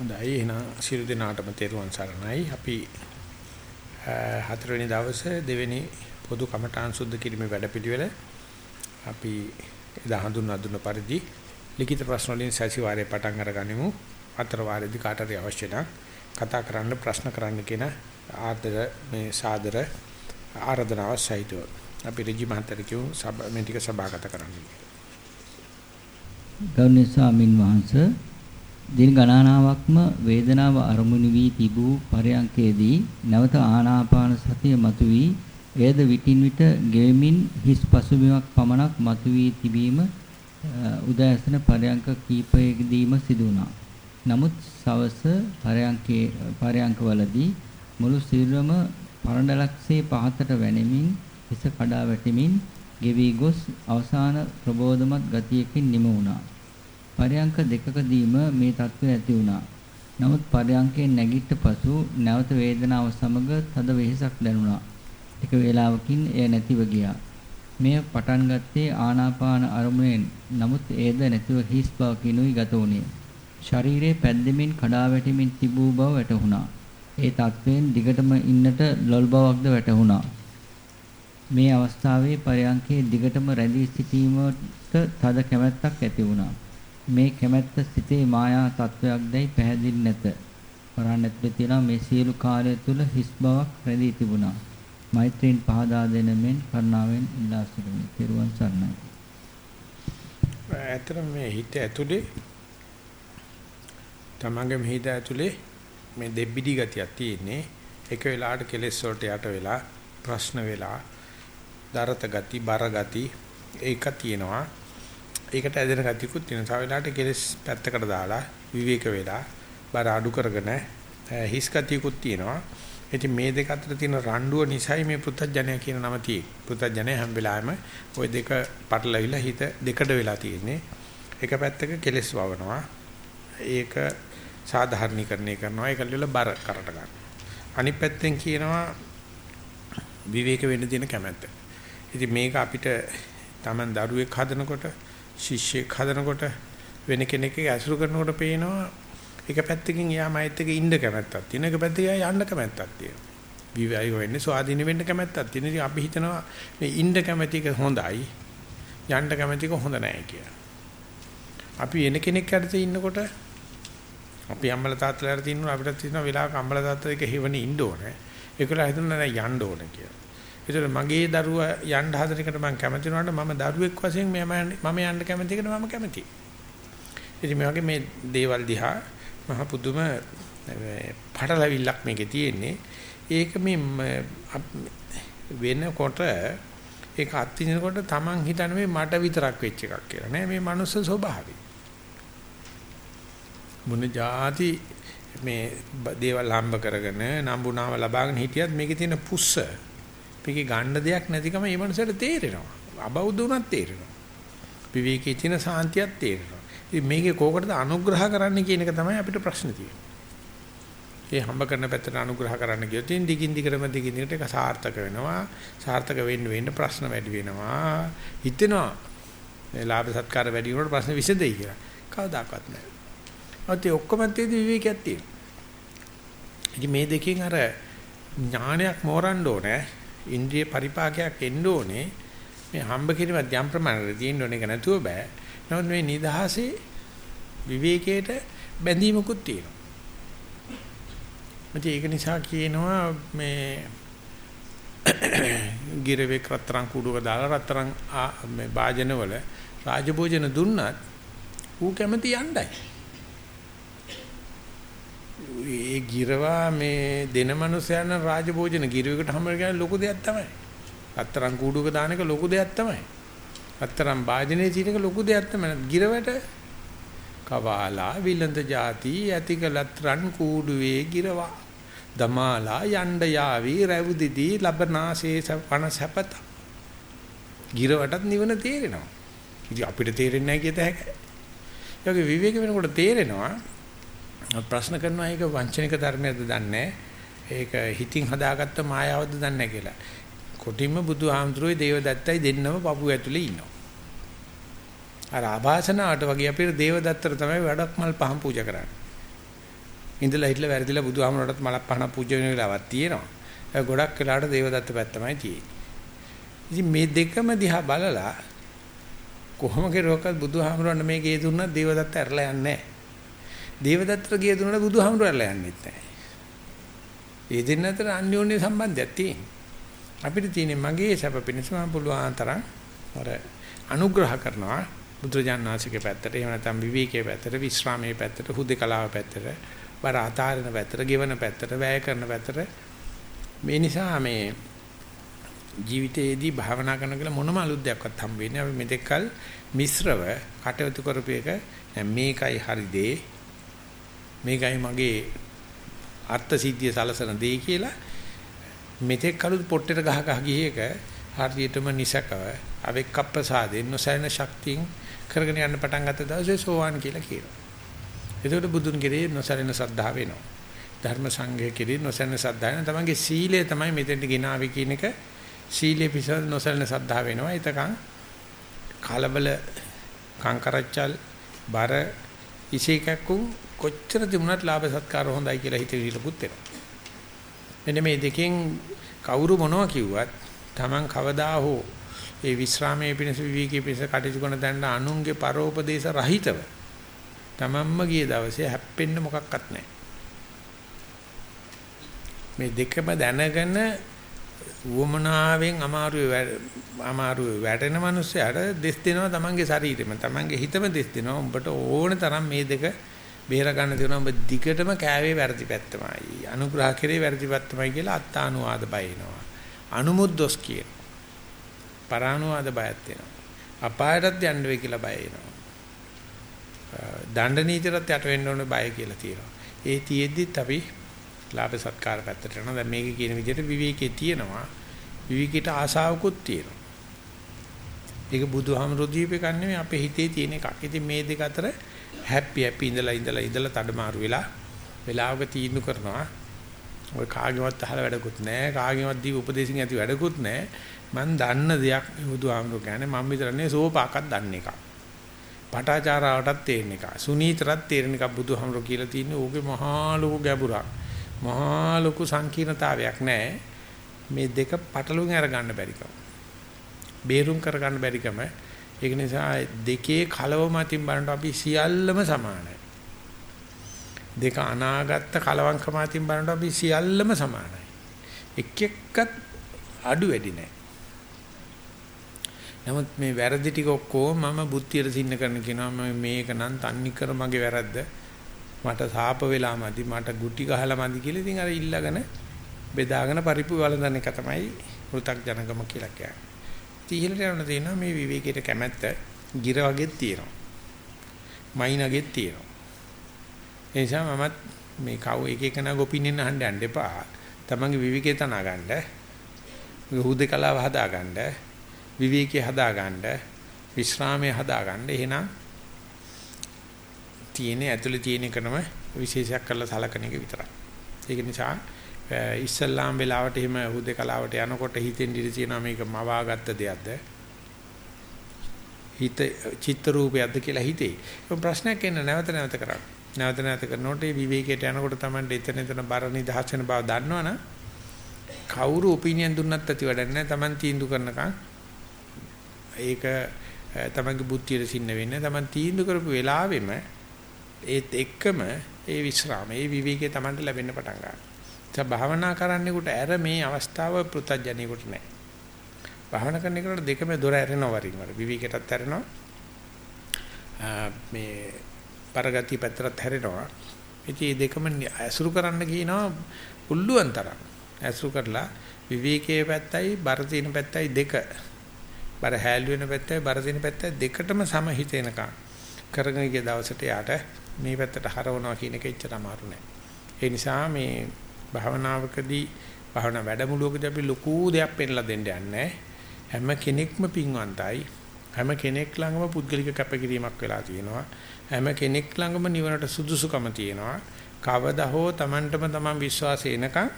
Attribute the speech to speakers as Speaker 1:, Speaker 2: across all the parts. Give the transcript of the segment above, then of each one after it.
Speaker 1: හොඳයි එහෙනම් සියලු දෙනාටම තෙරුවන් සරණයි. අපි හතරවෙනි දවසේ දෙවෙනි පොදු කමඨාන් සුද්ධ කිරීමේ වැඩපිළිවෙල අපි එදා හඳුන්වා දුන්න පරිදි ලිඛිත ප්‍රශ්න වලින් සැසිවාරයේ පටන් අරගනිමු. හතර වාරෙදි කාටරි අවශ්‍ය නම් කතා කරන්න ප්‍රශ්න කරන්න කියන ආදර මේ සාදර ආරාධනාව සහිතව අපි රජි මහත්තයට කියමු මේ ටික සභාගත කරන්න.
Speaker 2: ගෞරවනීය ස්වාමින් වහන්සේ දින ගණනාවක්ම වේදනාව අරමුණු වී තිබූ පරයන්කේදී නැවත ආනාපාන සතිය මතුවී එයද විටින් විට ගෙමින් හිස් පසුබිමක් පමණක් මතුවී තිබීම උදෑසන පරයන්ක කීපයකදීම සිදු වුණා. නමුත් සවස පරයන්කේ පරයන්කවලදී මුළු සිරුරම පරණලක්සේ පහතට වැනෙමින් හිස කඩා වැටෙමින් ගෙවි ගොස් අවසාන ප්‍රබෝධමත් ගතියකින් නිම වුණා. පරයන්ක දෙකකදීම මේ தත්ත්වය ඇති වුණා. නමුත් පරයන්කෙන් නැගිට පසු නැවත වේදනාව සමග තද වෙහෙසක් දැනුණා. ටික වේලාවකින් එය නැතිව ගියා. මෙය පටන් ගත්තේ ආනාපාන අරමුණෙන්. නමුත් එයද නැතිව හිස් බවකිනුයි ගත වුණේ. ශරීරයේ පැද්දෙමින් කඩා වැටෙමින් තිබූ බව වැටහුණා. ඒ තත්වයෙන් දිගටම ඉන්නට ලොල් බවක්ද වැටහුණා. මේ අවස්ථාවේ පරයන්කේ දිගටම රැඳී සිටීමට තද කැමැත්තක් ඇති වුණා. මේ කැමැත්ත සිතේ මායා තත්වයක් දැයි පැහැදිලි නැත. වරහන් ඇතුලේ තියෙන මේ සියලු කාර්ය තුල හිස් බවක් රැඳී තිබුණා. මෛත්‍රීන් පහදා දෙන මෙන් කරුණාවෙන් ඉල්ලා සිටිමි. පෙරුවන් සරණයි.
Speaker 1: ඇත්තට මේ හිත ඇතුලේ තමන්ගේ හිත ඇතුලේ මේ දෙබ්බිඩි ගතියක් තියෙන්නේ. එක වෙලාවට කෙලෙස් වලට යට වෙලා ප්‍රශ්න වෙලා දරත ගති බර ගති ඒක තියෙනවා. ඒකට ඇදෙන ගතියකුත් තියෙනවා. තව වෙලාවට කෙලස් පැත්තකට දාලා විවේක වෙලා බර අඩු කරගෙන හිස් ගතියකුත් තියෙනවා. ඉතින් මේ දෙක අතර තියෙන රණ්ඩුව නිසයි මේ පෘථජ්ජනය කියන නම තියෙන්නේ. පෘථජ්ජනය හැම වෙලාවෙම ওই දෙක පටලවිලා හිත දෙකඩ වෙලා තියෙන්නේ. එක පැත්තක කෙලස් වවනවා. ඒක සාධාරණීකරණය කරනවා. ඒක වල බර කරට ගන්න. අනිත් පැත්තෙන් කියනවා විවේක වෙන්න තියෙන කැමැත්ත. ඉතින් මේක අපිට Taman දරුවෙක් හදනකොට ශිෂ්‍යෙක් හදනකොට වෙන කෙනෙක් ඇසුරු කරනකොට පේනවා එක පැත්තකින් එයා මයිත් එක ඉන්න කැමැත්තක් තියෙන එක පැත්තකින් එයා යන්න කැමැත්තක් තියෙනවා. විවයය වෙන්නේ ස්වාධීන වෙන්න කැමැත්තක් තියෙන. ඉතින් අපි හිතනවා මේ ඉන්න කැමැති එක හොඳයි යන්න කැමැති එක හොඳ නැහැ කියලා. අපි එන කෙනෙක් යටතේ ඉන්නකොට අපි අම්මලා තාත්තලා යටතේ ඉන්නවා අපිට තියෙන වෙලාවක අම්මලා තාත්තලා එක හිවනේ ඉන්න ඕනේ. ඒකලා හිතනවා නෑ යන්න ඕනේ කියලා. ඒතර මගේ දරුවා යන්න හදන එකට මම කැමති වුණාට මම දරුවෙක් වශයෙන් මම මම යන්න කැමති එකට මම කැමතියි. ඉතින් මේ වගේ මේ දේවල් දිහා මහ පුදුම පටලවිල්ලක් මේකේ තියෙන්නේ. ඒක මේ වෙනකොට ඒක අත්විඳිනකොට Taman හිතන්නේ මේ මට විතරක් වෙච්ච එකක් කියලා නෑ මේ මනුස්ස ස්වභාවය. මොන જાති මේ දේවල් හම්බ කරගෙන නම්බුනාව ලබාගෙන හිටියත් මේකේ තියෙන පුස්ස මේකේ ගන්න දෙයක් නැතිකම මේ මනසට තේරෙනවා. අබෞද්ධ උනත් තේරෙනවා. විවේකී තියෙන සාන්තියක් තේරෙනවා. ඉතින් මේකේ කෝකටද අනුග්‍රහ කරන්න කියන එක තමයි අපිට ප්‍රශ්න තියෙන්නේ. ඒ හම්බ කරන පැත්තට අනුග්‍රහ කරන්න ගියොත් ඉන් දිගින් දිගටම දිගින් දිගට ඒක සාර්ථක වෙනවා. සාර්ථක වෙන්න වෙන්න ප්‍රශ්න වැඩි වෙනවා. හිතෙනවා මේ ලාභ සත්කාර වැඩි වුණොත් ප්‍රශ්න විසදෙයි කියලා. කවදාකවත් නැහැ. ඔතේ ඔක්කොම තියෙදි විවේකයක් තියෙනවා. ඉතින් මේ දෙකෙන් අර ඥානයක් මෝරන්න ඕනේ. ඉන්ද්‍රිය පරිපාකයක් එන්න ඕනේ. මේ හම්බ කිරීමත් යම් ප්‍රමාණයකට තියෙන්න ඕනේ ඒක නැතුව බෑ. නමුත් මේ නිදහසේ විවේකයට බැඳීමකුත් තියෙනවා. මත ඒක නිසා කියනවා මේ ගිරවේ රත්තරන් කුඩුවක දාලා රත්තරන් මේ වාජනවල රාජභෝජන දුන්නත් ඌ කැමති යණ්ඩයි. ඒ ගිරවා මේ දෙන මනුස්සයන් රාජභෝජන ගිරුවකට හැම ගන්නේ ලොකු දෙයක් තමයි. අත්තරන් කූඩුවක දාන එක ලොකු දෙයක් තමයි. අත්තරන් වාජනේ තියෙන එක ලොකු දෙයක් තමයි. ගිරවට කවාලා විලඳ જાති ඇතිකලත් රන් කූඩුවේ ගිරවා. දමාලා යණ්ඩ යාවි රැවුදිදී ලබනාසේ වන සැපත. ගිරවටත් නිවන තේරෙනවා. ඉතින් අපිට තේරෙන්නේ නැහැ කියත හැකියි. ඒකේ විවේක වෙනකොට තේරෙනවා ප්‍රශ්න කරනවා ඒක වංචනික ධර්මයක්ද දන්නේ ඒක හිතින් හදාගත්ත මායාවක්ද දන්නේ කියලා. කොටින්ම බුදුහාමුදුරුවෝ දේවදත්තයි දෙන්නම පපුව ඇතුලේ ඉන්නවා. අර ආభాසනාවට වගේ අපේ දේවදත්තට තමයි වැඩක් මල් පහන් පූජා කරන්නේ. ඉඳලා හිටලා වැරදිලා බුදුහාමරටත් මලක් පහන පූජා වෙන වෙලාවක් තියෙනවා. ඒ ගොඩක් වෙලාවට දේවදත්ත පැත්තමයි තියෙන්නේ. ඉතින් මේ දෙකම දිහා බලලා කොහොම කෙරුවක්වත් බුදුහාමරන්න මේ ගේ දුන්නත් දේවදත්ත ඇරලා යන්නේ නැහැ. දේවදත්තට ගේ දුන්නත් බුදුහාමර ඇරලා යන්නෙත් නැහැ. ඒ දෙන්න අතර අන්‍යෝන්‍ය සම්බන්ධයක් තියෙනවා. අපිට තියෙන්නේ මගේ සැප පිණිස මම පුළුවන් තරම් අර අනුග්‍රහ කරනවා බුදුරජාණන්සේගේ පැත්තට එහෙම නැත්නම් විවේකයේ පැත්තට විශ්‍රාමයේ පැත්තට හුදේකලාව පැත්තට බර ආතාරන පැත්තට ගෙවන පැත්තට වැය කරන පැත්තට මේ නිසා මේ ජීවිතයේදී භාවනා කරන කියලා මොනම අලුත් දෙයක්වත් හම්බ වෙන්නේ අපි මෙතෙක්කල් මිශ්‍රව කටයුතු කරපු එක මේකයි හරි දේ මේකයි මගේ අර්ථ සිද්ධිය සලසන දේ කියලා මෙතෙක් කලුත් පොට්ටේට ගහ ගහ ගියේ එක හරියටම නිසකව අවෙක්කප්පසාදෙන් නොසැලෙන ශක්තියෙන් කරගෙන යන්න පටන් ගත්ත දවසේ සෝවාන් කියලා කියනවා. එතකොට බුදුන් කෙරේ නොසැලෙන සද්ධා වෙනවා. ධර්ම සංඝය කෙරේ නොසැලෙන සද්ධා වෙනවා. තමන්ගේ සීලය තමයි මෙතෙන්ට ගෙනාවේ කියන එක සීලයේ පිසල් නොසැලෙන සද්ධා වෙනවා. එතකන් කලබල කංකරච්චල් බර ඉසේකක්කු කොච්චර තිබුණත් ලාභ සත්කාර හොඳයි කියලා හිතේ විලකුත් වෙනවා. මෙන්න මේ දෙකෙන් කවුරු මොනවා කිව්වත් Taman කවදා හෝ ඒ විශ්‍රාමයේ පිණිස විවේකයේ පිණිස කටයුතු කරන දැන්න අනුන්ගේ පරෝපදේශ රහිතව Tamanම ගිය දවසේ හැප්පෙන්න මොකක්වත් නැහැ. මේ දෙකම දැනගෙන උවමනාවෙන් අමාරුවේ අමාරුවේ වැටෙන මිනිස්සයාට දෙස් දෙනවා Tamanගේ ශරීරෙම Tamanගේ හිතම දෙස් දෙනවා උඹට ඕන තරම් මේ දෙක බේර ගන්න තියෙනවා ඔබ දිගටම කෑවේ වැරදි පැත්තමයි. අනුග්‍රහ කරේ වැරදි පැත්තමයි කියලා අත්තානුවාද බය වෙනවා අනුමුද්දොස් කියන. පරානුවාද බයත් වෙනවා අපායටත් යන්න වෙයි කියලා බය වෙනවා දණ්ඩ නීතියට යට වෙන්න ඕනේ බය කියලා තියෙනවා. ඒ තියෙද්දිත් අපි ලාභ සත්කාර පැත්තට යනවා. දැන් මේක කියන විදිහට විවේකයේ තියෙනවා. විවේකීට ආසාවකුත් තියෙනවා. ඒක බුදුහාමුදුරුවෝ දීපේ කන්නේ අපේ හිතේ තියෙන එකක්. ඉතින් මේ දෙක අතර හැපි හැපි ඉඳලා ඉඳලා ඉඳලා තඩමාරු වෙලා වෙලාවක තීන්දුව කරනවා. ඔය කාගෙවත් අහලා වැඩකුත් නැහැ. කාගෙවත් දී උපදේශින් ඇති වැඩකුත් නැහැ. මම දන්න දෙයක් බුදුහාමුදුරුවෝ කියන්නේ මම විතරනේ සෝපාකක් දන්න එක. පටාචාරාවටත් තේරෙන එක. සුනීතරත් තේරෙන එක බුදුහාමුදුරුවෝ කියලා තියෙන්නේ ඕකේ මහා ලොකු ගැඹුරක්. මහා ලොකු සංකීර්ණතාවයක් නැහැ. මේ දෙක පටලුවෙන් අරගන්න බැරිකම. බේරුම් කරගන්න බැරිකම ඒක නිසා දෙකේ කලවම අතින් බලනකොට අපි සියල්ලම සමානයි. දෙක අනාගත කලවංකම අතින් බලනකොට අපි සියල්ලම සමානයි. එක් එක්කත් අඩු වැඩි නැහැ. නමුත් මේ වැරදි ටික ඔක්කොම මම බුද්ධියට සින්න කරන කෙනා මම මේක නම් තන්නි කර මගේ වැරද්ද. මට සාප වෙලා මදි මට ගුටි ගහලා මදි කියලා ඉතින් අර ඉල්ලගෙන බෙදාගෙන පරිප්පු වළඳන එක තමයි වෘතක් ජනගම කියලා කියන්නේ. ඉතින් ඉහළට යන තියෙනවා මේ විවේකයට කැමැත්ත ගිර වගේත් තියෙනවා. මයින්ගෙත් තියෙනවා. ඒ නිසා මමත් මේ කව එක එක නා ගොපින්නෙන් අහන්න යන්න එපා. තමන්ගේ විවේකේ තනා ගන්න. හුදේකලාව හදා ගන්න. විවේකේ හදා ගන්න. විශ්‍රාමයේ හදා ගන්න. එහෙනම් තියෙන ඇතුලේ තියෙන එකනම විශේෂයක් කරලා සලකන එක විතරයි. ඒක නිසා Eh, ඉස්සල්ලාම් වෙලාවට එහෙම හුදේකලාවට යනකොට හිතෙන් ඉඳී තියෙනවා මේක මවාගත්ත දෙයක්ද හිත චිත්ත රූපයක්ද කියලා හිතේ. ඒක ප්‍රශ්නයක් එන්න නැවත නැවත කරන්න. නැවත නැවත කරනකොට මේ විවේකයට යනකොට තමයි එතන එතන බර නිදහස් වෙන බව දන්නවනම් කවුරු ඔපිනියන් දුන්නත් ඇති වැඩක් නැහැ. Taman තීන්දුව කරනකම් ඒක eh, තමන්ගේ බුද්ධියට සින්න වෙන්නේ. Taman තීන්දුව කරපු වෙලාවෙම ඒත් එක්කම ඒ විශ්‍රාම, ඒ විවේකයේ Tamanට ලැබෙන්න පටන් ගන්නවා. ඒ භාවනා කරන්නෙකුට ඇර මේ අවස්ථාව පෘථජ්ජනේකට නැහැ. භාවනා කරන එකට දෙකම දොර ඇරෙනවා වරින් වර. විවිකටත් ඇරෙනවා. මේ පරගති පැත්තට හැරෙනවා. ඉතින් මේ දෙකම ඇසුරු කරන්න කියනවා පුළුවන් තරම්. ඇසුරු කරලා විවේකයේ පැත්තයි බර තියෙන පැත්තයි දෙක. බර හැල්ු වෙන පැත්තයි බර තියෙන පැත්තයි දෙකටම සමහිතේනකම් කරගෙන ගිය දවසට යාට මේ පැත්තට හරවනවා කියන එක එච්චර අමාරු නෑ. ඒ නිසා මේ භාවනාවකදී භාවනා වැඩමුළුවකදී අපි ලොකු දෙයක් පෙන්ලා දෙන්න යන්නේ. හැම කෙනෙක්ම පින්වන්තයි. හැම කෙනෙක් ළඟම පුද්ගලික කැපකිරීමක් වෙලා තියෙනවා. හැම කෙනෙක් ළඟම නිවනට සුදුසුකම තියෙනවා. කවදා හෝ Tamanටම Taman විශ්වාසය එනකන්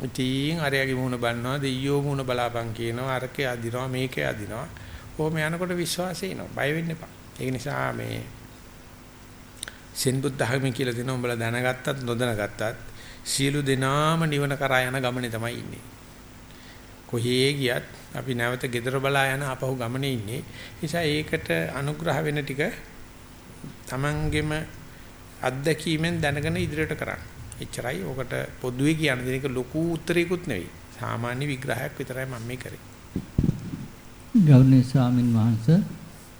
Speaker 1: ඉතින් අරයාගේ මූණ බලනවා දෙයියෝ මූණ බලාපන් කියනවා අරකේ අදිනවා මේකේ අදිනවා. කොහොම යනකොට විශ්වාසය එනවා. බය වෙන්න එපා. ඒක නිසා මේ සෙන් බුද්ධ ධර්මයේ කියලා දෙනවා උඹලා දැනගත්තත් නොදැනගත්තත් සියලු දෙනාම නිවන කරා යන ගමනේ තමයි ඉන්නේ. කොහේ ගියත් අපි නැවත gedara බලා යන අපහු ගමනේ ඉන්නේ. නිසා ඒකට අනුග්‍රහ වෙන ටික Tamanගෙම අත්දැකීමෙන් දැනගෙන ඉදිරියට කරන්න. එච්චරයි. ඔකට පොදුවේ කියන දේ එක ලොකු උත්තරයකුත් නෙවෙයි. සාමාන්‍ය විග්‍රහයක් විතරයි මම මේ කරේ.
Speaker 2: ගෞරවනීය ස්වාමින් වහන්සේ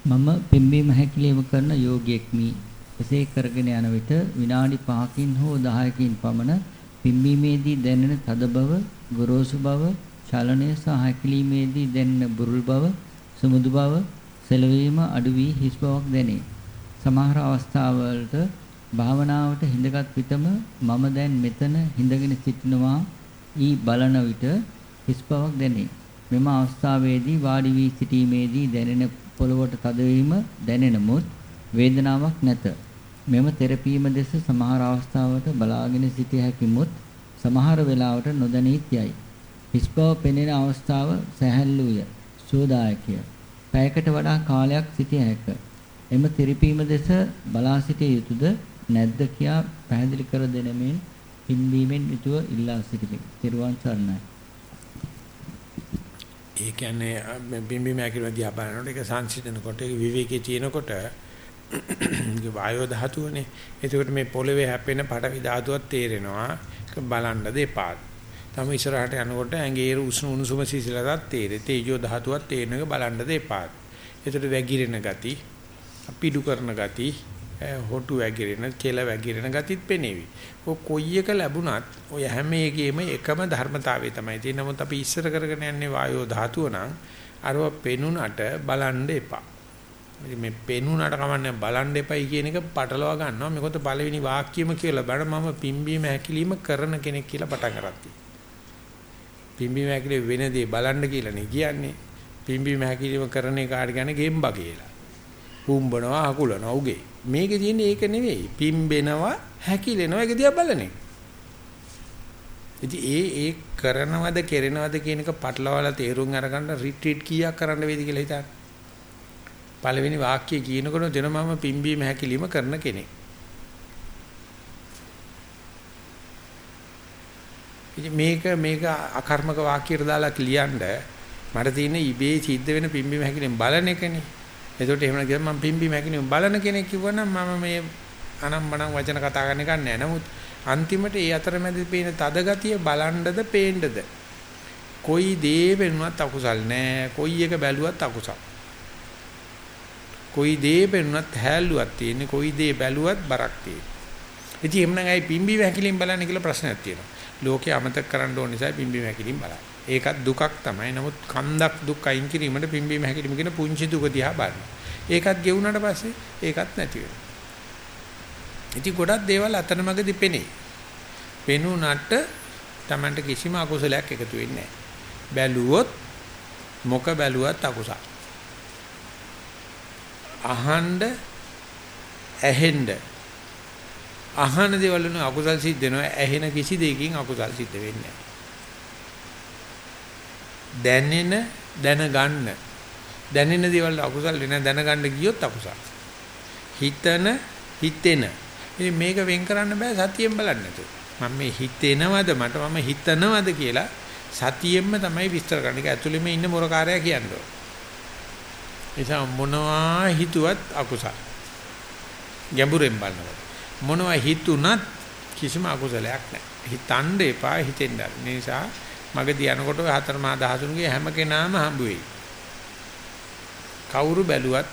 Speaker 2: මම පිම්බීම හැකිලිම කරන යෝගියෙක්මි. එසේ කරගෙන යන විට විනාඩි 5කින් හෝ 10කින් පමණ පිම්බීමේදී දැනෙන තද බව, ගොරෝසු බව, චලනය සහ හැකිලීමේදී දැනෙන බුරුල් බව, සුමුදු බව, සෙලවීම අඩු වී හිස් බවක් දැනේ. සමහර අවස්ථාවලට භාවනාවට හිඳගත් විටම මම දැන් මෙතන හිඳගෙන සිටිනවා ඊ බලන විට හිස් බවක් දැනේ. මෙම අවස්ථාවේදී වාඩි වී සිටීමේදී දැනෙන පොළවට තදවීම දැනෙනමුත් වේදනාවක් නැත. මෙම තෙරපීම දෙස සමහර අවස්ථාවට බලාගෙන සිටිය හැකිමුත් සමහර වෙලාවට නොදැනී යයි. හිස් බව පෙනෙන අවස්ථාව සැහැල්ලුය, සෝදායකය. පැයකට වඩා කාලයක් සිටිය හැක. එම තෙරපීම දෙස බලා සිටිය යුතුද නැද්ද කියා පැහැදිලි කර දෙනමින් පින්බීමෙන් යුතුව ඉල්ලා සිටිමි. ත්‍රිවන් සරණයි.
Speaker 1: ඒ කියන්නේ බිම්බි මෑකිරම දිහා බලනකොට ඒක සංසිඳනකොට ඒක විවේකයේ තියෙනකොට ඒක වායෝ ධාතුවනේ. එතකොට මේ පොළවේ හැපෙන පටවි ධාතුවක් තේරෙනවා. ඒක බලන්න දෙපා. තම ඉස්සරහට යනකොට ඇඟේ උණු උණුසුම සිසිලසක් තේරේ. තේජෝ ධාතුවක් තේරෙන එක බලන්න දෙපා. එතකොට වැగిරෙන ගති, පිඩු කරන ගති, හොටු වැగిරෙන, කෙල වැగిරෙන ගතිත් පෙනේවි. ඔය කොයි එක ලැබුණත් ඔය හැම එකෙම එකම ධර්මතාවය තමයි තියෙන. නමුත් අපි ඉස්සර කරගෙන යන්නේ වායෝ ධාතුව නම් අරව පෙනුනට බලන්න එපා. මේ පෙනුනට කමන්නේ බලන්න එපයි කියන එක පටලවා ගන්නවා. මේකත් පළවෙනි වාක්‍යෙම කියලා බණ මම පිම්බීම හැකිලිම කරන කෙනෙක් කියලා පටන් ගන්නවා. පිම්බීම හැකිලි වෙන දේ බලන්න කියලා නේ කියන්නේ. පිම්බීම හැකිලිම කරන එකට කියන්නේ ගෙම්බා කියලා. පුම්බනවා අකුලනවා උගේ. මේකේ තියෙන්නේ ඒක නෙවෙයි. පිම්බෙනවා හැකිලෙනවා ඒක දිහා බලන එක. ඉතින් ඒ ඒ කරනවද කෙරෙනවද කියන එක පටලවාලා තේරුම් අරගන්න රිට්‍රීට් කීයක් කරන්න වේද කියලා හිතන්න. පළවෙනි වාක්‍යය කියනකොට දෙන මම පිම්බීම හැකිලිම කරන කෙනෙක්. ඉතින් මේක මේක අකර්මක වාක්‍යයට දාලා ලියන්න මට තියෙන ඉබේ සිද්ධ වෙන පිම්බීම හැකිලිම බලන එකනේ. එතකොට එහෙම නැගියම මම පිම්බීම හැකිනේ බලන කෙනෙක් කිව්වනම් මම මේ අනම්මනම් වචන කතා කරන්න එක නෑ. නමුත් අන්තිමට ඒ අතරමැද පේන තද ගතිය බලන්නද පේන්නද? කොයි දේ වෙනුවත් අකුසල් නෑ. කොයි එක බැලුවත් අකුසල්. කොයි දේ වෙනුවත් හැල්ලුවක් තියෙන්නේ. කොයි දේ බැලුවත් බරක් තියෙන්නේ. ඉතින් එhmenan ඇයි පිම්බීම හැකිලින් බලන්නේ කියලා ප්‍රශ්නයක් තියෙනවා. ලෝකේ අමතක කරන්න ඕන නිසා පිම්බීම හැකිලින් බලන්න. ඒකත් දුකක් තමයි. නමුත් කන්දක් දුක් අයින් කිරීමට පිම්බීම හැකිලිම කියන පුංචි දුක දිහා බලන්න. ඒකත් ගෙවුනට පස්සේ ඒකත් නැති වෙනවා. ඉතින් ගොඩක් දේවල් අතනමඟදී පෙනේ. පෙනුනට Tamanට කිසිම අකුසලයක් එකතු වෙන්නේ නැහැ. බැලුවොත් මොක බැලුවත් අකුසල. අහන්න ඇහෙන්න. අහන දේවල් වලින් අකුසල් සිද්ධ වෙනවා. ඇහෙන කිසි දෙයකින් අකුසල් සිද්ධ වෙන්නේ නැහැ. දැනෙන දැනගන්න. දැනෙන දේවල් අකුසල් වෙන දැනගන්න ගියොත් අකුසල්. හිතන හිතෙන. ඉතින් මේක වෙන් කරන්න බෑ සතියෙන් බලන්න නැතුව මම මේ හිතෙනවද මට? මම හිතනවද කියලා සතියෙන්ම තමයි විස්තර කරන්න. ඒක ඇතුළෙම ඉන්න මොරකාරයා කියන්නේ. නිසා මොනවා හිතුවත් අකුසල්. ගැඹුරෙන් බලනකොට මොනවා හිතුණත් කිසිම අකුසලයක් නැහැ. හිතන්න එපා හිතෙන්න. නිසා මගදී යනකොට හතර මහා දහතුන්ගේ හැම කෙනාම හම්බ වෙයි. කවුරු බැලුවත්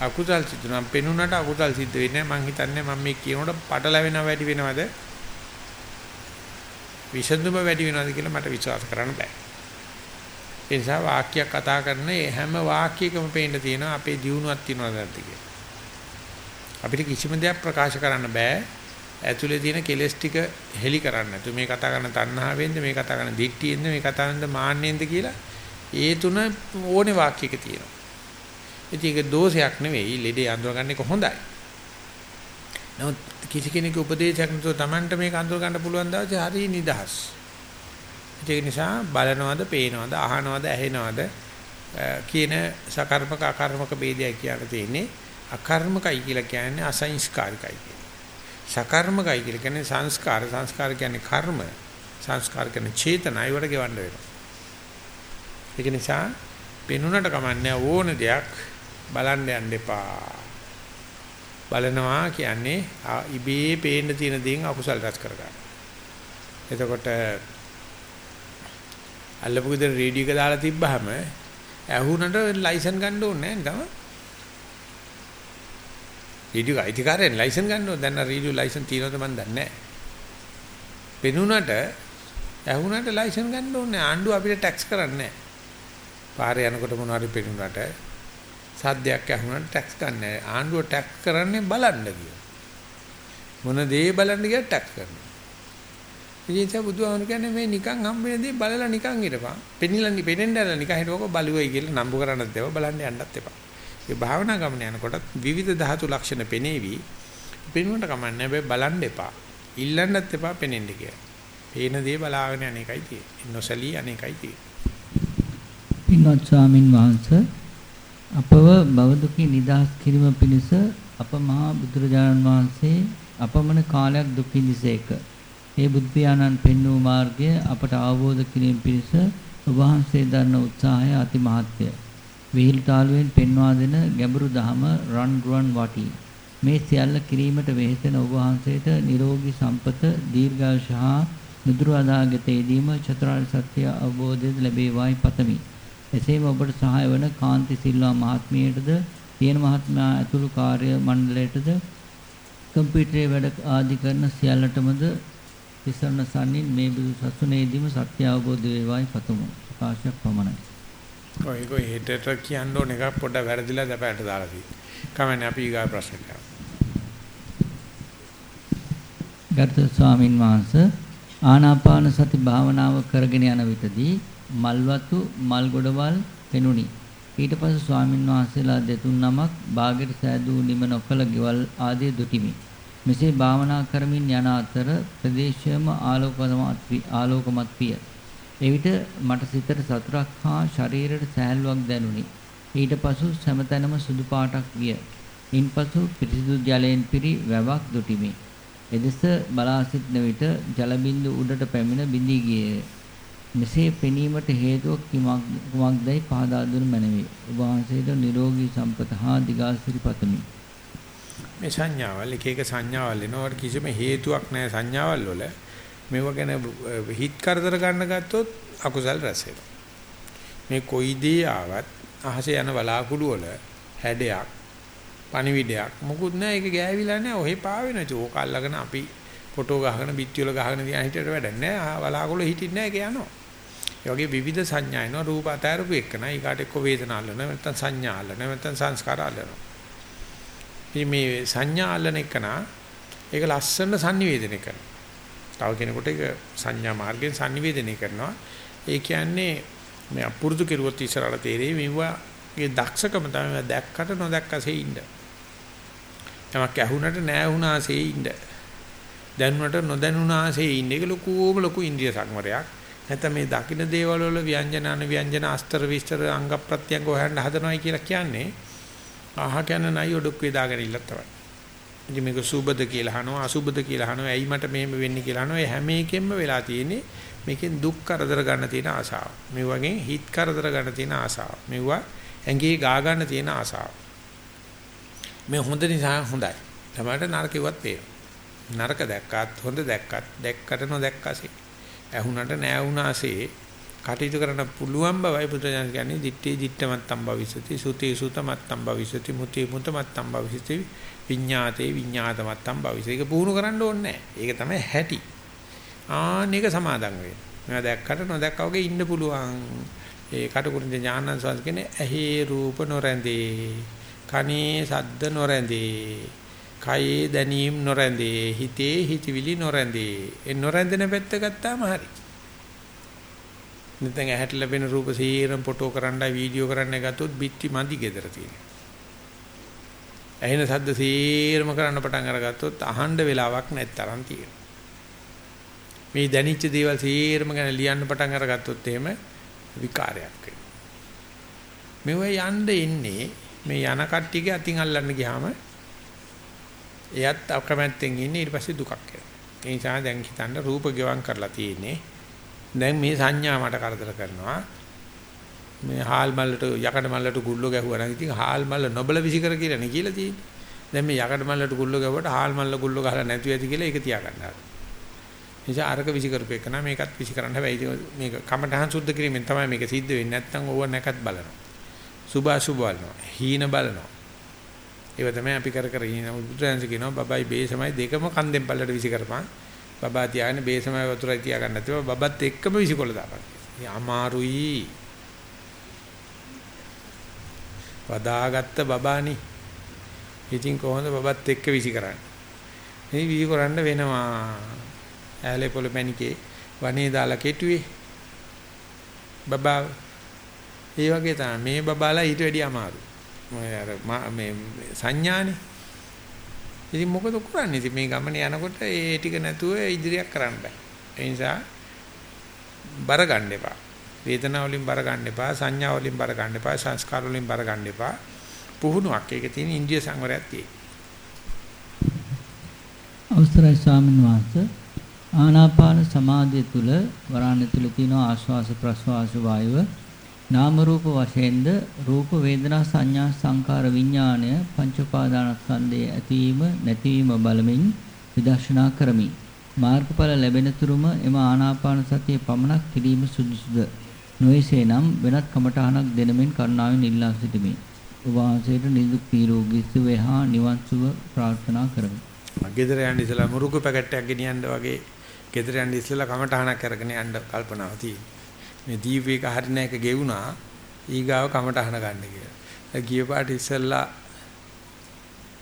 Speaker 1: අකුසල් සිද්ධ නම් පෙනුනට අකුසල් සිද්ධ වෙන්නේ මං හිතන්නේ මම මේ කියනකොට පටලැවෙනව වැඩි වෙනවද විසඳුම වැඩි වෙනවද කියලා මට විශ්වාස කරන්න බෑ. ඒ නිසා වාක්‍යයක් කතා කරන හැම වාක්‍යයකම පේන්න තියෙනවා අපේ දියුණුවක් තියෙනවද නැද්ද කියලා. අපිට කිසිම දෙයක් ප්‍රකාශ කරන්න බෑ ඇතුලේ තියෙන කෙලෙස් ටික හෙලි කරන්න නැතු මේ කතා කරන තණ්හාවෙන්ද මේ කතා කරන දික්තියෙන්ද මේ කතා කරන මාන්නෙන්ද කියලා ඒ තුන ඕනේ වාක්‍යයක තියෙනවා. ඉතින් ඒක දෝෂයක් නෙවෙයි ලෙඩේ අඳුරගන්න එක හොඳයි. නමුත් කිසි කෙනෙකුගේ උපදේශයක් නැතුව Tamanට මේක අඳුර ගන්න පුළුවන් දවසේ හරි නිදහස්. ඒක නිසා බලනවද, පේනවද, අහනවද, ඇහෙනවද කියන සකර්මක අකර්මක ભેදයක් කියන තියෙන්නේ අකර්මකයි කියලා කියන්නේ අසංස්කාරිකයි කියලා. සකර්මකයි කියලා කියන්නේ සංස්කාර සංස්කාර කියන්නේ කර්ම සංස්කාර කියන්නේ චේතනයි වල ගෙවන්න වෙනවා. ඒක නිසා පෙනුනට කමන්නේ ඕන දෙයක් බලන්න යන්න එපා. බලනවා කියන්නේ ඉබේ පේන්න තියෙන දේෙන් අකුසල් රැස් කරගන්න. එතකොට අල්ලපු ගෙදර රේඩියෝ එක දාලා තිබ්බහම ඇහුනට ලයිසන් ගන්න ඕනේ නැහැ නේද? රේඩියෝ අයිතිකාරයෙන් ලයිසන් ගන්න ඕන. දැන් රේඩියෝ ලයිසන් තියෙනවද මන් දන්නේ නැහැ. පෙනුනට ඇහුනට ලයිසන් ගන්න ඕනේ. ආණ්ඩුව අපිට ටැක්ස් කරන්නේ නැහැ. පාරේ යනකොට මොනවාරි පෙනුනට සද්දයක් ඇහුනට ටැක්ස් ගන්න ආණ්ඩුව ටැක්ස් කරන්නේ බලන්න කියලා. මොන දේ බලන්න කියලා ටැක්ස් කරනවා. ඉතින් ඒ බුදුහාමුදුරු කියන්නේ මේ නිකන් හම්බෙන දේ බලලා නිකන් හිටපන්. පෙනිලා පෙනෙන්නදලා නිකන් හිටවක බලුවයි කියලා නම්බු කරන්නත් ඒවා බලන්න යන්නත් එපා. ඒ භාවනා ගමන යනකොට විවිධ ධාතු ලක්ෂණ පෙනේවි. පෙනුනට කමන්නේ හැබැයි බලන්න එපා. ඉල්ලන්නත් එපා පෙනෙන්න කියලා. පේන දේ බලාගෙන අනේකයි තියෙන්නේ. නොසලී අනේකයි තියෙන්නේ.
Speaker 2: පින්වත් ස්වාමින් වහන්සේ අපව භව දුකින් නිදහස් කිරීම පිණිස අප මහා බුදුරජාණන් වහන්සේ අපමණ කාලයක් දුක් විඳිසේක. ඒ බුදු පියාණන් පෙන්වූ මාර්ගය අපට අවබෝධ කිරීම පිණිස ඔබ වහන්සේ දරන උත්සාහය අතිමහත්ය. විහිළු තාලුවෙන් පෙන්වා දෙන ගැඹුරු දහම රන් රුවන් වටී. මේ සියල්ල කිරීමට වෙහෙසෙන ඔබ වහන්සේට නිරෝගී සම්පත දීර්ඝායුෂ හා නුදුරු අදාගතේදීම චතුරාර්ය සත්‍ය අවබෝධය ලැබේවායි පතමි. එසේම ඔබට සහාය වන කාන්ති සිල්වා මහත්මියටද තියෙන මහත්මයා ඇතුළු කාර්ය මණ්ඩලයටද කම්පියුටරේ වැඩ ආදි කරන සියල්ලටමද තිසරණ සම්නින් මේ බුදු සසුනේදීම සත්‍ය අවබෝධ වේවායි පතමු. ප්‍රකාශයක් පමණයි.
Speaker 1: ඔය කොයි හෙටට කියන්න ඕන එක පොඩ්ඩක් වැරදිලා දැපෑට දාලා තියෙනවා. කමන්නේ අපි ඊගා ප්‍රශ්නට යමු.
Speaker 2: ගරුතර ස්වාමින් වහන්සේ ආනාපාන සති භාවනාව කරගෙන යන විටදී මල්වතු මල් ගොඩවල් පෙනුනි. ඊට පස්සේ ස්වාමින් වහන්සේලා දෙතුන් නමක් ਬਾගෙට සෑදූ නිම නොකල ගෙවල් ආදී දුටිමි. මෙසේ භාවනා කරමින් යන අතර ප්‍රදේශයම ආලෝකමත් ආලෝකමත් විය. එවිට මට සිතට සතුටක් හා ශරීරයට සැහැල්ලුවක් දැනුනි. ඊට පසු සෑමතැනම සුදු පාටක් විය. ඉන්පසු පිරිසිදු ජලයෙන් පිරි වැවක් දුටිමි. එදෙස බලා සිටන විට ජල බින්දු උඩට පැමිණ බිඳී ගියේය. මෙසේ පෙනීමට හේතුව කුමක්දයි පහදා දුන් මැනවි. ඔබ වහන්සේට නිරෝගී සම්පත හා දිගාසිරි පතමි.
Speaker 1: මේ සංඥාවල් එක එක සංඥාවල් එනවට කිසිම හේතුවක් නැහැ සංඥාවල් වල. මේව ගැන හිත කරදර ගන්න ගත්තොත් අකුසල් රැස් මේ කොයි දේ ආවත් අහසේ යන බලාකුළු වල හැඩයක් පණිවිඩයක් මොකුත් නැහැ. ඒක ගෑවිලා නැහැ. ඔහෙ පාවෙන ඒක ඕක අල්ලගෙන අපි ෆොටෝ ගහගෙන බිත්ති වල ගහගෙන තියන හිටියට වැඩක් නැහැ. බලාකුළු හිටින්නේ නැහැ. ඒක යනවා. ඒ වගේ විවිධ සංඥා එනවා. රූප අතෑරපු එකන ඊකට එක්ක වේදනා අල්ලන නැත්නම් සංඥා අල්ලන නැත්නම් සංස්කාර අල්ලනවා. ඉතින් මේ සංඥා අල්ලන එකන ඒක ලස්සන sannivedana කරනවා. තව කෙනෙකුට ඒක සංඥා මාර්ගයෙන් sannivedana කරනවා. ඒ කියන්නේ මේ අපුරුදු කෙරුවොත් ඉස්සරහට තේරෙයි මෙවුවාගේ දක්ෂකම තමයි දැක්කට නොදැක්කසේ ඉන්න. තමක් ඇහුනට නැහැ වුණාසේ ඉන්න. දැනුණට නොදැනුණාසේ ඉන්න. ඒක ලොකුම ලොකු ඉන්ද්‍රිය සංවරයක්. නැත්නම් මේ දකින්න දේවල් වල ව්‍යංජන අන ව්‍යංජන අස්තර විස්තර අංග ප්‍රත්‍යංග හොයන්න හදනවයි කියලා කියන්නේ ආහ කියන නයි ඔඩොක් වේදාගෙන ඉල්ල තමයි. ඉතින් මේක සුබද කියලා අහනවා අසුබද කියලා අහනවා ඇයි මට මෙහෙම වෙන්නේ කියලා අහනවා ඒ හැම එකෙම වෙලා තියෙන්නේ මේකෙන් දුක් කරදර ගන්න තියෙන ආසාව. මේ වගේ හිත කරදර ගන්න තියෙන ආසාව. මෙවුවා ඇඟේ ගා ගන්න තියෙන ආසාව. මේ හොඳ නිසා හොඳයි. තමයි නරකෙවත් පේනවා. නරක දැක්කත් හොඳ දැක්කත් දැක්කට නොදැක්කසේ. ඇහුණට නෑ වුණාසේ කටයුතු කරන්න පුළුවන් බවයි බුදුරජාණන් කියන්නේ. දිත්තේ දිත්තමත්තම් භවිසති සුතේ සුතමත්තම් භවිසති මුතේ මුතමත්තම් භවිසති විඤ්ඤාතේ විඤ්ඤාතමත්තම් භවිසති. ඒක පුහුණු කරන්න ඕනේ ඒක තමයි හැටි. ආනේක සමාදන් වෙන්න. මේවා දැක්කට නොදැක්කා වගේ ඉන්න පුළුවන්. ඒ කටුකුරුන්ද ඥානන් සවාස කියන්නේ ඇහි රූප නොරැඳේ කනේ සද්ද නොරැඳේ කයේ දැනීම් නොරැඳේ හිතේ හිතවිලි නොරැඳේ. ඒ නොරැඳෙන පැත්ත ගත්තාම හරි. නැත්නම් ඇහැට ලැබෙන රූප සීරම් ෆොටෝ කරන්නයි වීඩියෝ කරන්න ගත්තොත් බිත්ති මදි gedera තියෙනවා ඇහෙන සද්ද සීරම කරන්න පටන් අරගත්තොත් අහන්න වෙලාවක් නැත්තරම් තියෙනවා මේ දැනිච්ච දේවල් සීරම ගැන ලියන්න පටන් අරගත්තොත් එහෙම විකාරයක් වෙනවා මෙව යන්න ඉන්නේ මේ යන කට්ටියගේ අතින් අල්ලන්න ගියාම එයත් අකමැත්තෙන් ඉන්නේ ඊට පස්සේ දුකක් එනවා. ඒ නිසා දැන් හිතන්න රූප ගෙවම් කරලා තියෙන්නේ. දැන් මේ සංඥා මට කරදර කරනවා. මේ හාල් මල්ලට යකඩ මල්ලට ගුල්ලෝ ගැහුවා නම් ඉතින් හාල් මල්ල නොබල විසි කර කියලා නේ කියලා තියෙන්නේ. දැන් මේ යකඩ මල්ලට ගුල්ලෝ ගැහුවට හාල් මල්ල ගුල්ලෝ ගහලා නැතුව ඇති කියලා ඒක තියාගන්න ආවා. නිසා අරක විසි කරපේක නම් මේකත් විසි කරන්න හැබැයි මේක කමඨහන් සුද්ධ කිරීමෙන් තමයි මේක සිද්ධ වෙන්නේ නැත්නම් ඕව නැකත් බලනවා. සුභ අසුභ බලනවා. හීන බලනවා. ඒව තමයි අපි කර කර ඉන්නේ. බුදුරජාණන් කියනවා බබයි බේසමයි දෙකම කන්දෙන් පල්ලට විසි කරපන්. බබා තියාගෙන බේසමයි වතුරයි තියාගන්න නැතුව බබත් එක්කම විසිකොල දාපන්. මේ අමාරුයි. වදාගත්ත බබානි. ඉතින් කොහොමද බබත් එක්ක විසි කරන්නේ? මේ විසි කරන්න වෙනවා. ඈලේ පොළ මැණිකේ වනේ දාලා කෙටුවේ. බබා ඒ වගේ තමයි මේ බබාලා ඊට වැඩිය අමාරු. අර මේ සංඥානේ. ඉතින් මොකද කරන්නේ? ඉතින් මේ ගමනේ යනකොට ඒ ටික නැතුව ඉදිරියක් කරන්න බෑ. ඒ නිසා බර ගන්න එපා. වේදනාව වලින් බර ගන්න එපා, සංඥා වලින් බර ගන්න එපා, සංස්කාර වලින් බර ගන්න එපා. පුහුණුවක්. ඒකේ තියෙන ඉන්ද්‍රිය සංවරයක් තියෙයි.
Speaker 2: අවසරයි ස්වාමීන් වහන්සේ ආනාපාන සමාධිය තුල වරාණ්‍ය තුල තියෙන ආශ්වාස ප්‍රශ්වාස වායුව නාම රූප වශයෙන්ද රූප වේදනා සංඥා සංකාර විඥාණය පංච උපාදානස්කන්ධයේ ඇතිවීම නැතිවීම බලමින් විදර්ශනා කරමි. මාර්ගඵල ලැබෙන තුරුම එම ආනාපාන සතිය පමණක් කිරීම සුදුසුද? නොයසේනම් වෙනත් කමඨහනක් දෙනමින් කරුණාවෙන් ඉල්ලා සිටිමි. ඔබ වහන්සේට නිදුක් නිරෝගී සුවය හා නිවන් සුව ප්‍රාර්ථනා කරමි.
Speaker 1: ගෙදර යන්න ඉස්සලා මුරුකු පැකට් එකක් ගෙනියන්න වගේ ගෙදර යන්න ඉස්සලා කමටහනක් අරගෙන යන්න කල්පනාව තියෙනවා. මේ දීපේක හරින එක ගෙවුනා ඊගාව කමටහන ගන්න කියලා. ගිය පාට ඉස්සලා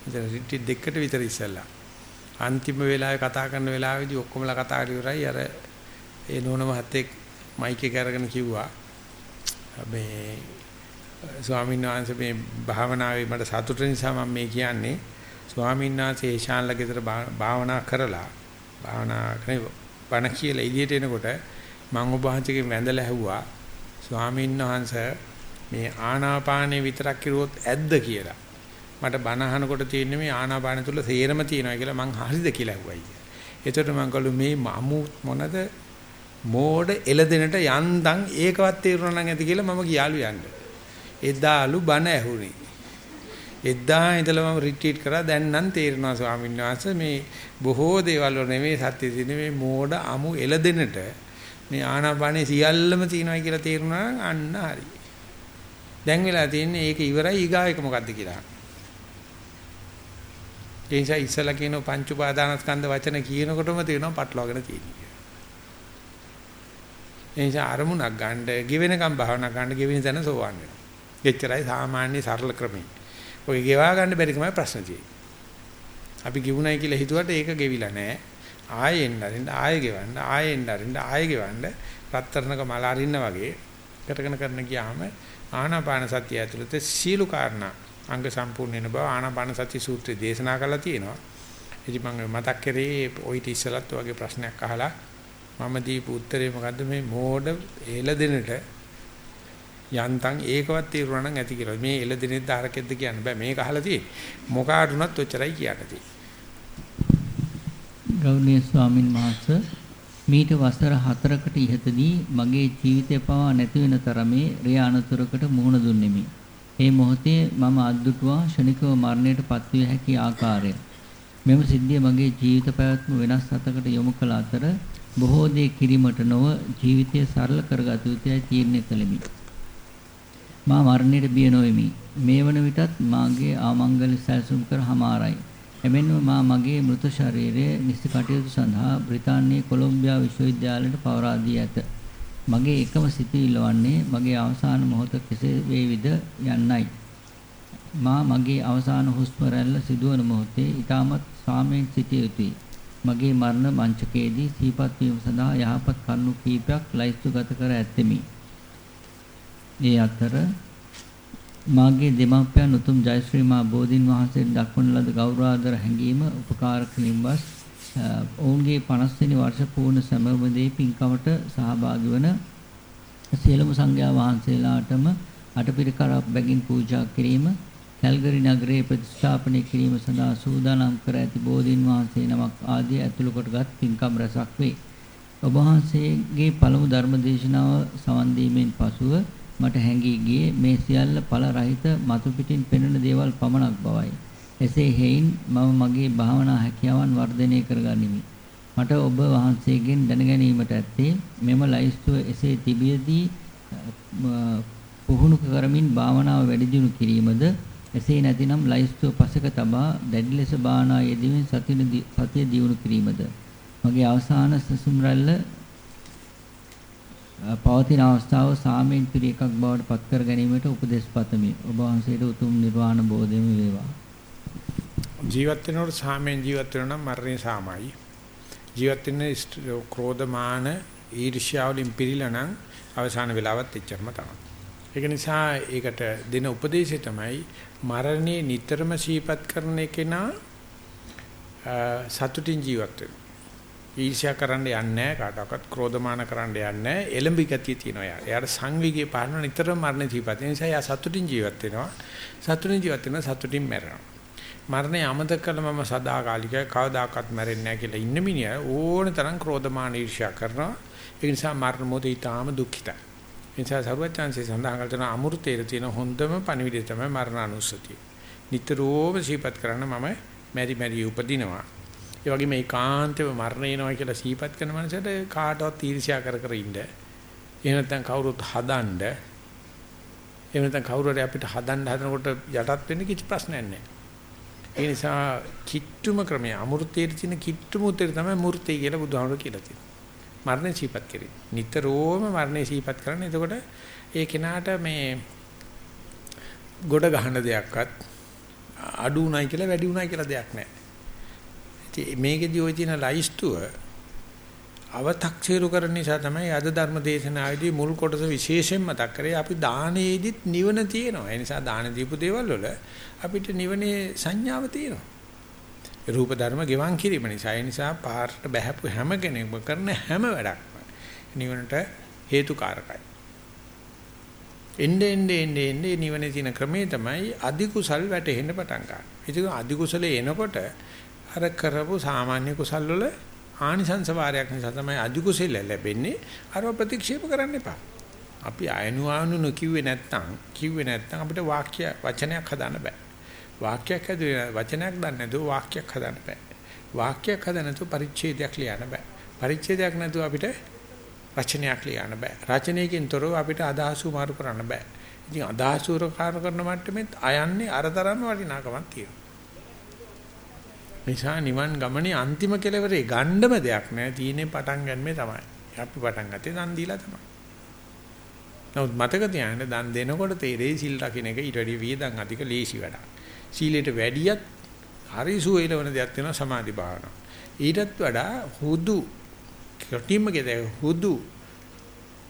Speaker 1: ඉතින් රිට්ටි දෙකට විතර ඉස්සලා අන්තිම වෙලාවේ කතා කරන වෙලාවේදී ඔක්කොමලා කතා කරලා ඉවරයි. අර ඒ නෝන මහත්තයෙක් මයික් එක අරගෙන කිව්වා මේ ස්වාමීන් වහන්සේ මේ භාවනාවේ මට සතුට නිසා මම මේ කියන්නේ. ස්වාමීන් වහන්සේ ඒශාන්ල ගෙදර භාවනා කරලා භාවනා කරේ බණ කියලා එළියට එනකොට මම ඔබ වහන්සේගෙන් වැඳලා ඇහුවා ස්වාමීන් වහන්සේ මේ ආනාපානේ විතරක් කිරුවොත් ඇද්ද කියලා. මට බණ අහනකොට තියෙන්නේ මේ ආනාපාන තුල සේරම තියෙනවා කියලා මං හරිද කියලා ඇහුවයි. එතකොට මං කළු මේ අමු මොනද මෝඩ එළදෙනට යන්තම් ඒකවත් තේරුණා නම් ඇති කියලා මම ගියාලු යන්න. එදාලු බණ ඇහුනේ. එදා ඉඳලා මම රිට්‍රීට් කරා දැන් නම් තේරෙනවා ස්වාමීන් වහන්සේ මේ බොහෝ දේවල් වල නෙමෙයි සත්‍ය තියෙන්නේ මේ මෝඩ අමු එළදෙනට මේ ආනාපානේ සියල්ලම තියෙනවා කියලා තේරුණා නම් අන්න හරි. දැන් වෙලා තියෙන්නේ ඒක ඉවරයි ඊගාව එක මොකද්ද කියලා. ඒ නිසා ඉස්සලා කියන පංච උපාදානස්කන්ධ වචන කියනකොටම තේරෙනවා පටලවාගෙන තියෙන්නේ. ඒ නිසා අරමුණක් ගන්න, ගෙවෙනකම් භාවනා ගන්න, ගෙවෙන තැන සෝවන් වෙනවා. එච්චරයි සාමාන්‍ය සරල ක්‍රමය. ඔය ගෙවා ගන්න බැරි කමයි ප්‍රශ්න තියෙන්නේ. අපි ගෙවුණයි කියලා හිතුවට ඒක ගෙවිලා නැහැ. ආයෙන් අරින්න ආයෙ ගෙවන්න ආයෙන් අරින්න ආයෙ ගෙවන්න රත්තරණක මල අරින්න වගේ කරගෙන කරන ගියාම ආනාපාන සතිය ඇතුළත සීලු කාරණා අංග සම්පූර්ණ වෙන බව ආනාපාන සති සූත්‍රයේ දේශනා කරලා තියෙනවා. ඉතින් මම මතක් කරේ ওই ඉතිසලත් වගේ ප්‍රශ්නයක් අහලා මම දීපු උත්තරේ මොකද්ද මේ මෝඩ එළ දෙනට යන්තම් ඒකවත් තීරුණා නම් ඇති කියලා. මේ එළ දෙනෙත් ධාරකෙද්ද කියන්න බෑ. මේක අහලා තියෙන්නේ. මොකාටුණත් ඔච්චරයි කියන්න තියෙන්නේ.
Speaker 2: ගෞරවනීය ස්වාමින් වහන්සේ මීට වසර 4කට ඉහතදී මගේ ජීවිතය පවා නැති වෙන තරමේ රේ අනතුරකට මුහුණ දුන්නෙමි. මේ මොහොතේ මම අද්දුටුවා ෂණිකව මරණයට පත්විය හැකි ආකාරය. මෙම සිද්ධිය මගේ ජීවිත පැවැත්ම වෙනස් අතකට යොමු කළ අතර බොහෝ දේ කිරීමට නොව ජීවිතය සරල කරගත යුතුයි තීරණය කළෙමි. මා මරණයට බිය නොවෙමි. මේ වන විටත් මාගේ ආමංගල සැලසුම් කර හමාරයි. එමෙන්ම මා මගේ මృత ශරීරය නිසි කටයුතු සඳහා බ්‍රිතාන්‍යයේ කොලොම්බියා විශ්වවිද්‍යාලයට පවරා දී ඇත. මගේ එකම සිතුවිල්ල වන්නේ මගේ අවසාන මොහොත කෙසේ වේවිද යන්නයි. මා මගේ අවසාන හුස්ම රැල්ල සිදුවන මොහොතේ ඊටමත් සාමයෙන් සිටිය යුතුයි. මගේ මරණ මංචකයේදී සීපත් වීම සඳහා යහපත් කරුණු කීපයක් ලයිස්තුගත කර ඇත්තෙමි. ඒ අතර මාගේ දෙමාපියන් උතුම් ජයශ්‍රී මා බෝධින් වහන්සේට දක්වන ලද ගෞරවාදර හැඟීම උපකාරක නිම්බස් ඔවුන්ගේ 50 වෙනි වර්ෂ පූර්ණ සමවදේ පින්කමට සහභාගී වන සියලුම සංඝයා වහන්සේලාටම අටපිරිකරක් බැගින් පූජා කිරීම කැල්ගරි නගරයේ ප්‍රතිස්ථාපනය කිරීම සඳහා සූදානම් කර ඇති බෝධීන් වහන්සේ නමක් ආදී ඇතුළු කොටගත් පින්කම් රැසක් වේ. ඔබ වහන්සේගේ පළමු ධර්ම දේශනාව සවන් දීමෙන් පසුව මට හැඟී ගියේ මේ සියල්ල ඵල රහිත මතු පිටින් පෙනෙන දේවල් පමණක් බවයි. එසේ හේයින් මම මගේ භාවනා හැකියාවන් වර්ධනය කරගනිමි. මට ඔබ වහන්සේගෙන් දැනගැනීමට ඇත්තේ මෙම ලයිස්තුව එසේ තිබියදී පුහුණු කරමින් භාවනාව වැඩි දියුණු කිරීමද එසේ නැතිනම් ලයිස්තුව පසක තබා දැඩි ලෙස භාවනා යෙදීමෙන් සතිය දියුණු කිරීමද මගේ අවසාන සසුම් රැල්ල පවතින අවස්ථාව සාමයෙන් පිරි එකක් බවට පත් කර ගැනීමට උපදෙස් පතමි. ඔබ වහන්සේට උතුම් නිර්වාණ බෝධියම වේවා.
Speaker 1: ජීවත් වෙනකොට සාමයෙන් ජීවත් වෙනවා නම් මරණය සාමයි. ජීවත් වෙන ක්‍රෝධමාන ඊර්ෂ්‍යාවලින් පිරීලා නම් අවසාන වෙලාවත් එච්චරම තමයි. ඒක නිසා ඒකට දෙන උපදේශය තමයි මරණය නිතරම සීපත් කරන එකේනා සතුටින් ජීවත් වෙනවා. ඊර්ෂ්‍යා කරන්න යන්නේ නැහැ කාටවත් ක්‍රෝධමාන කරන්න යන්නේ නැහැ එළඹි ගතිය තියෙනවා යා. එයාට සංවිගය පාන නිතරම මරණ ජීවිතය. ඒ නිසා යා සතුටින් ජීවත් වෙනවා. සතුටින් ජීවත් වෙනවා සතුටින් මැරෙනවා. මරණය අමතක කළා මම සදාකාලිකව කවදාකවත් මැරෙන්නේ නැහැ කියලා ඉන්න මිනිහා ඕන තරම් ක්‍රෝධමාන ඊර්ෂ්‍යා කරනවා. ඒ නිසා මරණ මොහොතේ ඊටාම දුක්ඛිතයි. ඒ නිසා සරුවචාන්සේ සඳහන් කළ තන අමෘතයේ තියෙන හොඳම පණිවිඩය තමයි මරණානුස්සතිය. නිතරම සිහිපත් කරන්න මම මෙරි මෙරි උපදිනවා. ඒ වගේම ඒකාන්තව මරණ එනවා කියලා සීපත් කරන මනසට කාටවත් ඊර්ෂ්‍යා කර කර ඉන්න. එහෙම නැත්නම් කවුරුත් හදන්න. එහෙම නැත්නම් කවුරු හරි අපිට හදන්න හදනකොට යටත් වෙන්න කිසි ප්‍රශ්නයක් නැහැ. ඒ නිසා කිට්ටුම ක්‍රමය අමෘතයේ තියෙන කිට්ටුම උත්තර තමයි මූර්තිය කියලා බුදුහාමුදුරු කියලා තියෙනවා. මරණය සීපත් කරේ. නිතරම මරණය සීපත් කරන්නේ. එතකොට ඒ කෙනාට මේ ගොඩ ගහන දෙයක්වත් අඩු උනායි කියලා වැඩි උනායි කියලා දෙයක් නැහැ. මේකෙදි ওই තියෙන ලයිස්තුව අව탁සීරු කරන නිසා තමයි අද ධර්ම දේශනාවේදී මුල් කොටස විශේෂයෙන් මතක් කරේ අපි දානයේදීත් නිවන තියෙනවා. ඒ නිසා දාන දීපු දේවල් වල අපිට නිවනේ සංඥාව තියෙනවා. රූප ධර්ම ගෙවන් කිරීම නිසා ඒ නිසා පාරට බැහැපු හැම කෙනෙක්ම කරන හැම වැඩක්ම නිවනට හේතුකාරකයි. එන්නේ එන්නේ එන්නේ එන්නේ නිවනේ තියෙන ක්‍රමේ තමයි අධිකුසල් වැටෙන්න පටන් ගන්න. ඒක අධිකුසල එනකොට අර කරපු සාමාන්‍ය කුසල් වල ආනිසංස වාරයක් නිසා තමයි අධි කුසල ලැබෙන්නේ. අරව ප්‍රතික්ෂේප කරන්න එපා. අපි අයනු ආනුන කිව්වේ නැත්නම් කිව්වේ නැත්නම් අපිට වාක්‍ය වචනයක් හදාන්න බෑ. වාක්‍යයක් හදුවේ වචනයක් දන්නේ නැතුව වාක්‍යයක් හදාන්න බෑ. වාක්‍යයක් හදන්න නැතුව පරිච්ඡේදයක් ලියන්න බෑ. පරිච්ඡේදයක් නැතුව අපිට රචනයක් ලියන්න බෑ. රචනයකින් තොරව අපිට අදහස් උමාරු කරන්න බෑ. ඉතින් අදහස් උමාරු කරන මට්ටමෙත් අයන්නේ අරතරම වටිනාකමක් තියෙනවා. නිසා නිවන් ගමනේ අන්තිම කෙලවරේ ගණ්ඩම දෙයක් නෑ තියෙන්නේ පටන් ගන්නමේ තමයි. අපි පටන් ගත්තේ දන් දීලා තමයි. නමුත් මතක තියාගන්න දන් දෙනකොට තේරෙයි සිල් රකින්න එක ඊට වැඩිය වියදම් අධික ලේසි වැඩක්. සීලයට වැඩියත් හරි සුවේලවන දෙයක් වෙනවා සමාධි භාවනාව. ඊටත් වඩා හුදු කටිම ගෙද හුදු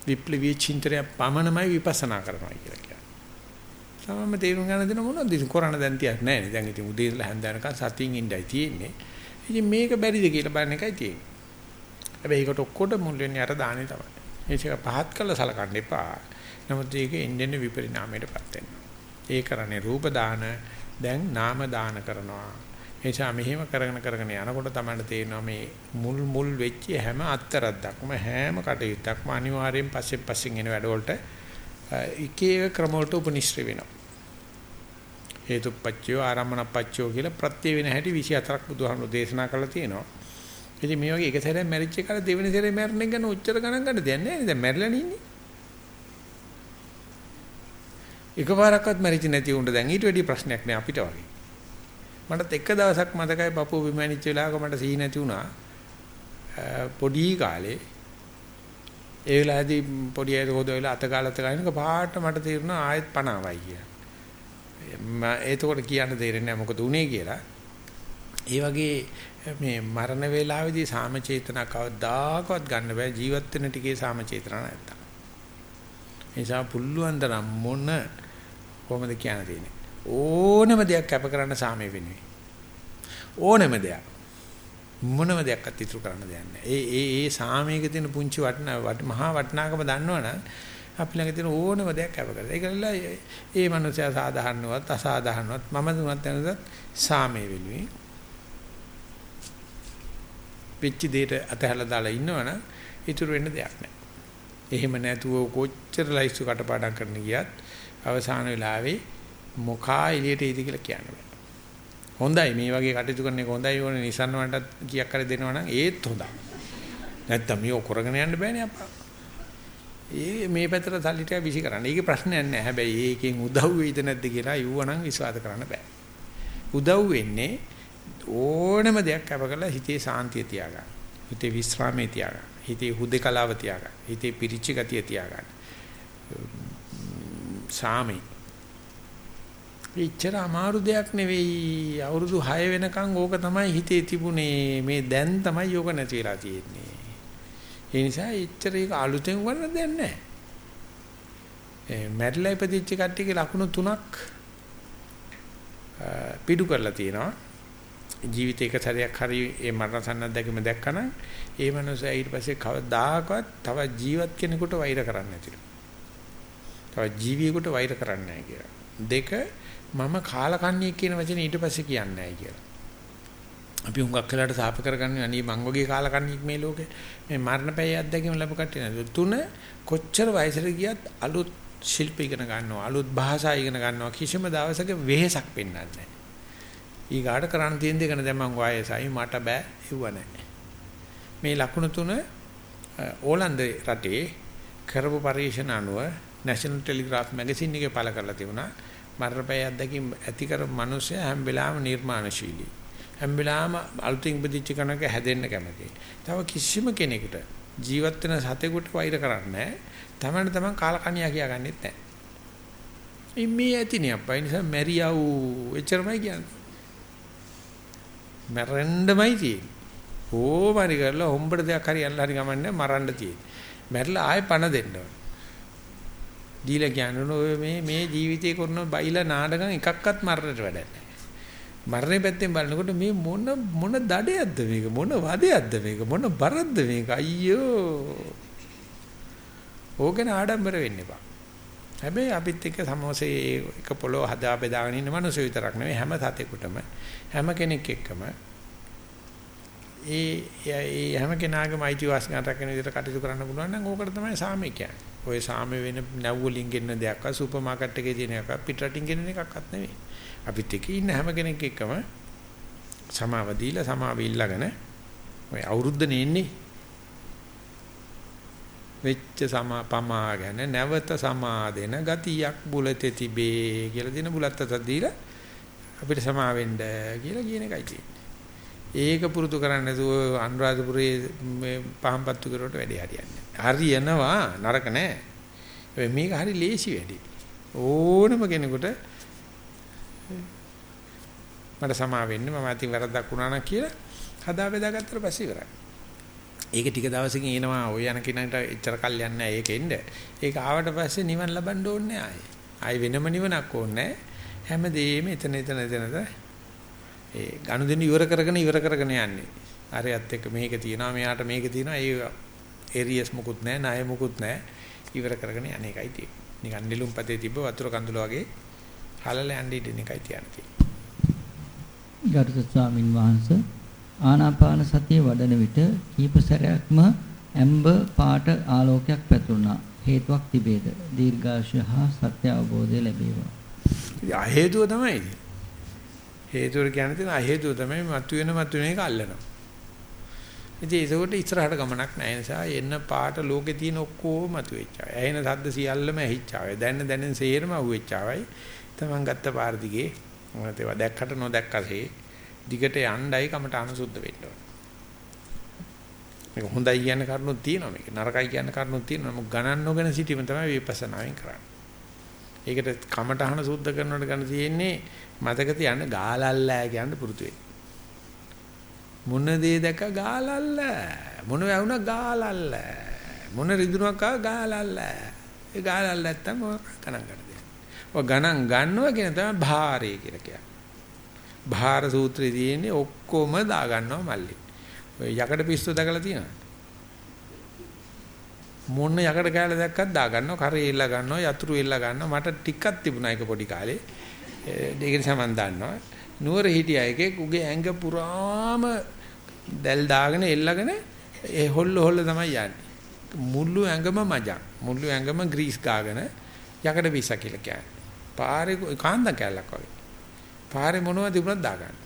Speaker 1: විප්ලවීය චින්තනය පමණමයි විපස්සනා කරනවා කියලා කියන්නේ. තමම තේරුම් ගන්න දෙන මොනවද ඉතින් කරන්න දැන් තියක් නැහැ නේ. දැන් ඉතින් උදේ ඉඳලා හැන්දෑනකන් සතියින් ඉඳයි තියෙන්නේ. ඉතින් මේක බැරිද කියලා බලන එකයි තියෙන්නේ. හැබැයි ඒකට ඔක්කොට මුල් වෙන්නේ අර දානේ තමයි. මේක පහත් කළා සලකන්න එපා. නමුත් ඒක එන්නේ විපරිණාමයටපත් වෙනවා. ඒ කරන්නේ රූප දාන දැන් නාම දාන කරනවා. එනිසා මෙහෙම කරගෙන කරගෙන යනකොට තමයි තේරෙනවා මේ මුල් මුල් වෙච්ච හැම අත්තරද්දක්ම හැම කටයුත්තක්ම අනිවාර්යෙන් පස්සෙන් පස්සෙන් එන වැඩවලට එක එක ක්‍රම වලට උපනිශ්‍රේ වෙනවා. හේතුපච්චයෝ ආරම්මනපච්චයෝ කියලා ප්‍රත්‍ය වෙන හැටි 24ක් බුදුහාමුදුරු දේශනා කරලා තියෙනවා. ඉතින් මේ වගේ එක සැරයක් මැරිච්ච එක දෙවෙනි සැරේ මැරෙන්න ගැන උච්චර ගණන් ගන්න දෙයක් නැහැ නේද? දැන් මැරිලා ඉන්නේ. එකපාරක්වත් මැරිච්ච නැති උන්ට දැන් ඊට වැඩි ප්‍රශ්නයක් නෑ අපිට වගේ. මටත් එක දවසක් මතකයි පපුව බිමැනිච්ච වෙලාවක මට සිහි නැති වුණා. පොඩි කාලේ ඒ වෙලාවේදී පොඩි අය හොදවලා අත ගාලා අත ගානක පාට මට තේරුණා ආයෙත් පණාවයි කියලා. මම ඒතකොට කියන්න තේරෙන්නේ නැහැ මොකද උනේ කියලා. ඒ වගේ මේ මරණ වේලාවේදී සාමචේතන කවදාකවත් ගන්න බෑ ජීවත් වෙන ටිකේ සාමචේතන නැත්තම්. ඒ නිසා පුල්ලුවන් තරම් මොන කොහොමද කියන්න තියෙන්නේ. ඕනම දෙයක් කැප කරන්න සාමය වෙනුයි. ඕනම දෙයක්. මොනම දෙයක්වත් ඉතුරු කරන්න දෙයක් නැහැ. ඒ ඒ ඒ සාමයක තියෙන පුංචි වටිනා මහා වටිනාකම දන්නවනම් අපි ළඟ තියෙන ඕනම දෙයක් කැප කරලා. ඒකilla ඒ මනුස්සයා සාධාරණවත් අසාධාරණවත් මම දුනත් යනදත් සාමයේ වෙනුවෙන් පිච්චි දෙයට අතහැලා දාලා ඉන්නවනම් ඉතුරු වෙන්න දෙයක් නැහැ. එහෙම නැතුව කොච්චර ලයිස්තු කටපාඩම් කරන්න ගියත් අවසාන වෙලාවේ මොකා එළියට එයිද කියලා කියන්න බෑ. හොඳයි මේ වගේ කටයුතු කරන එක හොඳයි ඕනේ Nissan වලටත් කීයක් හරි දෙනවා නම් ඒත් හොඳයි. නැත්තම් මේ කරගෙන යන්න බෑනේ අප්පා. ඒ මේ පැත්තට සල්ලි ටික විසි කරන්න. ඒකේ ප්‍රශ්නයක් නැහැ. හැබැයි ඒකෙන් උදව් වෙයිද නැද්ද කියලා යුවනම් විශ්වාස කරන්න බෑ. උදව් වෙන්නේ ඕනම දෙයක් අප කරලා හිතේ සාන්තිය තියාගන්න. හිතේ විස්රාමයේ තියාගන්න. හිතේ හුදේකලාව තියාගන්න. හිතේ පිරිච්ච ගතිය තියාගන්න. සාමේ. ඉච්චර අමාරු දෙයක් නෙවෙයි. අවුරුදු 6 වෙනකන් ඕක තමයි හිතේ තිබුණේ. මේ දැන් තමයි යෝග නැති වෙලා තියෙන්නේ. ඒ නිසා ඉච්චර ඒක අලුතෙන් වරන දෙයක් නැහැ. ඒ මැරිලා ඉපදිච්ච කට්ටියගේ ලකුණු තුනක් පිටු කරලා තියෙනවා. ජීවිතේ එක සැරයක් හරි ඒ මරණ සන්නද්ධකම දැක්කනම් ඒ මනුස්සයා ඊට පස්සේ කවදාකවත් තව ජීවත් කෙනෙකුට වෛර කරන්නේ නැතිලු. තව ජීවියෙකුට වෛර කරන්නේ නැහැ කියලා. දෙක මම කාලකන්ණියෙක් කියන වචනේ ඊට පස්සේ කියන්නේ නැහැ කියලා. අපි හුඟක් වෙලාට සාප කරගන්නේ අනේ මං වගේ කාලකන්ණියෙක් මේ ලෝකේ. මේ මරණ පැය අත්දැකීම ලැබ කට්ටිය නේද? තුන කොච්චර වයසට ගියත් අලුත් ශිල්ප ඉගෙන ගන්නවා අලුත් භාෂා ඉගෙන ගන්නවා. කිසිම දවසක වෙහෙසක් පෙන්වන්නේ නැහැ. ඊගාට කරන්න තියෙන දේ කරන දැන් මං වයසයි මට බෑ ඉුව නැහැ. මේ ලකුණු තුන ඕලන්ද රටේ කරපු පරීක්ෂණ අනුව National Telegraph magazine එකේ පළ කරලා තිබුණා. මරණ පැය අත්දැකීම් ඇති කර මිනිස්සයා හැම වෙලාවෙම නිර්මාණශීලී හැම වෙලාවම අලුතින් ඉපදිච්ච කෙනෙක් හැදෙන්න කැමතියි. තව කිසිම කෙනෙකුට ජීවත් වෙන සතෙකුට වෛර කරන්නේ නැහැ. තමන්න තමන් කාලකන්‍යා කියාගන්නෙත් නැහැ. ඉන්නේ ඇතිනේ අප්පා. ඒ නිසා මැරියව් එච්චරමයි කියන්නේ. මැරෙන්නමයි තියෙන්නේ. ඕමරි කරලා හොම්බට දෙයක් හරි යන්න හරි ගමන්නේ මරන්න තියෙන්නේ. මැරිලා ආයෙ පණ දෙන්න ඕන. දීලා කියන්නේ ඔය මේ මේ ජීවිතේ කරන බයිලා නාඩගම් එකක්වත් මරන්නට වැඩක් නැහැ. මරණය පැත්තෙන් බලනකොට මේ මොන මොන දඩයක්ද මේක? මොන වදයක්ද මේක? මොන බරක්ද මේක? අයියෝ. ඕකන ආඩම්බර වෙන්න එපා. හැබැයි අපිත් එක්ක සමෝසේ එක පොළොව හදා බෙදාගෙන ඉන්න මිනිස්සු විතරක් නෙවෙයි හැම සතෙකුටම හැම කෙනෙක් එක්කම. ඒ ඒ හැම කෙනාගේම අයිතිවාසිකම් රැකගෙන විදිහට කටයුතු කරන්න පුළුවන් නම් ඕකට තමයි සාමය කියන්නේ. ඔය සාමය වෙන නැව් වලින් ගෙන්න දෙයක් අ සුපර් මාකට් එකේ තියෙන එකක් පිටරටින් ගෙන්න එකක්වත් නෙවෙයි. අපිත් එක්ක ඉන්න හැම කෙනෙක් එක්කම සමාව දීලා සමාව ඉල්ලගෙන ඔය අවුරුද්ද නෙන්නේ වෙච්ච සමා පමා ගැන නැවත සමා දෙන ගතියක් බුලතේ තිබේ කියලා දින බුලත්තට දීලා අපිට සමා වෙන්න කියලා කියන එකයි තියෙන්නේ. ඒක පුරුදු කරන්නේ නැතුව අනුරාධපුරයේ මේ පහම්පත්තු කරුවට වැඩි හරියන්නේ. හරියනවා නරක නෑ. මේක හරි ලේසි වැඩි. ඕනම කෙනෙකුට මට සමා වෙන්න මම අතින් වැරද්දක් වුණා නම් කියලා හදා බෙදාගත්තට පස්සේ ඉවරයි. ඒක ටික දවසකින් එනවා ඔය යන කෙනාට එච්චර කල් යන්නේ නැහැ ඒක එන්න. ඒක ආවට පස්සේ නිවන් ලබන්න ඕනේ ආයේ. ආයේ වෙනම නිවනක් ඕනේ හැමදේම එතන එතන එතනද ඒ ගනුදෙනු ඉවර කරගෙන ඉවර කරගෙන යන්නේ. අරයත් එක්ක මේක තියෙනවා මෙයාට මේක තියෙනවා ඒ ඒරියස් මුකුත් නැහැ ණය මුකුත් නැහැ ඉවර කරගෙන යන එකයි තියෙන්නේ. නිකන් නිලුම් පතේ තිබ්බ වතුර කඳුල වගේ හලල යන්න ඉන්න එකයි තියන්නේ.
Speaker 2: ගරුතර ස්වාමින් වහන්සේ ආනාපාන සතිය වඩන විට කීප සැරයක්ම ඇම්බ පාට ආලෝකයක් පැතුණා. හේතුවක් තිබේද? දීර්ඝාෂය හා සත්‍ය අවබෝධය ලැබේවා.
Speaker 1: යා හේතුව තමයි. හේතුව කියන්නේ තියෙන හේතුව තමයි මතුවෙන මතුවෙන එක අල්ලනවා. ඉතින් ඒකෝට ඉස්සරහට ගමනක් නැහැ නිසා එන්න පාට ලෝකේ තියෙන ඔක්කොම මතුවෙච්චා. ඇහෙන ශබ්ද සියල්ලම ඇහිච්චාවයි. දැන්න දැනෙන සේරම අහුවෙච්චාවයි. තමන් ගත්ත පාර දිගේ මොනවද ඒවා දැක්කට නොදැක්කසේ දිගට යණ්ඩයි කමට අනුසුද්ධ වෙන්න ඕන. මේක හොඳයි කියන කරුණුත් තියෙනවා මේක. නරකයි කියන කරුණුත් තියෙනවා. මොක ගණන් නොගෙන සිටීම තමයි විපස්සනාවෙන් කරන්නේ. ඒකට කමටහන සුද්ධ කරනකොට ගන්න තියෙන්නේ මතක තියන්න ගාලල්ලා කියන පුරුදු වෙන්න. මොන දේ දැක ගාලල්ලා. මොන වැවුණා ගාලල්ලා. මොන රිදුනක් ආව ගාලල්ලා. ඒ ගාලල්ලා නැත්තම් මොකක් ගණන් ගන්න. ඔය ගණන් ගන්නවා කියන තමයි භාරය කියලා කියන්නේ. භාර සූත්‍රයේ තියෙන්නේ ඔක්කොම දා ගන්නවා මල්ලි. ඔය යකඩ පිස්සු දැකලා තියෙනවද? මොන යකඩ කෑල්ල දැක්කත් දා ගන්නවා කරේ එල්ල ගන්නවා යතුරු එල්ල ගන්නවා. මට ටිකක් තිබුණා ඒක පොඩි කාලේ. ඒක නිසා මම දන්නවා. නුවර හිටියා එකෙක් උගේ ඇඟ පුරාම දැල් දාගෙන එල්ලගෙන ඒ හොල්ල හොල්ල තමයි යන්නේ. මුළු ඇඟම මජක්. මුළු ඇඟම ග්‍රීස් ගාගෙන යකඩ විස කියලා කියන්නේ. පාරේ කාන්දම් කෑල්ලක් වගේ. පාරේ මොනවද තිබුණත් දා ගන්න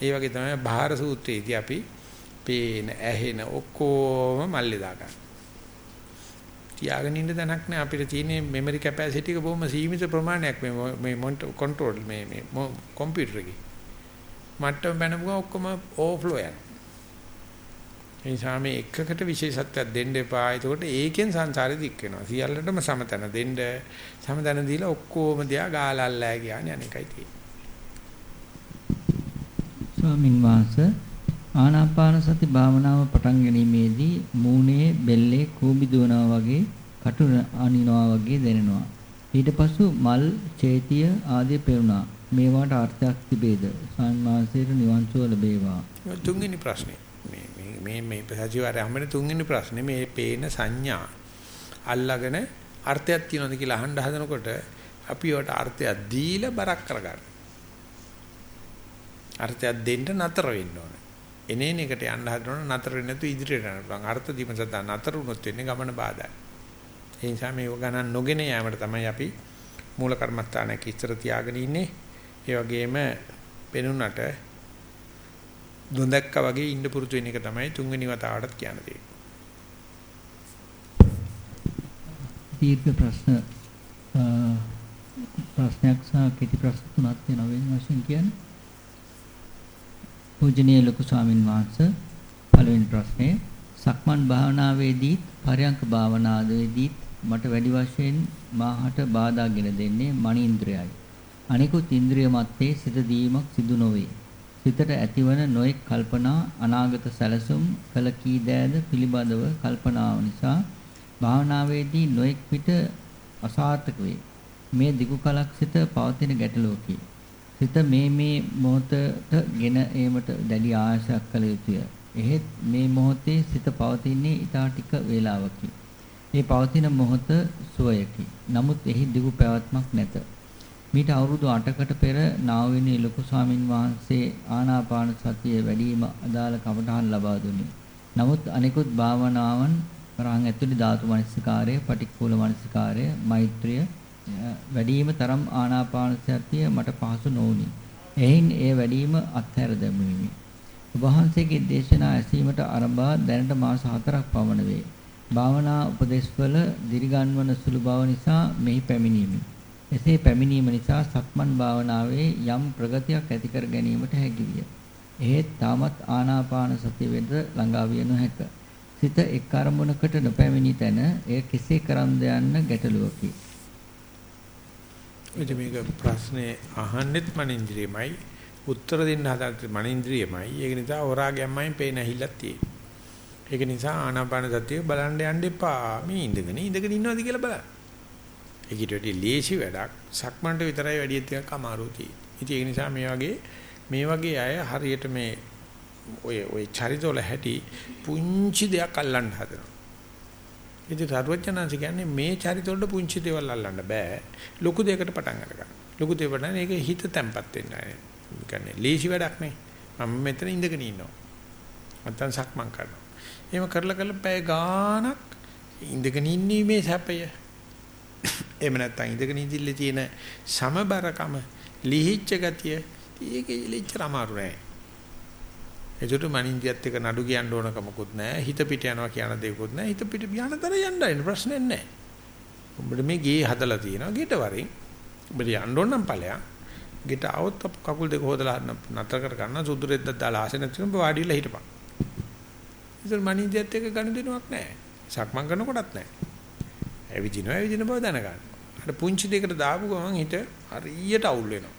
Speaker 1: ඒ වගේ තමයි බාහිර සූත්‍රයේදී අපි පේන ඇහෙන ඔක්කොම මල්ලේ දා ගන්න තියාගෙන ඉන්න තැනක් නෑ අපිට තියෙන මෙමරි කැපැසිටි එක බොහොම සීමිත ප්‍රමාණයක් මේ මේ කන්ට්‍රෝල් මේ මේ කම්පියුටර් එකේ මට්ටම බැනපුවා ඔක්කොම ඕවර්ෆ්ලෝ යනවා ඒ නිසා මේ එකකට විශේෂත්වයක් දෙන්න එපා. ඒකට ඒකෙන් සංසාරෙ දික් වෙනවා. සියල්ලටම සමතන දෙන්න සමතන දීලා ඔක්කොම දිහා ගාලල්ලා කියන්නේ අනේකයි තියෙන්නේ.
Speaker 2: ස්වාමින් වහන්සේ ආනාපාන සති භාවනාව පටන් ගැනීමේදී මූණේ බෙල්ලේ කූඹි දුවනවා වගේ කටු අනිනවා වගේ දැනෙනවා. ඊට පසු මල්, චේතිය ආදී පෙරුණා. මේවාට අර්ථයක් තිබේද? සම්මාසයට නිවන් සුව ලැබේවා.
Speaker 1: තුන්වෙනි ප්‍රශ්නේ. මේ මේ මේ සජීවරය හැමෙන තුන්වෙනි ප්‍රශ්නේ මේ පේන සංඥා අල්ලාගෙන අර්ථයක් තියනවද කියලා අහන්න හදනකොට අපි ඒකට අර්ථයක් දීලා බරක් කරගන්න. අර්ථයක් දෙන්න නතර වෙන්න ඕනේ. එනේන එකට යන්න හදනවනම් නතර වෙන්නේ නැතුව ඉදිරියට යන්න පුළුවන්. අර්ථ දීම සදා නතර වුණොත් වෙන්නේ ගමන බාධායි. ඒ නිසා මේව ගණන් නොගෙන යෑමට තමයි අපි මූල කර්මස්ථානයක ඉස්සර තියාගෙන ඉන්නේ. ඒ වගේම පෙනුනට දුඳක්ක වගේ ඉන්න පුරුදු වෙන එක තමයි තුන්වෙනි වතාවටත් කියන්න තියෙන්නේ.
Speaker 2: දීර්ඝ ප්‍රශ්න ප්‍රශ්නයක් සහ කෙටි ප්‍රශ්න තුනක් තියෙනවා වෙන වශයෙන් කියන්නේ. පූජනීය ලොකු ස්වාමින් වහන්සේ පළවෙනි ප්‍රශ්නේ සක්මන් භාවනාවේදී පරයන්ක භාවනාවේදී මට වැඩි වශයෙන් මාහට බාධාගෙන දෙන්නේ මනීන්ද්‍රයයි. අනිකුත් ඉන්ද්‍රිය මැත්තේ සිත දීමක් සිදු නොවේ. සිතට ඇතිවන නොඑක් කල්පනා අනාගත සැලසුම් කල කී දෑද පිළිබඳව කල්පනාව නිසා භාවනාවේදී නොඑක් පිට අසාර්ථක වේ. මේ දිගු කලක් සිට පවතින ගැටලුවකි. සිත මේ මේ මොහොතට ගෙන ඒමට දැඩි ආශයක් කළ යුතුය. එහෙත් මේ මොහොතේ සිත පවතින්නේ ඊටා ටික වේලාවකි. මේ පවතින මොහොත සුවයකි. නමුත් එහි දිගු පැවැත්මක් නැත. මීට අවුරුදු 8කට පෙර නාවිනේ ලොකු ස්වාමින් වහන්සේ ආනාපාන සතිය වැඩිම අදාළ කමඨහන් ලබා දුන්ನಿ. නමුත් අනිකුත් භාවනාවන් කරන් ඇතුළේ ධාතු මනසිකාරය, පටික්කුල මනසිකාරය, මෛත්‍රිය වැඩිම තරම් ආනාපාන සතිය මට පහසු නොවුනි. එයින් එය වැඩිම අත්හැර දැමුවෙමි. වහන්සේගේ දේශනා ඇසීමට ආරම්භ දැනට මාස 4ක් පමණ වේ. භාවනා උපදේශවල දිරිගන්වන සුළු බව නිසා මෙහි පැමිණීමි. එසේ පැමිණීම නිසා සක්මන් භාවනාවේ යම් ප්‍රගතියක් ඇති කර ගැනීමට හැකි විය. එහෙත් තාමත් ආනාපාන සතිය වෙත ළඟා විය නොහැක. සිත එක් අරමුණකට නොපැමිණි තැන එය කෙසේ කරම්ද යන්න ගැටලුවකි.
Speaker 1: එද මේක ප්‍රශ්නේ අහන්නෙත් මනින්ද්‍රියමයි උත්තර දෙන්න හදන්නේ මනින්ද්‍රියමයි. ඒක නිසා හොරාගැම්මයි පේන ඇහිල්ලක් තියෙන්නේ. ඒක නිසා ආනාපාන සතිය බලන්න යන්න එපා. මේ ඉඳගෙන ඉඳගෙන ඉන්නවද කියලා බලන්න. ඒකට වැඩි ලේසි වැඩක් සක්මන්ට විතරයි වැඩි ටිකක් අමාරු තියෙන්නේ. ඉතින් ඒ නිසා මේ වගේ මේ වගේ අය හරියට මේ ඔය ඔය චරිතවල හැටි පුංචි දෙයක් අල්ලන්න හදනවා. ඉතින් සරුවචනාංශ කියන්නේ මේ චරිතවල පුංචි දේවල් අල්ලන්න බෑ. ලොකු දෙයකට පටන් අරගන්න. ලොකු දෙයකට නම් ඒක හිත තැම්පත් වෙන්න ආයේ. කියන්නේ ලේසි වැඩක් නේ. මම මෙතන ඉඳගෙන ඉන්නවා. නැත්තම් සක්මන් කරනවා. එහෙම කරලා කරලා පැය ගාණක් ඉඳගෙන ඉන්නේ මේ සැපය. එහෙම නැත්නම් ඉඳගෙන ඉඳිල්ලේ තියෙන සමබරකම ලිහිච්ච ගතිය ඒක ඉලිච්චර අමාරු නෑ. ඒකට මනින්දියත් එක නඩු කියන්න ඕන කමකුත් නෑ. හිත පිට යනවා කියන දෙයක්කුත් නෑ. හිත පිට යන තර යන්නයි ප්‍රශ්නේ නෑ. උඹට මේ ගේ හදලා තියෙනවා. ගෙට වරින් උඹට යන්න ඕන නම් ඵලයක්. ගෙට આવොත් කකුල් දෙක හොදලා නතර කර ගන්න සුදුරෙද්ද දාලා ආසන තියෙන වාඩි වෙලා හිටපන්. ඉතින් මනින්දියත් එක ගනුදෙනුවක් නෑ. සක්මන් කරනකොටත් නෑ. ඇවිදිනවා ඇවිදින බව දැනගන්න. අර පුංචි දෙයකට දාපු ගමන් හිත හරියට අවුල් වෙනවා.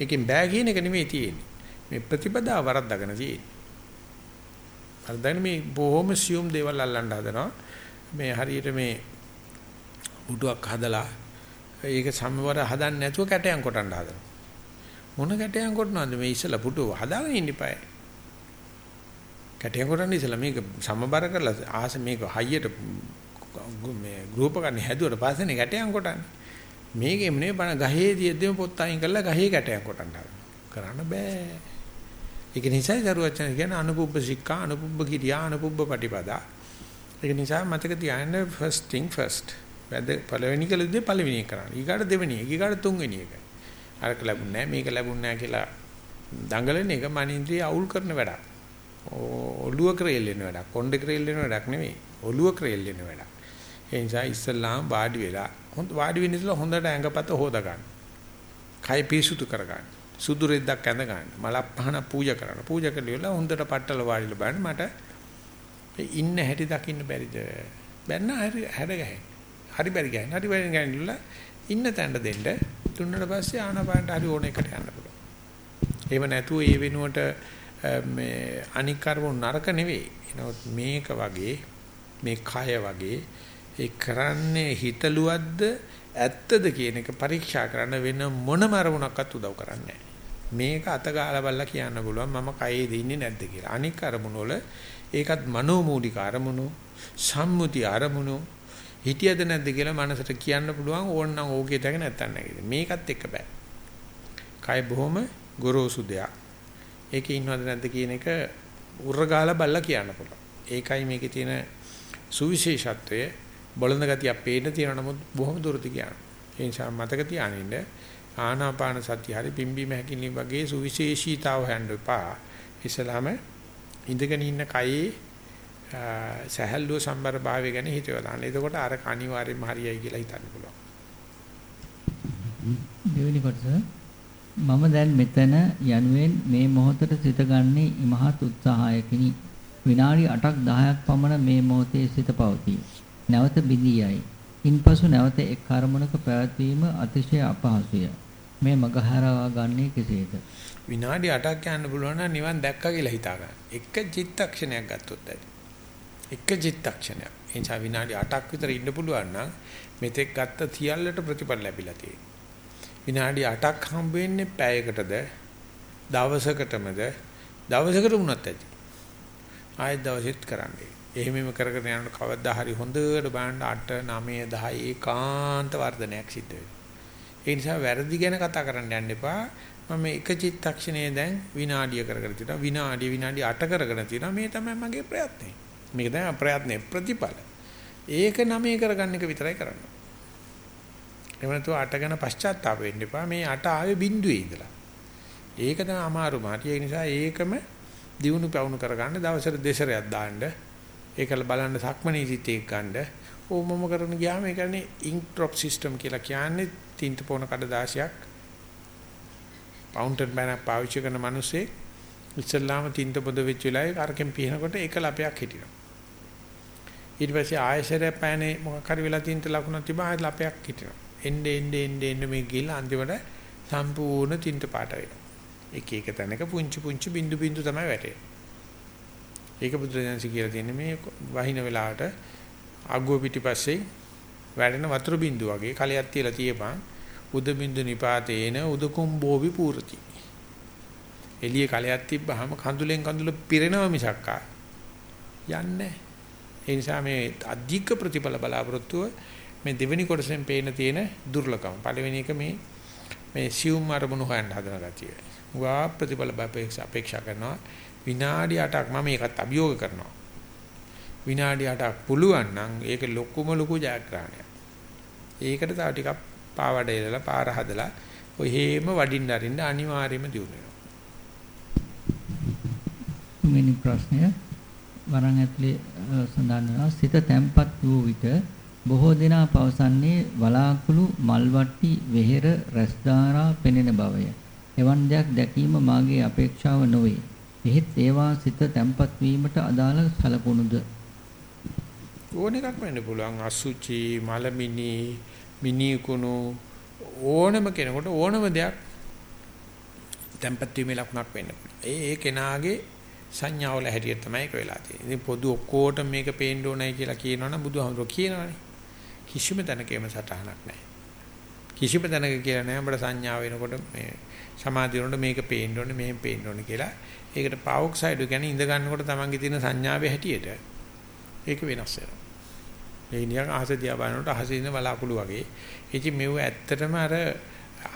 Speaker 1: ඒකෙන් බෑ කියන එක නෙමෙයි තියෙන්නේ. මේ ප්‍රතිපදාව වරද්දාගෙන තියෙන්නේ. වරද්දාගෙන මේ බොහොම සියුම් දේවල් අල්ලන්න හදනවා. මේ හරියට මේ උඩුවක් හදලා ඒක සමවර හදන්න නැතුව කැටයන් කොටන්න හදනවා. මොන කැටයන් කොටනවද මේ ඉස්සලා පුටුව හදාගෙන ඉන්න ඉපයි. කැටයන් කොටන්න ඉස්සලා මේක සමබර කරලා ආස මේක හයියට මේ ගෲප කන්නේ හැදුවට පස්සේනේ ගැටයන් කොටන්නේ. මේකෙම නේ බණ ගහේ දියද්දිම පොත් අයින් කරලා ගහේ ගැටයන් කොටන්න කරන්න බෑ. ඒක නිසා දරුවචන කියන්නේ අනුපුබ්බ සික්ඛා අනුපුබ්බ කිරියා අනුපුබ්බ පටිපදා. ඒක නිසා මතක තියාගන්න first thing first. වැද පළවෙනි කළ දේ පළවෙනි එක කරන්න. ඊගාට දෙවෙනි එක, ඊගාට තුන්වෙනි එක. අරක ලැබුණ නැහැ මේක ලැබුණ නැහැ කියලා දඟලන එක මනින්ද්‍රිය අවුල් කරන වැඩක්. ඔළුව ක්‍රේල් වෙන වැඩක්. කොණ්ඩේ ක්‍රේල් වෙන වැඩක් නෙවෙයි. ඔළුව ක්‍රේල් වෙන වැඩක්. ඒ නිසා ඉස්සල්ලාම වාඩි වෙලා හොඳ වාඩි වෙන්න ඉස්සලා හොඳට ඇඟපත හොදා ගන්න. කය පිසුතු කර ගන්න. සුදු රෙද්දක් ඇඳ ගන්න. මලක් පහන පූජා කරන්න. පූජා කරලා හොඳට පట్టල වාඩිලා බලන්න මට ඉන්න හැටි දකින්න බැරිද? බැන්න හරි හැඩ ගහන්න. හරි බැරි ගහන්න. හරි බැරි ගහන්නilla ඉන්න තැනට දෙන්න. දුන්නට පස්සේ ආනපානට හරි ඕන එකට යන්න පුළුවන්. එහෙම නැතුව ඒ වෙනුවට මේ අනික් කර්ම නරක නෙවෙයි. එනොත් මේක වගේ මේ කය වගේ ඒ කරන්නේ හිතලුවද්ද ඇත්තද කියන එක පරීක්ෂා කරන්න වෙන මොනම අරමුණක්වත් උදව් කරන්නේ මේක අතගාලා බලලා කියන්න පුළුවන් මම කයේ දින්නේ නැද්ද කියලා. අනික් අරමුණ වල ඒකත් මනෝමූලික අරමුණු, සම්මුති අරමුණු හිතියද නැද්ද කියලා මනසට කියන්න පුළුවන් ඕනනම් ඕකේ තැක නැත්තන් නැහැ. මේකත් එක බෑ. කය බොහොම ගොරෝසු දෙයක්. ඒකේ ඉන්නවද නැද්ද කියන එක උරගාලා බලලා කියන්න පුළුවන්. ඒකයි මේකේ තියෙන සුවිශේෂත්වය බලන ගතියක් පේන්න තියෙන නමුත් බොහොම දුරට කියනවා. ඒ නිසා මතක තියාගන්න ආනාපාන සතිය හරි පිම්බීම හැකිලිම වගේ සුවිශේෂීතාව හොයන්න එපා. ඉස්ලාම ඉඳගෙන ඉන්න කයේ සහැල්ලුව සම්බර භාවය ගැන හිතවලා දාන්න. එතකොට අර අනිවාර්යයෙන්ම හරියයි කියලා හිතන්න පුළුවන්.
Speaker 2: දෙවෙනි කොටස මම දැන් මෙතන යනුවෙන් මේ මොහොතට සිත ගන්නේ ඉමහත් උත්සාහයකිනි. විනාඩි 8ක් 10ක් පමණ මේ මොහොතේ සිත පවතී. නැවත බිඳියයි. ඉන්පසු නැවත එක් කර්මණක පැවැත්වීම අතිශය අපහසුය. මේ මගහරවා ගන්නේ කෙසේද?
Speaker 1: විනාඩි 8ක් යන්න පුළුවන් නම් නිවන් දැක්කා කියලා හිතා ගන්න. එක චිත්තක්ෂණයක් ගත්තොත් ඇති. එක චිත්තක්ෂණයක්. ඒ නිසා විනාඩි 8ක් විතර ඉන්න පුළුවන් නම් මෙතෙක් ගත්ත සියල්ලට ප්‍රතිඵල ලැබිලා තියෙනවා. විනාඩි 8ක් හම්බ වෙන්නේ පැයකටද දවසකටමද දවසකට වුණත් ඇති. ආයෙත් දවසෙත් කරන්නේ. එහෙමම කරගෙන යනකොට කවදා හරි හොඳට බලන්න 8 9 10 ඒකාන්ත වර්ධනයක් සිද්ධ වෙනවා. ඒ නිසා වැරදි ගැන කතා කරන්න යන්න එපා. මම එක චිත්තක්ෂණයේ දැන් විනාඩිය කරගෙන තියෙනවා. විනාඩිය විනාඩි 8 කරගෙන තියෙනවා. මේ තමයි මගේ ප්‍රයත්නය. මේක තමයි ප්‍රයත්නයේ ප්‍රතිඵල. ඒක නමේ කරගන්න එක විතරයි කරන්නේ. එහෙම නැතුව 8 ගැන පශ්චාත්තාප වෙන්න එපා. මේ 8 ආවේ බිඳුවේ ඉඳලා. ඒක තමයි අමාරුම. ඒ නිසා ඒකම දිනු පවුණු කරගන්න දවසට දෙසරයක් දාන්න ඒකල බලන්න සක්මනීදිත් ඒක ගන්න. ඕමම කරන ගියාම ඒ කියන්නේ ඉන්ක් ඩ්‍රොප් සිස්ටම් කියලා කියන්නේ තින්ත පොන කඩදාසියක් ෆවුන්ටන් බෑන පාවිච්චි කරන මිනිස්සේ ඉස්සල්ලාම තින්ත පොද වෙච්ච වෙලාවේ කරකෙන් පිහනකොට ඒක ලපයක් හිටිනවා. ඊට පස්සේ ආයශරය පෑනේ මොකක් හරි වෙලා තින්ත ලකුණක් තිබා ආයෙ ලපයක් හිටිනවා. එන්නේ එන්නේ එන්නේ එන්නේ මේ ගිහලා අන්තිමට සම්පූර්ණ තින්ත පාට වෙනවා. එක එක තැනක පුංචි පුංචි බින්දු බින්දු තමයි වැටෙන්නේ. ඒක බුදුරජාණන්සේ කියලා තියෙන්නේ මේ වහින වෙලාවට අග්ගුව පිටිපස්සේ වැඩෙන වතුර බින්දුව වගේ කලයක් තියලා තියපන්. උද බින්දු නිපාතේන උදකුම්බෝවි පූර්ති එළිය කලයක් තිබ්බහම කඳුලෙන් කඳුල පිරෙනව මිසක්කා යන්නේ ඒ නිසා මේ අධික ප්‍රතිඵල බලාපොරොත්තුව මේ දෙවෙනි කොටසෙන් පේන තියෙන දුර්ලභම. පළවෙනි එක මේ මේ සියුම් අරමුණු හොයන්න හදන ගතිය. වා ප්‍රතිඵල අපේක්ෂා කරනවා. විනාඩි 8ක් මම ඒකත් අභියෝග කරනවා. විනාඩි 8ක් පුළුවන් නම් ඒක ලොකුම ලොකු ජයග්‍රහණයක්. ඒකට තව ටිකක් පාවඩ එලලා පාර හදලා ඔය හේම වඩින්න අරින්න අනිවාර්යයෙන්ම දිනු වෙනවා.
Speaker 2: තුන්වෙනි ප්‍රශ්නය වරන් ඇතුලේ සඳහන් වෙනවා සිත තැම්පත් වූ විට බොහෝ දෙනා පවසන්නේ වලාකුළු මල්වට්ටි වෙහෙර රැස්දාරා පෙනෙන බවය. එවන් දෙයක් දැකීම මාගේ අපේක්ෂාව නොවේ. එහෙත් ඒවා සිත තැම්පත් වීමට අදාළ සලකුණුද
Speaker 1: ඕන එකක් වෙන්න පුළුවන්. අසුචි මලමිනි මිනිකුණු ඕනම කෙනෙකුට ඕනම දෙයක් තැම්පත් වීමේ ලකුණක් වෙන්න පුළුවන්. ඒ ඒ කෙනාගේ සංඥාවල හැටියට තමයි ඒක වෙලා තියෙන්නේ. ඉතින් පොදු ඔක්කොට මේක පේන්න ඕනයි කියලා කියනවනම් බුදුහාමුදුරුවෝ කියනවනේ. කිසිම තැනකේම සටහනක් නැහැ. කිසිම තැනක කියලා නැහැ. අපේ සංඥාව වෙනකොට මේ සමාධිය වලට මේක පේන්න ඕනේ මෙහෙම පේන්න ඕනේ කියලා. ඒකට පාවොක්සයිඩ් කියන්නේ ඉඳ ගන්නකොට තමන්ගේ තියෙන සංඥාවේ හැටියට ඒක වෙනස් වෙනවා. ඒ නිකන් අහස දිහා බලනකොට අහසේ ඉන්න බලාකුළු වගේ. ඉතින් මෙව ඇත්තටම අර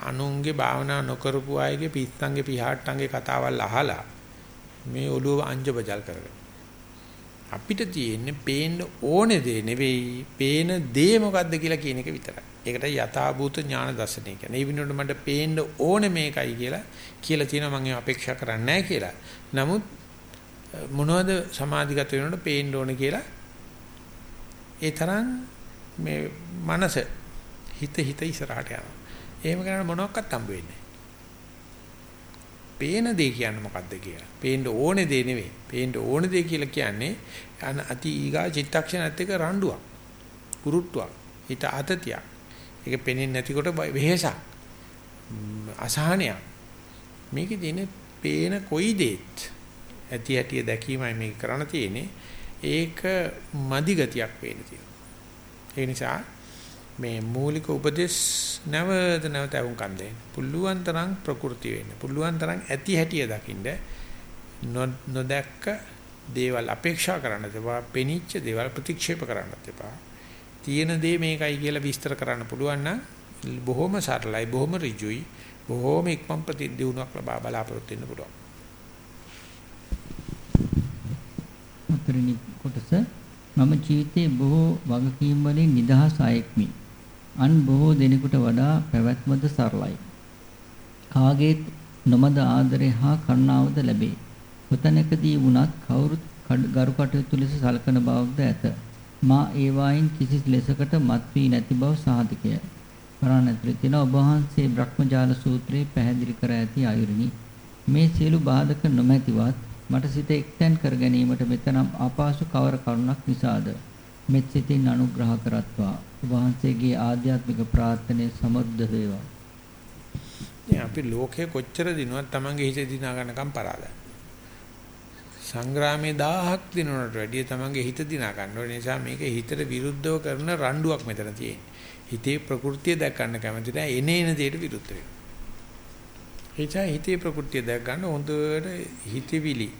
Speaker 1: අනුන්ගේ භාවනා නොකරපු අයගේ පිස්සන්ගේ පිහාට්ටන්ගේ කතාවල් අහලා මේ ඔළුව අංජබජල් කරගෙන අපිට තියෙන්නේ පේන්න ඕනේ දේ නෙවෙයි පේන දේ මොකද්ද කියලා කියන එක විතරයි. ඒකට යථාභූත ඥාන දර්ශනය කියන්නේ. ඒ විනෝඩ මට පේන්න ඕනේ මේකයි කියලා කියලා තියෙනවා මම අපේක්ෂා කරන්නේ නැහැ කියලා. නමුත් මොනවද සමාධිගත වෙනකොට පේන්න ඕනේ කියලා ඒ තරම් මේ මනස හිත හිත ඉස්සරහට යනවා. එහෙම කරන මොනවත් හම්බ වෙන්නේ පේන දේ කියන්නේ මොකද්ද කියලා. පේන්න ඕනේ දේ නෙවෙයි. පේන්න ඕනේ දේ කියලා කියන්නේ අති ඊගා චිත්තක්ෂණත් එක්ක රණ්ඩුවක්. පුරුට්ටුවක්. හිත ආතතියක්. ඒක පේන්නේ නැතිකොට වෙහෙසක්. අසහනයක්. මේකේ තියෙන පේන කොයි දෙයක් ඇති ඇටි දැකීමයි මේක කරන්න තියෙන්නේ. ඒක මදි ගතියක් වෙන්න තියෙනවා. ඒ නිසා මේ මූලික උපදේශ නැවත නැවත වුන්කම් දෙන්න. පුළුවන් තරම් ප්‍රകൃති වෙන්න. පුළුවන් තරම් ඇති හැටිය දකින්න. නොදැක්ක දේවල් අපේක්ෂා කරන්න එපා. පෙනිච්ච දේවල් ප්‍රතික්ෂේප කරන්නත් එපා. තියෙන දේ මේකයි කියලා විස්තර කරන්න පුළුවන් නම් බොහොම සරලයි, බොහොම ඍජුයි, බොහොම ඉක්මන් ප්‍රතිදියුණුවක් ලබා බලාපොරොත්තු වෙන්න පුළුවන්.
Speaker 2: උත්තරණි කොටස මම ජීවිතයේ බොහෝ වගකීම් වලින් නිදහස් අයෙක්මි. අන් බොහෝ දෙනෙකුට වඩා පැවැත්මද සරලයි. කාගේත් නොමද ආදරය හා කරුණාවද ලැබේ. කොතැනකදී වුණත් කවුරුත් ගරු කටයුතු ලෙස සලකන බවක්ද ඇත. මා ඒවායින් කිසි ලෙසකට මත් වී නැති බව සාධකය. වරණ ඇතුළේ තියෙන ඔබ වහන්සේ බ්‍රහ්මජාල සූත්‍රයේ පැහැදිලි කර ඇති අයුරිනි. මේ සියලු බාධක නොමැතිවත් මට සිත එක්තැන් කර ගැනීමට මෙතනම් ආපාසු කවර කරුණක් නිසාද මෙත් සිතින් අනුග්‍රහ කරත්වා වහන්සේගේ ආධ්‍යාත්මික ප්‍රාර්ථනාවේ සමෘද්ධ වේවා.
Speaker 1: දැන් අපි ලෝකේ කොච්චර දිනුවත් Tamange හිත දිනා ගන්නකම් පරාදයි. සංග්‍රාමයේ 1000ක් දිනනට වැඩිය Tamange හිත දිනා ගන්න ඕන නිසා මේක හිතට විරුද්ධව කරන රණ්ඩුවක් මෙතන තියෙන්නේ. හිතේ ප්‍රകൃතිය දැක ගන්න කැමති නැහැ එනේන දෙයට විරුද්ධ වෙනවා. එචා හිතේ ප්‍රകൃතිය දැක ගන්න හොඳට හිතවිලි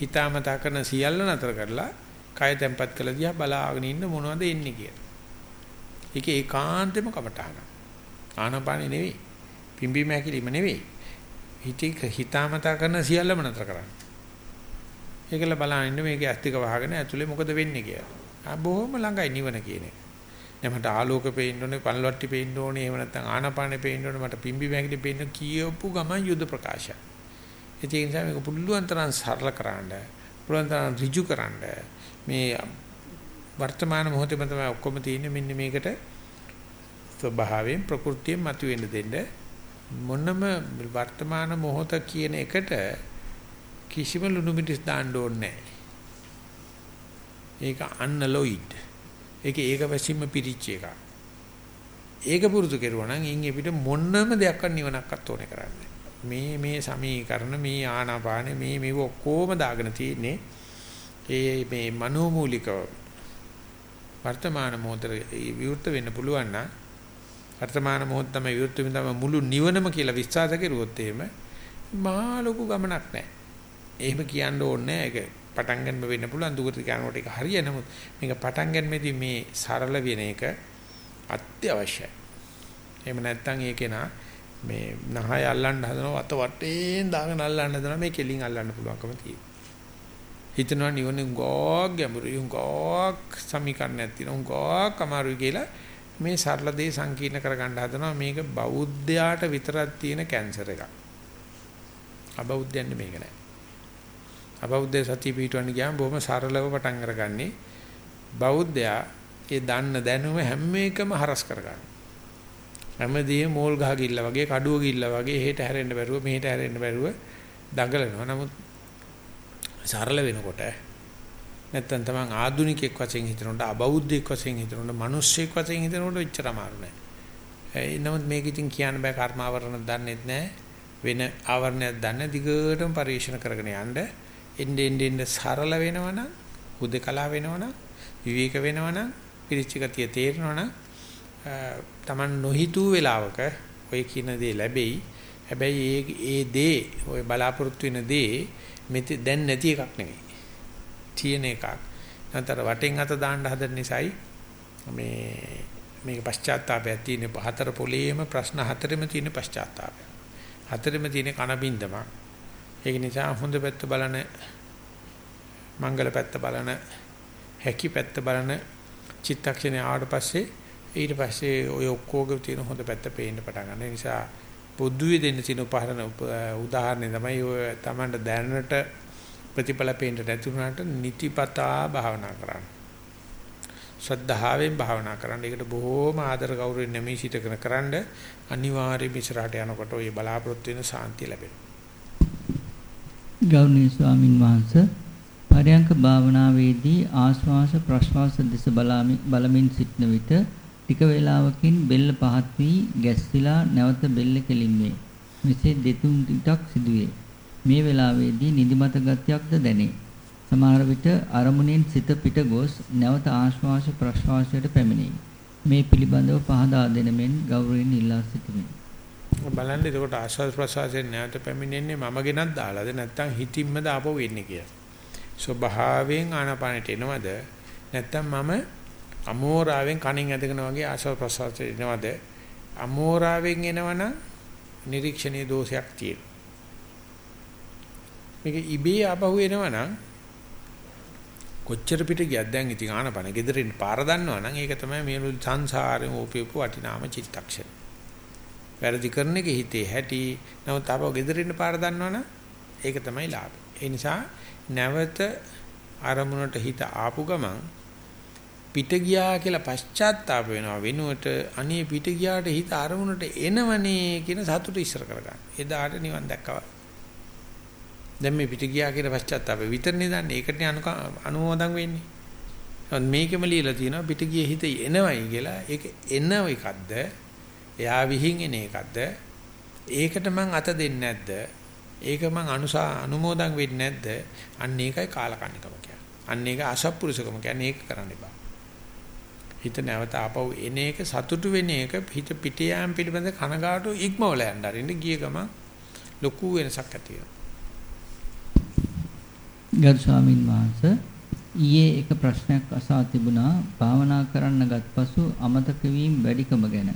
Speaker 1: හිතාමතා කරන සියල්ල නතර කරලා කය තැම්පත් කළ දිහා බලාගෙන ඉන්න මොනවද එන්නේ කියලා. ඒක ඒකාන්තෙම කමටහන. ආනපානෙ නෙවෙයි. පිම්බි මෑකිලිම නෙවෙයි. හිතේ හිතාමතා කරන සියල්ලම නතර කරන්න. ඒකල බලන්න මේක ඇස්තික වහගෙන ඇතුලේ මොකද වෙන්නේ කියලා. ආ බොහොම ළඟයි නිවන කියන එක. දැන් මට ආලෝක පේන්න ඕනේ, පන්ලොට්ටි පේන්න ඕනේ, එහෙම නැත්නම් ආනපානෙ පේන්න ඕනේ, මට පිම්බි මෑකිලි පේන්න කියපු ගමන් යුද ප්‍රකාශය. ඒ නිසා මේක පුළුවන් තරම් සරල කරන්න, පුළුවන් තරම් ඍජු කරන්න මේ වර්තමාන මොහොතේම තමයි ඔක්කොම තියෙන්නේ මෙන්න මේකට ස්වභාවයෙන් ප්‍රകൃතියෙන් මතුවෙන්න දෙන්න. මොනම වර්තමාන මොහොත කියන එකට කිසිම ලුණු මිටිස් දාන්න ඕනේ ඒක අන්නලොයිඩ් ඒක ඒක වැසින්ම පිරිච්ච එකක්. ඒක පුරුදු කෙරුවා නම් ඉන් එපිට මොනම දෙයක්වත් නිවනක්වත් ඕනේ කරන්නේ මේ මේ සමීකරණ මේ ආනාපාන මේ මේව ඔක්කොම දාගෙන තියෙන්නේ ඒ මේ මනෝමූලිකව වර්තමාන මොහොතේ විවෘත වෙන්න පුළුවන් නම් වර්තමාන මොහොත තමයි විවෘත වෙන තමයි මුළු නිවනම කියලා විශ්වාස කරුවොත් එහෙම මහා ලොකු ගමනක් නැහැ. එහෙම කියන්න ඕනේ ඒක. පටන් ගන්න වෙන්න පුළුවන් දුකට යනකොට ඒක හරිය නමුත් මේක පටන් ගන්නෙදී මේ සරල වෙන එක අත්‍යවශ්‍යයි. එහෙම නැත්නම් ඒකේ නා මේ නහය අල්ලන්න හදනවා අත වටේන් දාගෙන අල්ලන්න හදනවා මේ කෙලින් අල්ලන්න පුළුවන්කම තියෙනවා. හිතනවා නිවන ගෝක් ගැඹුරුයි ගෝක් සමීකරණයක් තියෙනවා ගෝක් අමාරුයි කියලා මේ සරල දේ සංකීර්ණ කරගන්න හදනවා මේක බෞද්ධයාට විතරක් තියෙන කැන්සර් එකක්. අබෞද්ධයන්ට මේක නෑ. අබෞද්ධ සතිය පිටවන්න ගියාම බොහොම සරලව පටන් අරගන්නේ බෞද්ධයා ඒ දන්න දැනුම හැම එකම හරස් කරගන්න. හැමදේම මෝල් ගහ ගිල්ල වගේ කඩුව ගිල්ල වගේ එහෙට හැරෙන්න බැරුව මෙහෙට හැරෙන්න බැරුව දඟලනවා. නමුත් සරල වෙනකොට නැත්තම් තමන් ආදුනිකෙක් වශයෙන් හිතනකොට අබෞද්ධෙක් වශයෙන් හිතනකොට මිනිස්සෙක් වශයෙන් හිතනකොට එච්චර අමාරු නෑ. ඒ නමුත් මේක ඉතින් කියන්න බෑ කර්මාවරණ දන්නෙත් නෑ වෙන ආවරණයක් දන්නේ දිගටම පරිශන කරගෙන යන්න එන්නේ එන්නේ සරල වෙනවනම් හුදකලා වෙනවනම් විවේක වෙනවනම් පිරිච්ච ගතිය තේරෙනවනම් තමන් නොහිතූ වෙලාවක ඔය කියන දේ ලැබෙයි හැබැයි ඒ ඒ දේ ඔය බලාපොරොත්තු වෙන දේ මෙතෙ දැන් නැති එකක් නෙවෙයි. තියෙන එකක්. නැතර වටෙන් අත දාන්න හදන නිසායි මේ මේක පශ්චාත්තාපයක් තියෙන හතර පොලේම ප්‍රශ්න හතරෙම තියෙන පශ්චාත්තාපය. හතරෙම තියෙන කනබින්දම. ඒක නිසා හොඳ පැත්ත බලන මංගල පැත්ත බලන හැකි පැත්ත බලන චිත්තක්ෂණය ආවට පස්සේ ඊට පස්සේ ඔය ඔක්කොගේ තියෙන හොඳ පැත්ත පේන්න පටන් ගන්න. ඒ නිසා පොදුවේ දෙන්න තියෙන උදාහරණ උදාහරණය තමයි ඔය Tamanට දැනනට ප්‍රතිඵල පේන්න නැතුණාට නිතිපතා භාවනා කරන්න. ශ්‍රද්ධාවෙන් භාවනා කරන්න. ඒකට බොහෝම ආදර ගෞරවයෙන් නැමී සිටගෙන කරන්න අනිවාර්යයෙන්ම ඉස්සරහට යනකොට ඔය බලාපොරොත්තු වෙන සාන්තිය ලැබෙනවා.
Speaker 2: ගෞරවනීය ස්වාමින් වහන්සේ පරයන්ක භාවනාවේදී ආශ්වාස ප්‍රශ්වාස දෙස බලමින් සිටන විට ටික වේලාවකින් බෙල්ල පහත් වී ගැස්සිලා නැවත බෙල්ල කෙලින්වේ. මෙසේ දෙතුන් ටිකක් සිදුවේ. මේ වේලාවේදී නිදිමත ගතියක්ද දැනේ. සමහර විට අරමුණෙන් සිත පිට ගොස් නැවත ආශ්වාස ප්‍රශ්වාසයට පැමිණේ. මේ පිළිබඳව පහදා දෙන මෙන් ගෞරවයෙන් ඉල්ලා සිටිමි.
Speaker 1: බලන්න එතකොට ආශ්වාස ප්‍රශ්වාසයෙන් නැවත පැමිණෙන්නේ මම ගෙනත් දාලාද නැත්නම් හිතින්මද ආපහු වෙන්නේ කියලා. ස්වභාවයෙන් ආනාපානට එනවද නැත්නම් මම අමෝරාවෙන් කණින් ඇදගෙන වගේ ආශ්වාස ප්‍රශ්වාසයට එනවද අමෝරාවෙන් එනවනම් නිරීක්ෂණීය දෝෂයක් තියෙනවා. මේක ඉබේ ආපහු එනවනම් කොච්චර පිට ගියත් දැන් ඉතින් ආනපන gederin පාර දන්නවනම් ඒක තමයි මේ සංසාරේ ඕපේපු වටිනාම චිත්තක්ෂණ. වැරදි කරන එක හිතේ හැටි නමුත් ආපහු gederin පාර දන්නවනම් ඒක තමයි ලාභය. ඒ නිසා නැවත අරමුණට හිත ආපු ගමන් පිට ගියා කියලා පශ්චාත්තාප වෙනවා වෙනුවට අනේ පිට ගියාට හිත අරමුණට එනවනේ කියන සතුට ඉස්සර කරගන්න. එදාට නිවන් දැක්කවා. දැන් මේ පිට ගියා කියලා පශ්චාත්තාප විතරනේ දන්නේ. ඒකට අනුමෝදන් වෙන්නේ. නමුත් මේකෙම ලියලා තියෙනවා පිට ගියේ හිත එනවයි කියලා. ඒක එන එකක්ද? එයා විහිං එන එකක්ද? ඒකට මං අත දෙන්නේ නැද්ද? ඒක මං අනුසා අනුමෝදන් වෙන්නේ නැද්ද? අන්න ඒකයි කාලකන්නිකම කියන්නේ. අන්න ඒක අසත්පුරුෂකම කියන්නේ ඒක කරන්න එපා. හිත නැවත ආපහු එන එක සතුටු වෙන එක හිත පිට යාම පිළිබඳ කනගාටු ඉක්මවල යන්න අරින්න ගිය ගමන් ලොකු වෙනසක් ඇති වෙනවා.
Speaker 2: ගරු ස්වාමින් වහන්සේ ඊයේ එක ප්‍රශ්නයක් අසා තිබුණා භාවනා කරන්න ගත්පසු අමතක වීම වැඩිකම ගැන.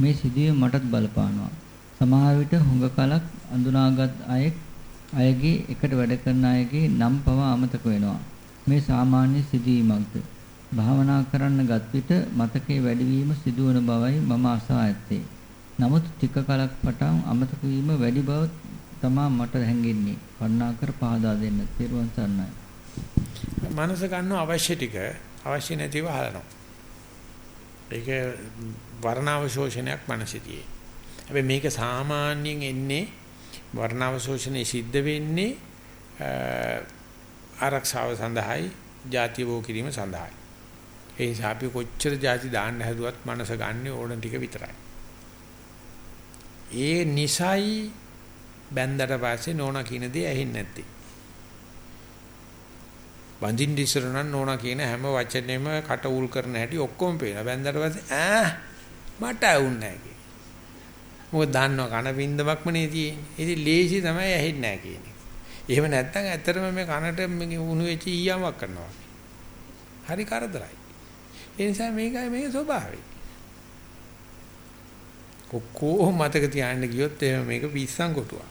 Speaker 2: මේ සිදුවීම මටත් බලපානවා. සමහර විට හුඟ කලක් අඳුනාගත් අයෙක් අයගේ එකට වැඩ කරන අයගේ නම් පවා අමතක වෙනවා. මේ සාමාන්‍ය සිදුවීමක්ද? භාවනා කරන්න ගත් විට මතකයේ වැඩිවීම සිදුවන බවයි මම අසා ඇත්තේ. නමුත් ටික කලක් පටන් අමතක වීම වැඩි බව තමා මට හැඟෙන්නේ. කරුණාකර පහදා දෙන්න. තෙරුවන් සරණයි.
Speaker 1: මනස ගන්න අවශ්‍ය ටික අවශ්‍ය නැතිව හලනවා. ඒක වර්ණාවශෝෂණයක් මනසේදී. හැබැයි මේක සාමාන්‍යයෙන් එන්නේ වර්ණාවශෝෂණේ සිද්ධ වෙන්නේ ආරක්ෂාව සඳහායි ಜಾති වෝ කිරීම සඳහායි. ඒ නිසා අපි කොච්චර ಜಾති දාන්න හැදුවත් මනස ගන්න ඕන ටික විතරයි. ඒ නිසයි බැන්දට පස්සේ නෝනා කියන දේ ඇහෙන්නේ නැත්තේ. වඳින්න ඉස්සර නම් නෝනා කියන හැම වචනේම කට උල් කරන හැටි ඔක්කොම පේනවා. බැන්දට පස්සේ ඈ මට ඇවුන්නේ නැහැ මොකද දන්නව කන බින්දමක්ම නේ තියෙන්නේ. ඉතින් ලේසි තමයි ඇහෙන්නේ නැහැ කියන්නේ. එහෙම නැත්නම් ඇත්තටම මේ කනට මේ උණු වෙච්ච ඊයමක් කරනවා. හරි කරදරයි. ඒ නිසා මේකයි මේක ස්වභාවය. කොක්කෝ මතක තියාගෙන ගියොත් එහෙම මේක පිස්සන් කොටුවක්.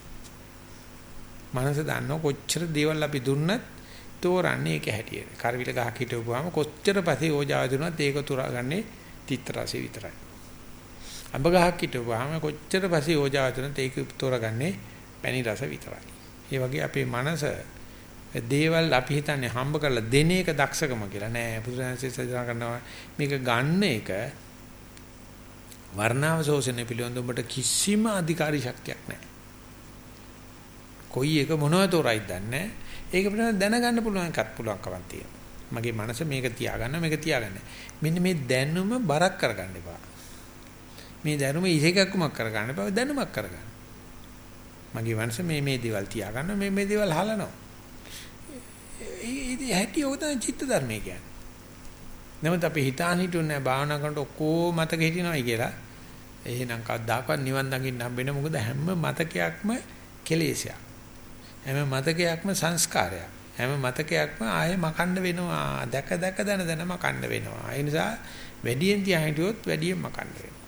Speaker 1: මනස දන්නව කොච්චර දේවල් අපි දුන්නත් තෝරන්නේ ඒක හැටියට. කරවිල ගහක් හිටවුවාම කොච්චර පස්සේ ඕජාව දුන්නත් ඒක තුරාගන්නේ තිත්ත රසෙ විතරයි. අඹ ගහක් හිටවුවාම කොච්චර පස්සේ ඕජාව දුන්නත් ඒක තෝරාගන්නේ පැණි රස විතරයි. ඒ වගේ අපේ මනස දේවල් අපි හිතන්නේ හම්බ කරලා දෙන එක දක්ෂකම කියලා. නෑ බුදුරජාණන්සේ සඳහන් කරනවා මේක ගන්න එක වර්ණාව ශෝෂණය පිළිබඳ උඹට කිසිම අධිකාරී ශක්තියක් නෑ. කොයි එක මොනවද තෝරයිද දන්නේ? ඒක පිළිබඳව දැනගන්න පුළුවන් එකක් පුළුවන්කමක් තියෙනවා. මගේ මනස මේක තියාගන්න මේක තියාගන්න. මෙන්න මේ දැනුම බරක් කරගන්න එපා. මේ දැනුම ඉසේකක්කමක් කරගන්න එපා දැනුමක් කරගන්න මගේ මනස මේ මේ දේවල් තියාගන්න මේ මේ දේවල් හලනවා ඒ හැටි ඔය තමයි චිත්ත ධර්මය කියන්නේ. නමුත් අපි හිතාන හිටුන්නේ භාවනා කරනකොට ඔක්කොම මතක හිටිනවයි කියලා. එහෙනම් කවදාකවත් නිවන් දකින්න හම්බෙන්නේ මොකද හැම මතකයක්ම කෙලෙසයක්. හැම මතකයක්ම සංස්කාරයක්. හැම මතකයක්ම ආයෙ මකන්න වෙනවා. දැක දැක දන දන මකන්න වෙනවා. ඒ නිසා වැඩියෙන් තියා හිටියොත් වැඩියෙන් මකන්න වෙනවා.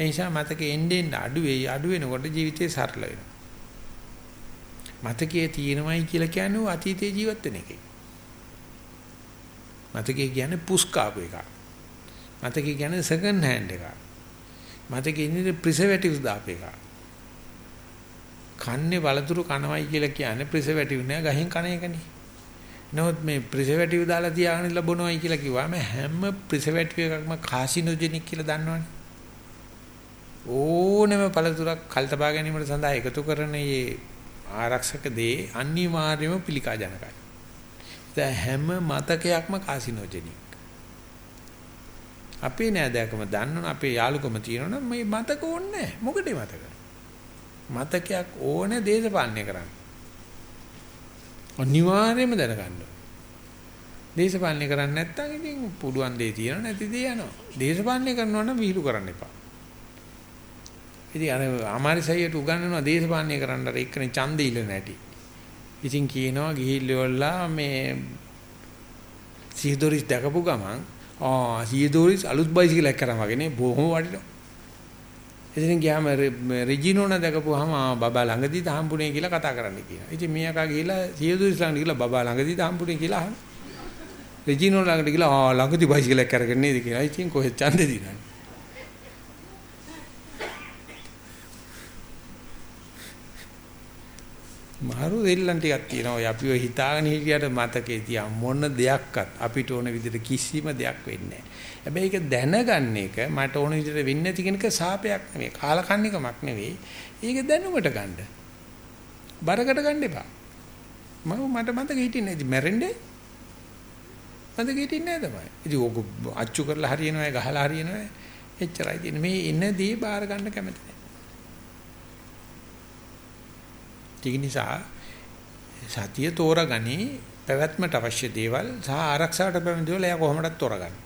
Speaker 1: ඒ නිසා මතකෙ එන්නේ අඩු වෙයි අඩු වෙනකොට ජීවිතේ සරල වෙනවා. මතකයේ තියෙනවයි කියලා කියන්නේ අතීතේ ජීවත් වෙන එකයි. මතකයේ කියන්නේ පුස්කාපු එකක්. මතකයේ කියන්නේ සෙකන්ඩ් හෑන්ඩ් එකක්. මතකයේ ඉන්නේ ප්‍රිසර්වේටිව්ස් දාපු එකක්. කන්නේ වලතුරු කනවයි කියලා කියන්නේ ප්‍රිසර්වේටිව් නෑ ගහෙන් කන එකනේ. නමුත් මේ ප්‍රිසර්වේටිව් දාලා තියාගෙන ඉන්න බොනවයි කියලා කිව්වම හැම ප්‍රිසර්වේටිව් එකක්ම කාසිනෝජෙනික් කියලා දන්නවනේ. ඕනෙම පළතුරක් කල්තබා ගැනීමට සඳහා එකතු කරන මේ ආරක්ෂක දේ අනිවාර්යයෙන්ම පිළිකා ජනකයි. දැන් හැම මතකයක්ම කාසිනෝජෙනික්. අපේ නෑදෑකම දන්නවනේ අපේ යාළුකම තියෙනවනේ මේ මතක ඕනේ නැහැ. මොකටද මතක? මතකයක් ඕනේ දේශපාලනය කරන්න. අනිවාර්යයෙන්ම දැනගන්න. දේශපාලනය කරන්නේ නැත්නම් ඉතින් පුළුවන් දේ තියෙනවා නැති දේ යනවා. දේශපාලනය කරනවා නම් විහිළු කරන්න එපා. ඉතින් අර අමාරිසයියට උගන්වනවා දේශපාලනය කරන්න අර එක්කනේ ඡන්දෙ ඉල්ල නැටි. ඉතින් කියනවා ගිහිල්ලා මේ සීදොරිස් දැකපු ගමන් ආ සීදොරිස් අලුත් බයිසිකලයක් කරා වගේනේ බොහොම වටිනවා. ඉතින් ගියාම රෙජිනෝන දැකපුවාම බබා ළඟදීද හම්බුනේ කියලා කතා කරන්න කියනවා. ඉතින් මේ අකා ගිහිල්ලා සීදොරිස් ළඟට ගිහිල්ලා බබා ළඟදීද හම්බුනේ කියලා අහනවා. රෙජිනෝ ළඟට ගිහිල්ලා ආ ළඟදී බයිසිකලයක් කරගෙන නේද කියලා. ඉතින් කොහෙද ඡන්දෙ දිනන්නේ? මාරු දෙල්ලන් ටිකක් තියෙනවා. ඔය අපි ඔය හිතාගෙන හිටියට මතකේ තියා මොන දෙයක්වත් අපිට ඕන විදිහට කිසිම දෙයක් වෙන්නේ නැහැ. හැබැයි ඒක දැනගන්න එක මට ඕන විදිහට වෙන්නේ නැති කෙනක සාපයක් නෙවෙයි. කාලකන්නිකමක් නෙවෙයි. ඒක දැනුමට ගන්න. බරකට ගන්න එපා. මම මට මතක හිටින්නේ නැති මැරෙන්නේ. මතක හිටින්නේ නැහැ තමයි. ඉතින් ඕක අච්චු කරලා හරියනවා ගහලා හරියනවා. එච්චරයි තියෙන්නේ. මේ එනදී බාර ගන්න කැමති ඒක නිසා සතිය තෝරගනි පැවැත්මට අවශ්‍ය දේවල් සහ ආරක්ෂාවට පැමිණ දේවල් එයා කොහොමදත් තෝරගන්න.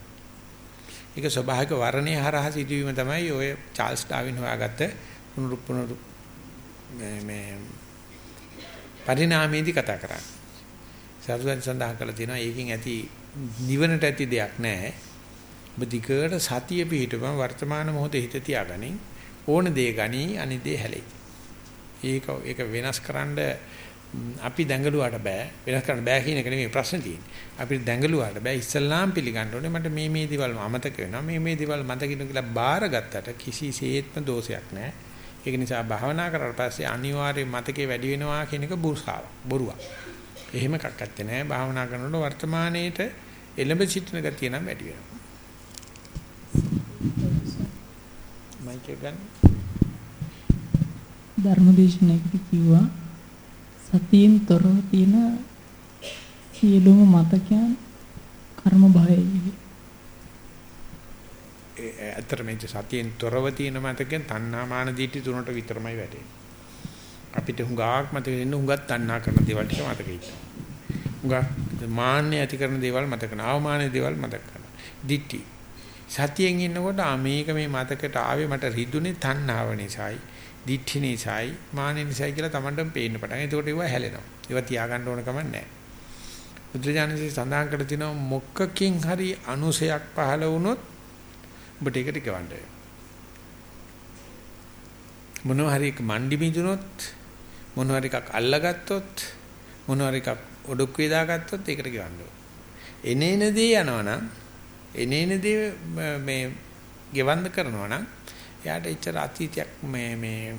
Speaker 1: ඒක ස්වභාවික වර්ණයේ හරහා සිදුවීම තමයි ඔය චාල්ස් ඩාවින් හොයාගත්ත පුනරුත්පුනරු මේ මේ පරිණාමයේදී කතා කරන්නේ. සරුවෙන් සඳහන් කළා තියෙනවා ඒකෙන් ඇති නිවනට ඇති දෙයක් නැහැ. ඔබ දිගට සතිය පිහිටවම වර්තමාන මොහොතේ හිත තියාගනින් ඕන දේ ගනි අනිදේ හැලෙයි. ඒක ඒක වෙනස් කරන්න අපි දැඟලුවාට බෑ. වෙනස් කරන්න බෑ කියන එක නෙමෙයි ප්‍රශ්නේ තියෙන්නේ. අපිට දැඟලුවාට බෑ. ඉස්සල්ලාම් පිළිගන්න ඕනේ මට මේ මේ දේවල් අමතක වෙනවා. මේ මේ දේවල් මතකිනු කියලා බාරගත්තට කිසිසේත්ම දෝෂයක් නැහැ ඒක නිසා භාවනා කරලා පස්සේ අනිවාර්යයෙන් මතකේ වැඩි වෙනවා කියන එක බුරුසාව බොරුවක්. එහෙම එකක් ඇත්තේ නැහැ භාවනා කරනකොට වර්තමානයේට එළඹ සිටින ගතිය නම් වැඩි වෙනවා. මයික් එක ගන්න.
Speaker 3: ධර්මදේශනයකට කිව්වා සතියෙන් තොරව තියෙන සියලුම මතකයන් කර්ම භවයයි.
Speaker 1: ඒ ඇත්තට මේ සතියෙන් තොරව තියෙන මතකෙන් තණ්හා මාන දිටි තුනට විතරමයි වැටෙන්නේ. අපිට හුඟක් මතක ඉන්න හුඟක් තණ්හා කරන දේවල් ටික මතක ඉන්නවා. හුඟක් මාන්නේ ඇති කරන දේවල් මතක කරනවා. අවමානයේ දේවල් මතක කරනවා. දිටි සතියෙන් ඉන්නකොට මේක මේ මතකයට ආවේ මට රිදුනේ තණ්හාව නිසායි. දිඨි නිසායි මානෙ නිසායි කියලා Tamanටම පේන්න පටන්. ඒකට ඒවා හැලෙනවා. ඒවා තියාගන්න ඕන කමක් නැහැ. බුද්ධජානසී සඳහන් කර තිනවා මොකකින් හරි අනුසයක් පහළ වුණොත් ඔබට ඒකට ගවන්න මොනවා හරි මණ්ඩි මිදුනොත් මොනවා හරි එකක් අල්ලගත්තොත් මොනවා හරි එකක් ඔඩොක්කුවේ දාගත්තොත් ඒකට ගවන්න එනේන දේ යනවනම් එනේන දේ මේ ගෙවන්න කරනවා නම් එයාට එච්චර අතීතයක් මේ මේ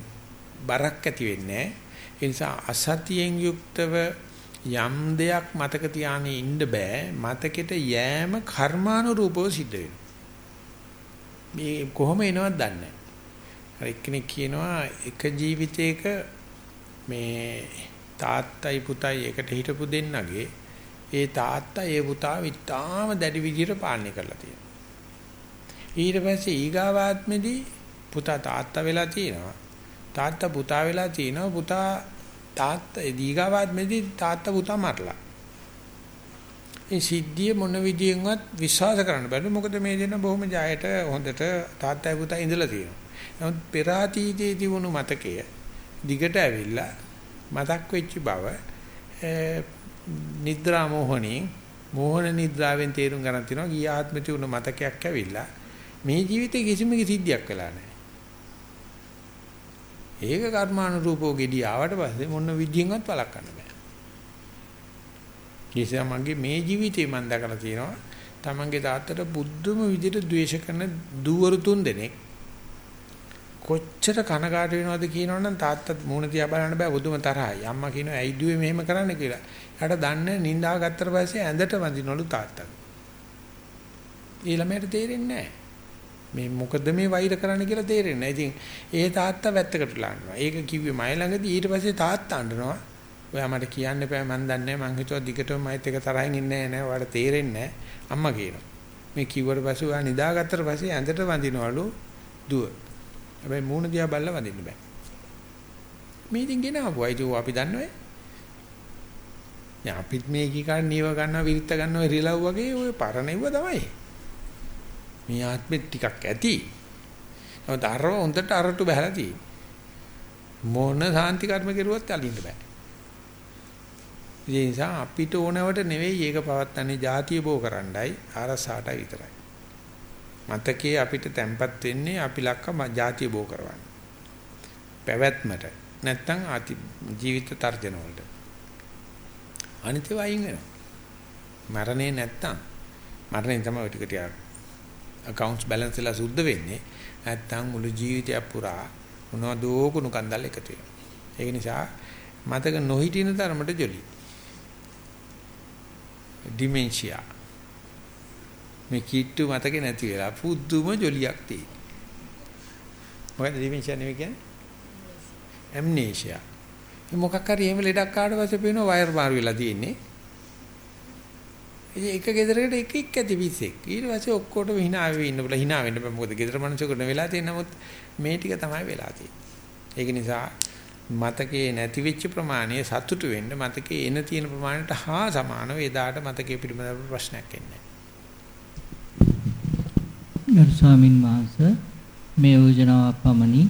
Speaker 1: බරක් ඇති වෙන්නේ ඒ නිසා අසතියෙන් යුක්තව යම් දෙයක් මතක තියාගෙන ඉන්න බෑ. මතකෙට යෑම කර්මානුරූපව සිද්ධ වෙනවා. මේ කොහොම එනවද දන්නේ නැහැ. එක්කෙනෙක් කියනවා එක ජීවිතයක මේ තාත්තයි පුතයි එකට හිටපු දෙන්නගේ ඒ තාත්තා ඒ පුතා විතාම දැඩි විදිහට පාලනය කරලා තියෙනවා. ඊට පස්සේ ඊගාවාත්මෙදී පුතා තාත්තා වෙලා තියෙනවා. තාත්තා පුතා වෙලා තියෙනවා. පුතා තාත්තා දීගාවාත් මෙදී තාත්තා පුතා මරලා. ඒ සිද්ධිය මොන විදියෙන්වත් විශ්වාස කරන්න බැහැ. මොකද මේ දෙන්න බොහොම ජයයට හොඳට තාත්තයි පුතා ඉඳලා තියෙනවා. නමුත් පෙර අතීතයේ තිබුණු මතකය දිගට ඇවිල්ලා මතක් වෙච්ච බව නිද්‍රා මොහණින් මෝහන නිද්‍රාවෙන් තේරුම් ගන්න තියෙනවා ගිය ආත්මෙ තිබුණ මතකයක් ඇවිල්ලා මේ ජීවිතේ කිසිම සිද්ධියක් වෙලා නැහැ. ඒක කර්මානුරූපෝ gedi ආවට පස්සේ මොන විදියෙන්වත් වළක්වන්න බෑ. නිසා මගේ මේ ජීවිතේ මම දැකලා තියෙනවා තමන්ගේ තාත්තට බුද්ධම විදිහට ද්වේෂ කරන දූවරු තුන් දෙනෙක් කොච්චර කනකාට වෙනවද කියනවනම් තාත්තා මූණ තියා බලන්න බෑ බුදුම තරහයි. අම්මා කියනවා ඇයි දුවේ මෙහෙම කරන්න කියලා. එයාට දන්නේ නින්දා ගත්තට පස්සේ ඇඳට වඳිනවලු තාත්තා. ඒ ළමයට තේරෙන්නේ නැහැ. මේ මොකද මේ වෛර කරන්න කියලා තේරෙන්නේ නැහැ. ඉතින් ඒ තාත්තා වැත්තකට ලානවා. ඒක කිව්වේ මයි ළඟදී ඊට පස්සේ තාත්තා අඬනවා. ඔයා මට කියන්න එපා මන් දන්නේ නැහැ. මං හිතුවා දිගටම මයිත් එක තරහින් ඉන්නේ නැහැ. ඔයාලට තේරෙන්නේ නැහැ. අම්මා කියනවා. මේ කිව්වට පස්සේ ඔයා නිදාගත්තට පස්සේ ඇඳට වඳිනවලු දුව. හැබැයි මූණ දිහා බලලා වඳින්න බෑ. මේ ඉතින් ගෙනාවුවා. ඒක අපි දන්නවයි. දැන් අපිත් මේ කීකා නීව ගන්නවා විරිත්ත ගන්නවා රිලව් වගේ ওই පරණෙව තමයි. මේ ආත්මෙත් ටිකක් ඇති. නමුත් අරව හොඳට අරටු බහලා තියෙන්නේ. මොන සාන්ති කර්ම කෙරුවත් අලින්න බෑ. ඒ නිසා අපිට ඕනවට නෙවෙයි ඒක පවත්තන්නේ ಜಾතිය බෝ කරන්නයි ආරසාට විතරයි. මතකයේ අපිට තැම්පත් වෙන්නේ අපි ලක්ක ಜಾතිය බෝ කරවන්න. පැවැත්මට නැත්තම් ආති ජීවිත තර්ජන වලට. අනිත් ඒවා අයින් වෙනවා. මරණේ නැත්තම් මරණයෙන් තමයි ඔය ටික ටික accounts balance එක සුද්ධ වෙන්නේ. නැත්තම් මුළු ජීවිතය පුරා මොනවදෝ කුණු කන්දල් එකතු වෙනවා. ඒක නිසා මතක නොහිටින තරමට ජොලි. ඩිමෙන්ෂියා මේ කිට්ටු මතකේ නැති වෙලා පුදුම ජොලියක් තියෙනවා. මොකද ඩිමෙන්ෂියා නෙවෙයි කියන්නේ? ඇම්නේෂියා. මොකක් හරි එහෙම ලෙඩක් ආවට පස්සේ පේනවා වයර් මාරු වෙලා තියෙන්නේ. ඉතින් එක ගෙදරකට එක එක ඇති පිස්සෙක්. ඊට පස්සේ ඔක්කොටම hina වෙවි ඉන්න බල hina වෙන්න බෑ. මොකද ගෙදර මිනිස්සුන්ට වෙලා තියෙන නමුත් මේ ටික තමයි වෙලා තියෙන්නේ. ඒක නිසා මතකේ නැති වෙච්ච ප්‍රමාණය සතුටු වෙන්න මතකේ එන තියෙන ප්‍රමාණයට හා සමානව එදාට මතකේ පිළිබඳව ප්‍රශ්නයක් එන්නේ
Speaker 2: ගරු ස්වාමින් වහන්සේ මේ යෝජනාවක් පමණි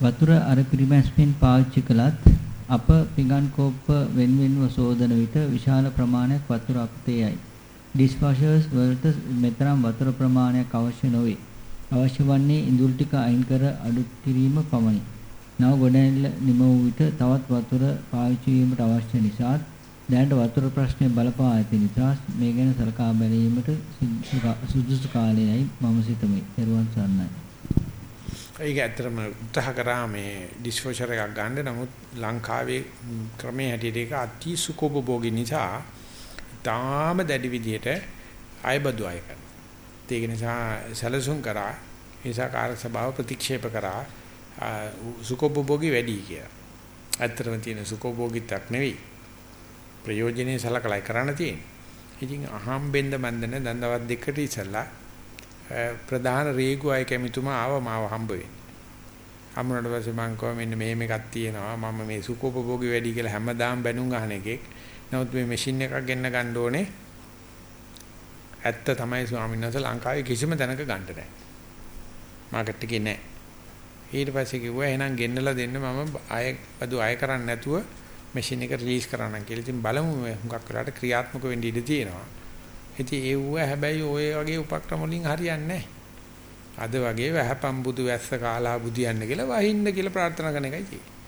Speaker 2: වතුර අර පිරිමැස්මෙන් පාවිච්චි කළත් අප පිඟන් කෝප්ප වෙන්වෙන්ව සෝදන විට විශාල ප්‍රමාණයක් වතුර අපතේ යයි. ඩිස්වොෂර්ස් වලට මෙතරම් වතුර ප්‍රමාණයක් අවශ්‍ය නොවේ. අවශ්‍ය වන්නේ ඉඳුල් ටික අයින් කර අඩු කිරීම පමණි. නව ගොඩනැගිල්ල නිම වූ විට තවත් වතුර පාවිච්චි වීමට අවශ්‍ය නිසා දැනට වතුර ප්‍රශ්නය බලපා ඇති නිසා මේ ගැන සලකා බැලීමට සුදුසු කාලයයි මම සිතමි. ත්වන් සරණයි.
Speaker 1: ඒක ඇත්තටම උත්සාහ කරා මේ ඩිස්වොෂර් එකක් ගන්න නමුත් ලංකාවේ ක්‍රමයේ හැටියට ඒක අති සුකොබෝගී නිසා තාම දැඩි විදියට අයබදු අය කරනවා. ඒක නිසා සැලසුම් කරා ඒසා කාර්ය සභාව ප්‍රතික්ෂේප කරා සුකොබෝගී වැඩි කියලා. ඇත්තටම තියෙන සුකොබෝගීත්වයක් නෙවෙයි. ප්‍රයෝජනේ සලකලා කරන්න තියෙන්නේ. ඉතින් අහම්බෙන්ද මන්දන දන්දවත් දෙකට ඉස්සලා ප්‍රධාන රේගු අය කැමිතුමා ආව මාව හම්බ වෙන්නේ. හම්බුනට පස්සේ මං කිව්වා මෙන්න මෙහෙම එකක් තියෙනවා. මම මේ සුඛෝපභෝගී වැඩි කියලා හැමදාම බැනුම් අහන එකෙක්. නමුත් මේ මැෂින් එකක් ගෙන්න ගන්න ඕනේ. ඇත්ත තමයි ස්වාමීන් වහන්සේ ලංකාවේ කිසිම තැනක ගන්න නැහැ. මාකට් එකේ නැහැ. ඊට පස්සේ කිව්වා එහෙනම් ගෙන්නලා දෙන්න මම ආය බදු ආය කරන්නේ නැතුව මැෂින් එක රිලීස් කරන්න කියලා. ඉතින් බලමු හුඟක් වෙලාට ක්‍රියාත්මක වෙන්න ඉඩ තියෙනවා. ඉතින් ඒව හැබැයි ওই වගේ උපක්‍රම වලින් හරියන්නේ අද වගේ වැහපම් බුදු වැස්ස කාලා බුදියන්න කියලා වහින්න කියලා ප්‍රාර්ථනා කරන එකයි තියෙන්නේ.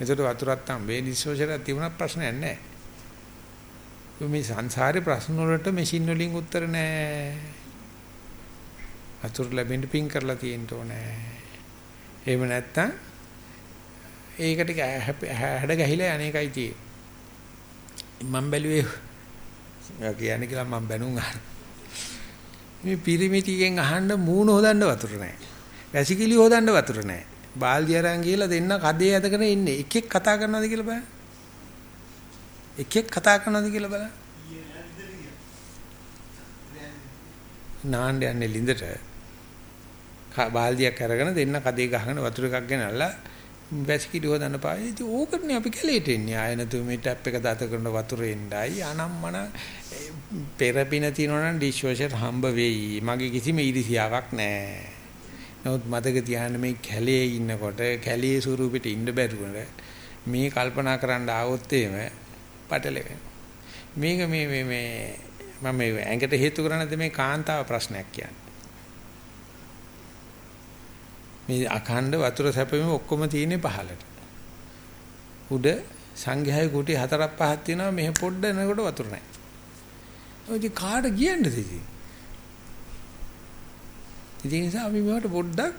Speaker 1: එතකොට වතුරක් තම මේ ඩිස්ෝෂරයක් තිබුණා ප්‍රශ්නයක් නැහැ. මේ සංසාරේ ප්‍රශ්න වලට මැෂින් වලින් උත්තර නැහැ. වතුර ලැබෙන්න පින් කරලා තියෙන්න ඕනේ. එහෙම නැත්තම් ඒකට හැඩ ගැහිලා අනේකයි තියෙන්නේ. මම බැලුවේ කියන්නේ කියලා මම බැනුම් අහන. මේ පිරිමිටිගෙන් අහන්න මූණ හොදන්න වතුර නැහැ. වැසිකිලි හොදන්න වතුර නැහැ. බාල්දිය අරන් ගිහලා දෙන්න කඩේ ඇදගෙන ඉන්නේ. එකෙක් කතා කරනවද කියලා බලන්න. එකෙක් කතා කරනවද කියලා බලන්න. නාන්න යන්නේ ලිඳට. බාල්දියක් අරගෙන දෙන්න කඩේ ගහගෙන වතුර එකක් ගෙනල්ලා වැසිකිලි හොදන්න පායි. ඉතින් ඕකනේ අපි කැලේට එන්නේ. ආය නැතු මේ ටැප් එක දාත කරන වතුරේ ඉන්නයි අනම්මන පෙරපින තියනවා නම් ඩිෂ් හම්බ වෙයි. මගේ කිසිම ඊර්ෂියාවක් නැහැ. නමුත් මතක තියාගන්න මේ කැලේ ඉන්නකොට කැලේ ස්වරූපෙට ඉන්න බැරුවන මේ කල්පනා කරන්න ආවොත් එහෙම පටලෙවෙන. මේක මේ මේ මේ මම මේ ඇඟට හේතු කරන්නේ මේ කාන්තාව ප්‍රශ්නයක් කියන්නේ. මේ අඛණ්ඩ වතුර සැපෙම ඔක්කොම තියෙන්නේ පහලට. උඩ සංඝයායි කුටි හතරක් පහක් තියෙනවා මෙහෙ පොඩ්ඩ එනකොට වතුර නැහැ. ඔය කාට කියන්නද ඉතින්? ඉතින් නිසා අපි මේවට පොඩ්ඩක්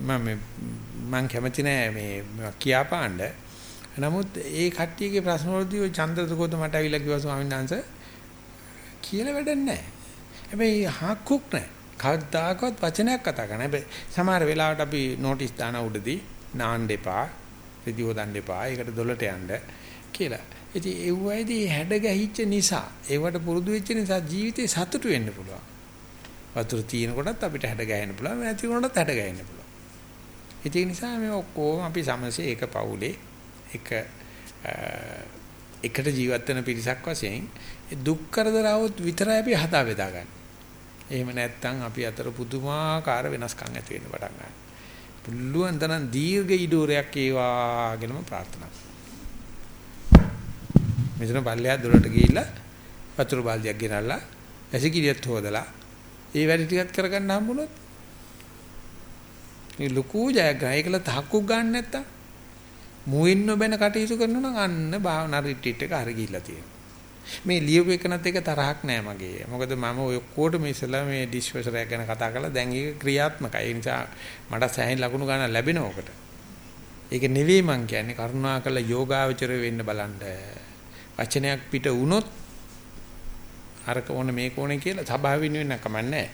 Speaker 1: මම මම කැමති නෑ මේ කියාපාන්න. නමුත් ඒ කට්ටියගේ ප්‍රශ්න වලදී ඔය චන්ද්‍රදුකෝද මට අවිලා කිව්වා ස්වාමීන් වහන්සේ කියලා වැඩක් නෑ. හැබැයි හක්කුක් නෑ. කවදාකවත් වචනයක් කතා කරන්න. හැබැයි සමහර වෙලාවට අපි නොටිස් දාන උඩදී නාන්න එපා, රෙදි හොදන්න එපා, ඒකට දොලට යන්න කියලා. ඉතින් ඒ වයිදී හැඩ ගැහිච්ච නිසා, ඒවට පුරුදු වෙච්ච නිසා ජීවිතේ සතුටු වෙන්න පුළුවන්. වතුර තියෙන කොටත් අපිට හැඩ ගැහෙන්න පුළුවන්, නැති කොටත් හැඩ ගැහෙන්න පුළුවන්. ඒ නිසා මේ ඔක්කොම අපි සමසේ එක පවුලේ එක එකට ජීවත් වෙන පිරිසක් වශයෙන් දුක් කරදර આવොත් විතරයි අපි හදා බෙදා ගන්න. එහෙම නැත්නම් අපි අතර පුදුමාකාර වෙනස්කම් ඇති වෙන්න පටන් ගන්නවා. පුළුවන් තරම් දීර්ඝ ඉඩෝරයක් ඒවා ගැනම ප්‍රාර්ථනා මෙතන පල්ලෙහා දොරට ගිහිල්ලා වතුර බාල්දියක් ගෙනල්ලා ඇසිකිරියත් හොදලා ඒ වැඩ ටිකත් කරගන්න හම්බුනොත් මේ ලুকু ජයග්‍රහය ඒකල තහක්කුක් ගන්න නැත්තම් මුවින් නොබැන කටයුතු කරනවා නම් අන්න භාවනා රිට්‍රීට් එක හරි ගිහිල්ලා තියෙනවා. මේ ලියුප එකනත් එක තරහක් නෑ මගේ. මොකද මම ඔය ඔක්කොටම ඉස්සලා මේ ඩිස්වොෂර් එක ගැන කතා කරලා දැන් ඒක ක්‍රියාත්මකයි. ඒ නිසා මට සෑහෙන ලකුණු ගන්න ලැබෙනවා ඔකට. ඒක නෙවෙයි මං කියන්නේ කරුණාකරලා යෝගාවචර වෙන්න බලන්න. වචනයක් පිට වුණොත් අරක ඕන මේක ඕනේ කියලා සබාවින් වෙන්න කමන්නේ.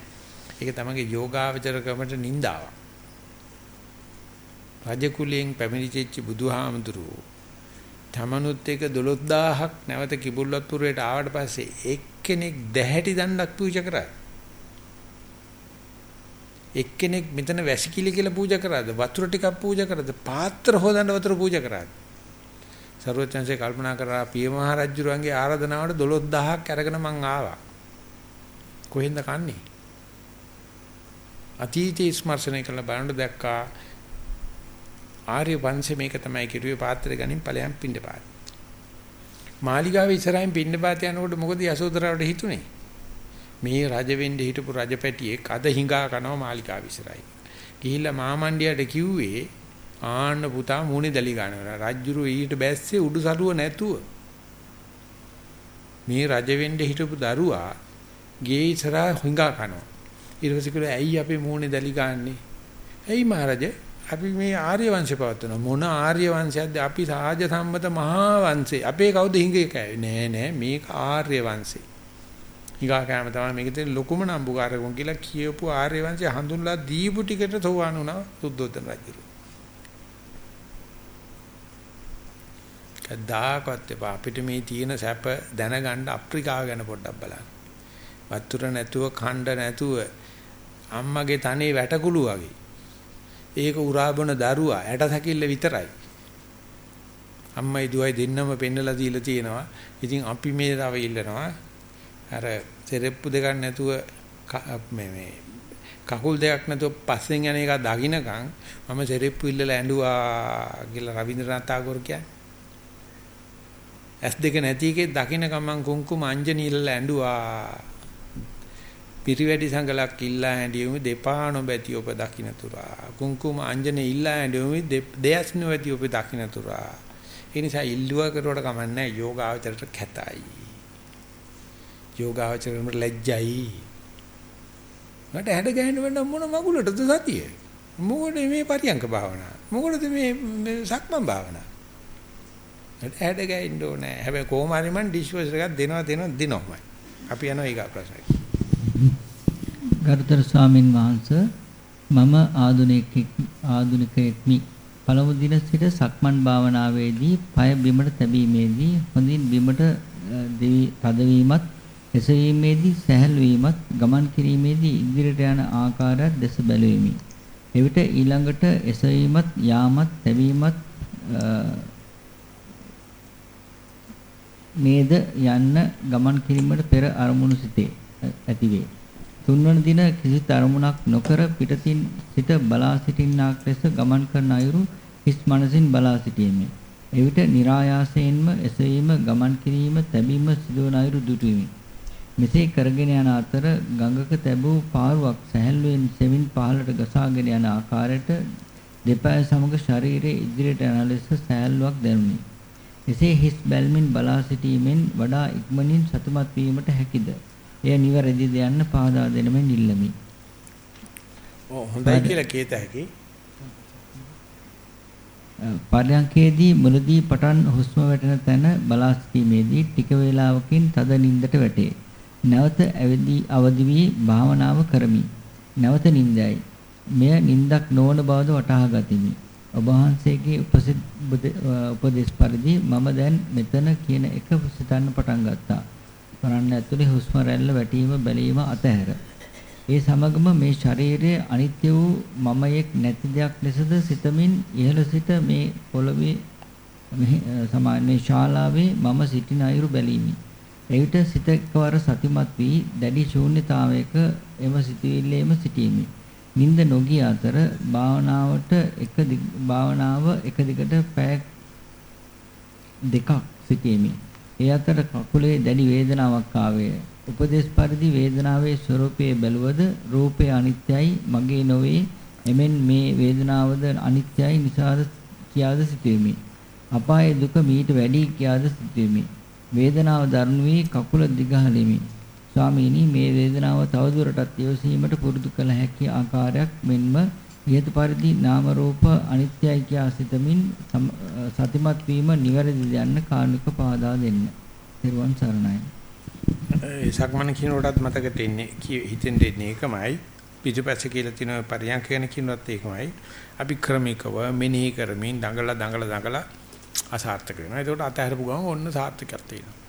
Speaker 1: ඒක තමයි යෝගාවචර ක්‍රමයට නින්දාවක්. රජ කුලයෙන් පැමිණිච්ච බුදුහාමුදුරුවෝ තමනුත් එක 12000ක් නැවත කිඹුල්වත්පුරයට ආවට පස්සේ එක්කෙනෙක් දැහැටි දණ්ඩක් පූජා කරා. එක්කෙනෙක් මෙතන වැසිකිලි කියලා පූජා කරාද? වතුර ටිකක් පූජා කරාද? පාත්‍ර හොදන්න වතුර පූජා කරාද? සර්වඥාන්සේ කල්පනා කරා පිය මහ රජුරුවන්ගේ ආරාධනාවට 12000ක් අරගෙන මං ආවා. කොහෙන්ද කන්නේ? අතීතයේ ස්මර්ශනය කළ බලන්න දැක්කා ආර්ය වංශේ මේක තමයි කිරුවේ පාත්‍රය ගනින් ඵලයන් පින්නපාත. මාලිගාවේ ඉස්සරහින් පින්නපාත යනකොට මොකද යසෝදරාවට හිතුනේ? මේ රජ වෙන්න හිටපු රජපැටියෙක් අද හිඟා කනවා මාලිගාව ඉස්සරහින්. ගිහිල්ලා මාමණ්ඩියට කිව්වේ ආන්න පුතා මූණේ දැලි ගන්නවා. රජ්ජුරු ඊට බැස්සේ උඩුසලුව නැතුව. මේ රජ වෙන්න හිටපු දරුවා ගේ ඉස්සරහා හිඟා කනවා. ඊට පස්සේ කිව්වා ඇයි අපේ මූණේ දැලි ගන්නෙ? ඇයි මහරජා අපි මේ ආර්ය වංශය පවත්වනවා මොන ආර්ය වංශයක්ද අපි සාජ සම්මත මහා වංශේ අපේ කවුද හිඟේ කෑවේ නෑ නෑ මේක ආර්ය වංශේ හිඟා කෑම තමයි මේකේ තියෙන ලොකුම නම්බුකාරකම් කියලා කියපු ආර්ය වංශය හඳුන්ලා දීපු ටිකට සෝවාන් වුණා සුද්ධෝදන රජු කද්දාකවත් එපා අපිට මේ තියෙන සැප දැනගන්න අප්‍රිකාව ගැන පොඩ්ඩක් බලන්න වතුර නැතුව කණ්ඩ නැතුව අම්මගේ තනේ වැටකුළු වගේ ඒක උරාබන දරුවා ඇට සැකිල්ල විතරයි. අම්මයි දුවයි දෙන්නම පෙන්නලා දීලා තියෙනවා. ඉතින් අපි මේ තව ඉල්ලනවා. අර සෙරෙප්පු දෙකක් නැතුව මේ මේ කකුල් දෙකක් නැතුව පස්සෙන් යන එක දකින්නකම් මම සෙරෙප්පු ඉල්ලලා ඇඬුවා කියලා රවීන්ද්‍රනාත් tagore කියන්නේ. ඇස් දෙක නැති එකේ දකින්නකම් මං කුංකුම අංජනි ඉල්ලලා ඇඬුවා. පිරිවැඩි සංගලක් ඉල්ලා හැඬියුමි දෙපා නොබැති ඔබ දකින්නතුරා කුංකුම අංජනේ ඉල්ලා හැඬියුමි දෙයස් නොබැති ඔබ දකින්නතුරා ඒ නිසා ඉල්ලුවා කරුවට කමන්නේ යෝගාවචරයට කැතයි. යෝගාවචරයට ලැජ්ජයි. මට හැඩ ගහන්න වෙන මොන මගුලටද සතිය? මොකද මේ පරියංක භාවනා? මොකටද මේ සක්මන් භාවනා? හැඩ ගහින්න ඕනේ. හැබැයි කොහොම හරි මන් ඩිෂ් වොෂර් එකක් දෙනවා දෙනවා දිනවමයි. අපි යනවා ඊගා ප්‍රශ්නයට
Speaker 2: ගරුතර ස්වාමින් වහන්සේ මම ආදුනිකෙක් ආදුනිකෙක්මි පළමු දින සිට සක්මන් භාවනාවේදී পায় බිමට තැබීමේදී හොඳින් බිමට තදවීමත් එසවීමේදී සැහැල් වීමත් ගමන් කිරීමේදී ඉදිරියට යන ආකාරයත් දැස බැලුවෙමි. එවිට ඊළඟට එසවීමත් යාමත් තැබීමත් නේද යන්න ගමන් කිරීමට පෙර අරමුණු සිටේ ඇතිවේ. තුන්වන දින කිසිත් අරමුණක් නොකර පිටතින් සිට බලා සිටින්නාක් ලෙස ගමන් කරන අයුරු හිස් මනසින් බලා සිටීමේ. එවිට નિરાයාසයෙන්ම එසවීම ගමන් කිරීම තැබීම සිදුවන අයුරු දුටුවෙමි. මෙසේ කරගෙන යන අතර ගඟක තැබූ පාරුවක් සැහැල්ලුවෙන් සෙමින් පහළට ගසාගෙන යන ආකාරයට දෙපය සමග ශරීරයේ ඉදිරියට යන ලෙස සැහැල්ලුවක් දැනුනි. එසේ හිස් බැල්මින් බලා සිටීමෙන් වඩා ඉක්මනින් සතුටුමත් වීමට හැකිද? එය නිවැරදිද යන්න පාදා දෙනමින් ඉල්ලමි.
Speaker 1: ඔව් හොඳයි කියලා කීත හැකි.
Speaker 2: පරයන්කේදී මුලදී පටන් හුස්ම වැටෙන තැන බලා සිටීමේදී ටික වේලාවකින් තද නිින්දට වැටේ. නැවත ඇවිදී අවදි වී භාවනාව කරමි. නැවත නිින්දයි. මෙය නිින්දක් නොවන බවද වටහා ගතිමි. ඔබ වහන්සේගේ උපදේශ පරිදි මම දැන් මෙතන කියන එක සිතන්න පටන් ගත්තා. වරන්න ඇතුලේ හුස්ම රැල්ල වැටීම බැලීම අතහැර. ඒ සමගම මේ ශරීරයේ අනිත්‍ය වූ මමයෙක් නැති දෙයක් ලෙසද සිතමින් ඉහළ සිට මේ පොළවේ මේ ශාලාවේ මම සිටින අයුරු බැලීමි. එවිට සිත එකවර සතිමත් වී දැඩි ශූන්‍යතාවයක එම සිතුවිල්ලේම සිටීමි. නිින්ද නොගිය අතර භාවනාවට එක භාවනාව එක දිගට පැය දෙකක් සිටීමි. ඒ අතර කකුලේ දැඩි වේදනාවක් ආවේ. උපදේශ පරිදි වේදනාවේ ස්වરૂපයේ බැලුවද රූපය අනිත්‍යයි මගේ නොවේ. එමෙන් මේ වේදනාවද අනිත්‍යයි නිසාද කියාද සිටීමි. අපායේ දුක මීට වැඩි කියාද සිටීමි. වේදනාව දරුණු වී කකුල දිගහලෙමි. ස්වාමීනි මේ වේදනාව තවදුරටත් ඉවසීමට පුරුදු කළ හැකි ආකාරයක් මෙන්ම ඉහත පරිදි නාම රූප අනිත්‍යයි කියා සිතමින් සතිමත් වීම නිවැරදිද යන්න කාරණික පාදා දෙන්න. ත්වන් සරණයි.
Speaker 1: ඒ සක්මන කිනෝටත් මතකෙට එන්නේ හිතෙන් දෙන්නේ එකමයි. පිටුපැස කියලා තියෙන පරියන්ක ගැන කිනවත් ඒකමයි. අපි ක්‍රමිකව මෙනෙහි කරමින් දඟල දඟල දඟල අසාර්ථක වෙනවා. ඒකට අතහැරපු ගමන් ඔන්න සාර්ථකයක් තියෙනවා.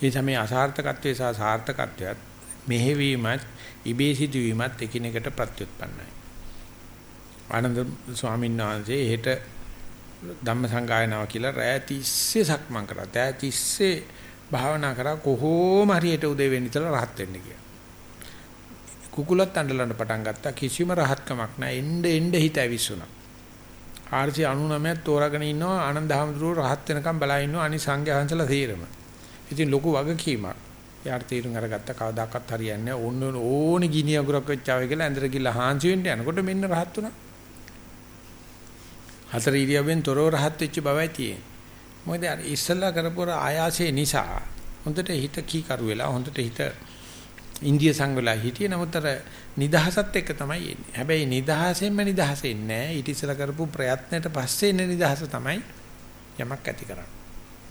Speaker 1: ඒ තමයි අසාර්ථකත්වයේ සහ සාර්ථකත්වයත් මෙහෙවීමත් ඉබේ සිදුවීමත් එකිනෙකට ප්‍රත්‍යুৎපන්නයි. ආනන්ද ස්වාමීන් වහන්සේ හෙට ධම්ම සංගායනාව කියලා රෑ 30 සක්මන් කරා. රෑ 30 භාවනා කරා කොහොම හරියට උදේ වෙන්න ඉතලා rahat වෙන්න කියලා. කුකුලත් අඬලන්න පටන් ගත්තා කිසිම rahatකමක් නැහැ. එන්න එන්න හිත ඇවිස්සුණා. 499ක් තෝරාගෙන ඉන්නවා ආනන්ද හැමදෙරුව rahat වෙනකම් බලා ඉන්නවා අනි සංඝයා වහන්සේලා තීරම. ඉතින් ලොකු වගකීමක්. යාට තීරුම් අරගත්ත කවදාකවත් හරියන්නේ නැහැ. ඕන ඕනි ගිනි අඟුරක් වෙච්චාවේ කියලා ඇඳට ගිහලා හාන්සි වෙන්න යනකොට මෙන්න rahat උනා. හතර ඉරියව්වෙන් තොරව rahat වෙච්ච බවයි තියෙන්නේ. මොකද අර ඉස්සල්ලා කරපුව ආයාසයේ නිසා හොඳට හිත කීකරු වෙලා හොඳට හිත ඉන්දිය සංවලා හිටියේ නමුත් අර නිදහසත් එක්ක තමයි එන්නේ. හැබැයි නිදහසෙන්ම නිදහස එන්නේ නැහැ. ඊට ඉස්සලා කරපු ප්‍රයත්නයට පස්සේ එන නිදහස තමයි යමක් ඇති කරන්නේ.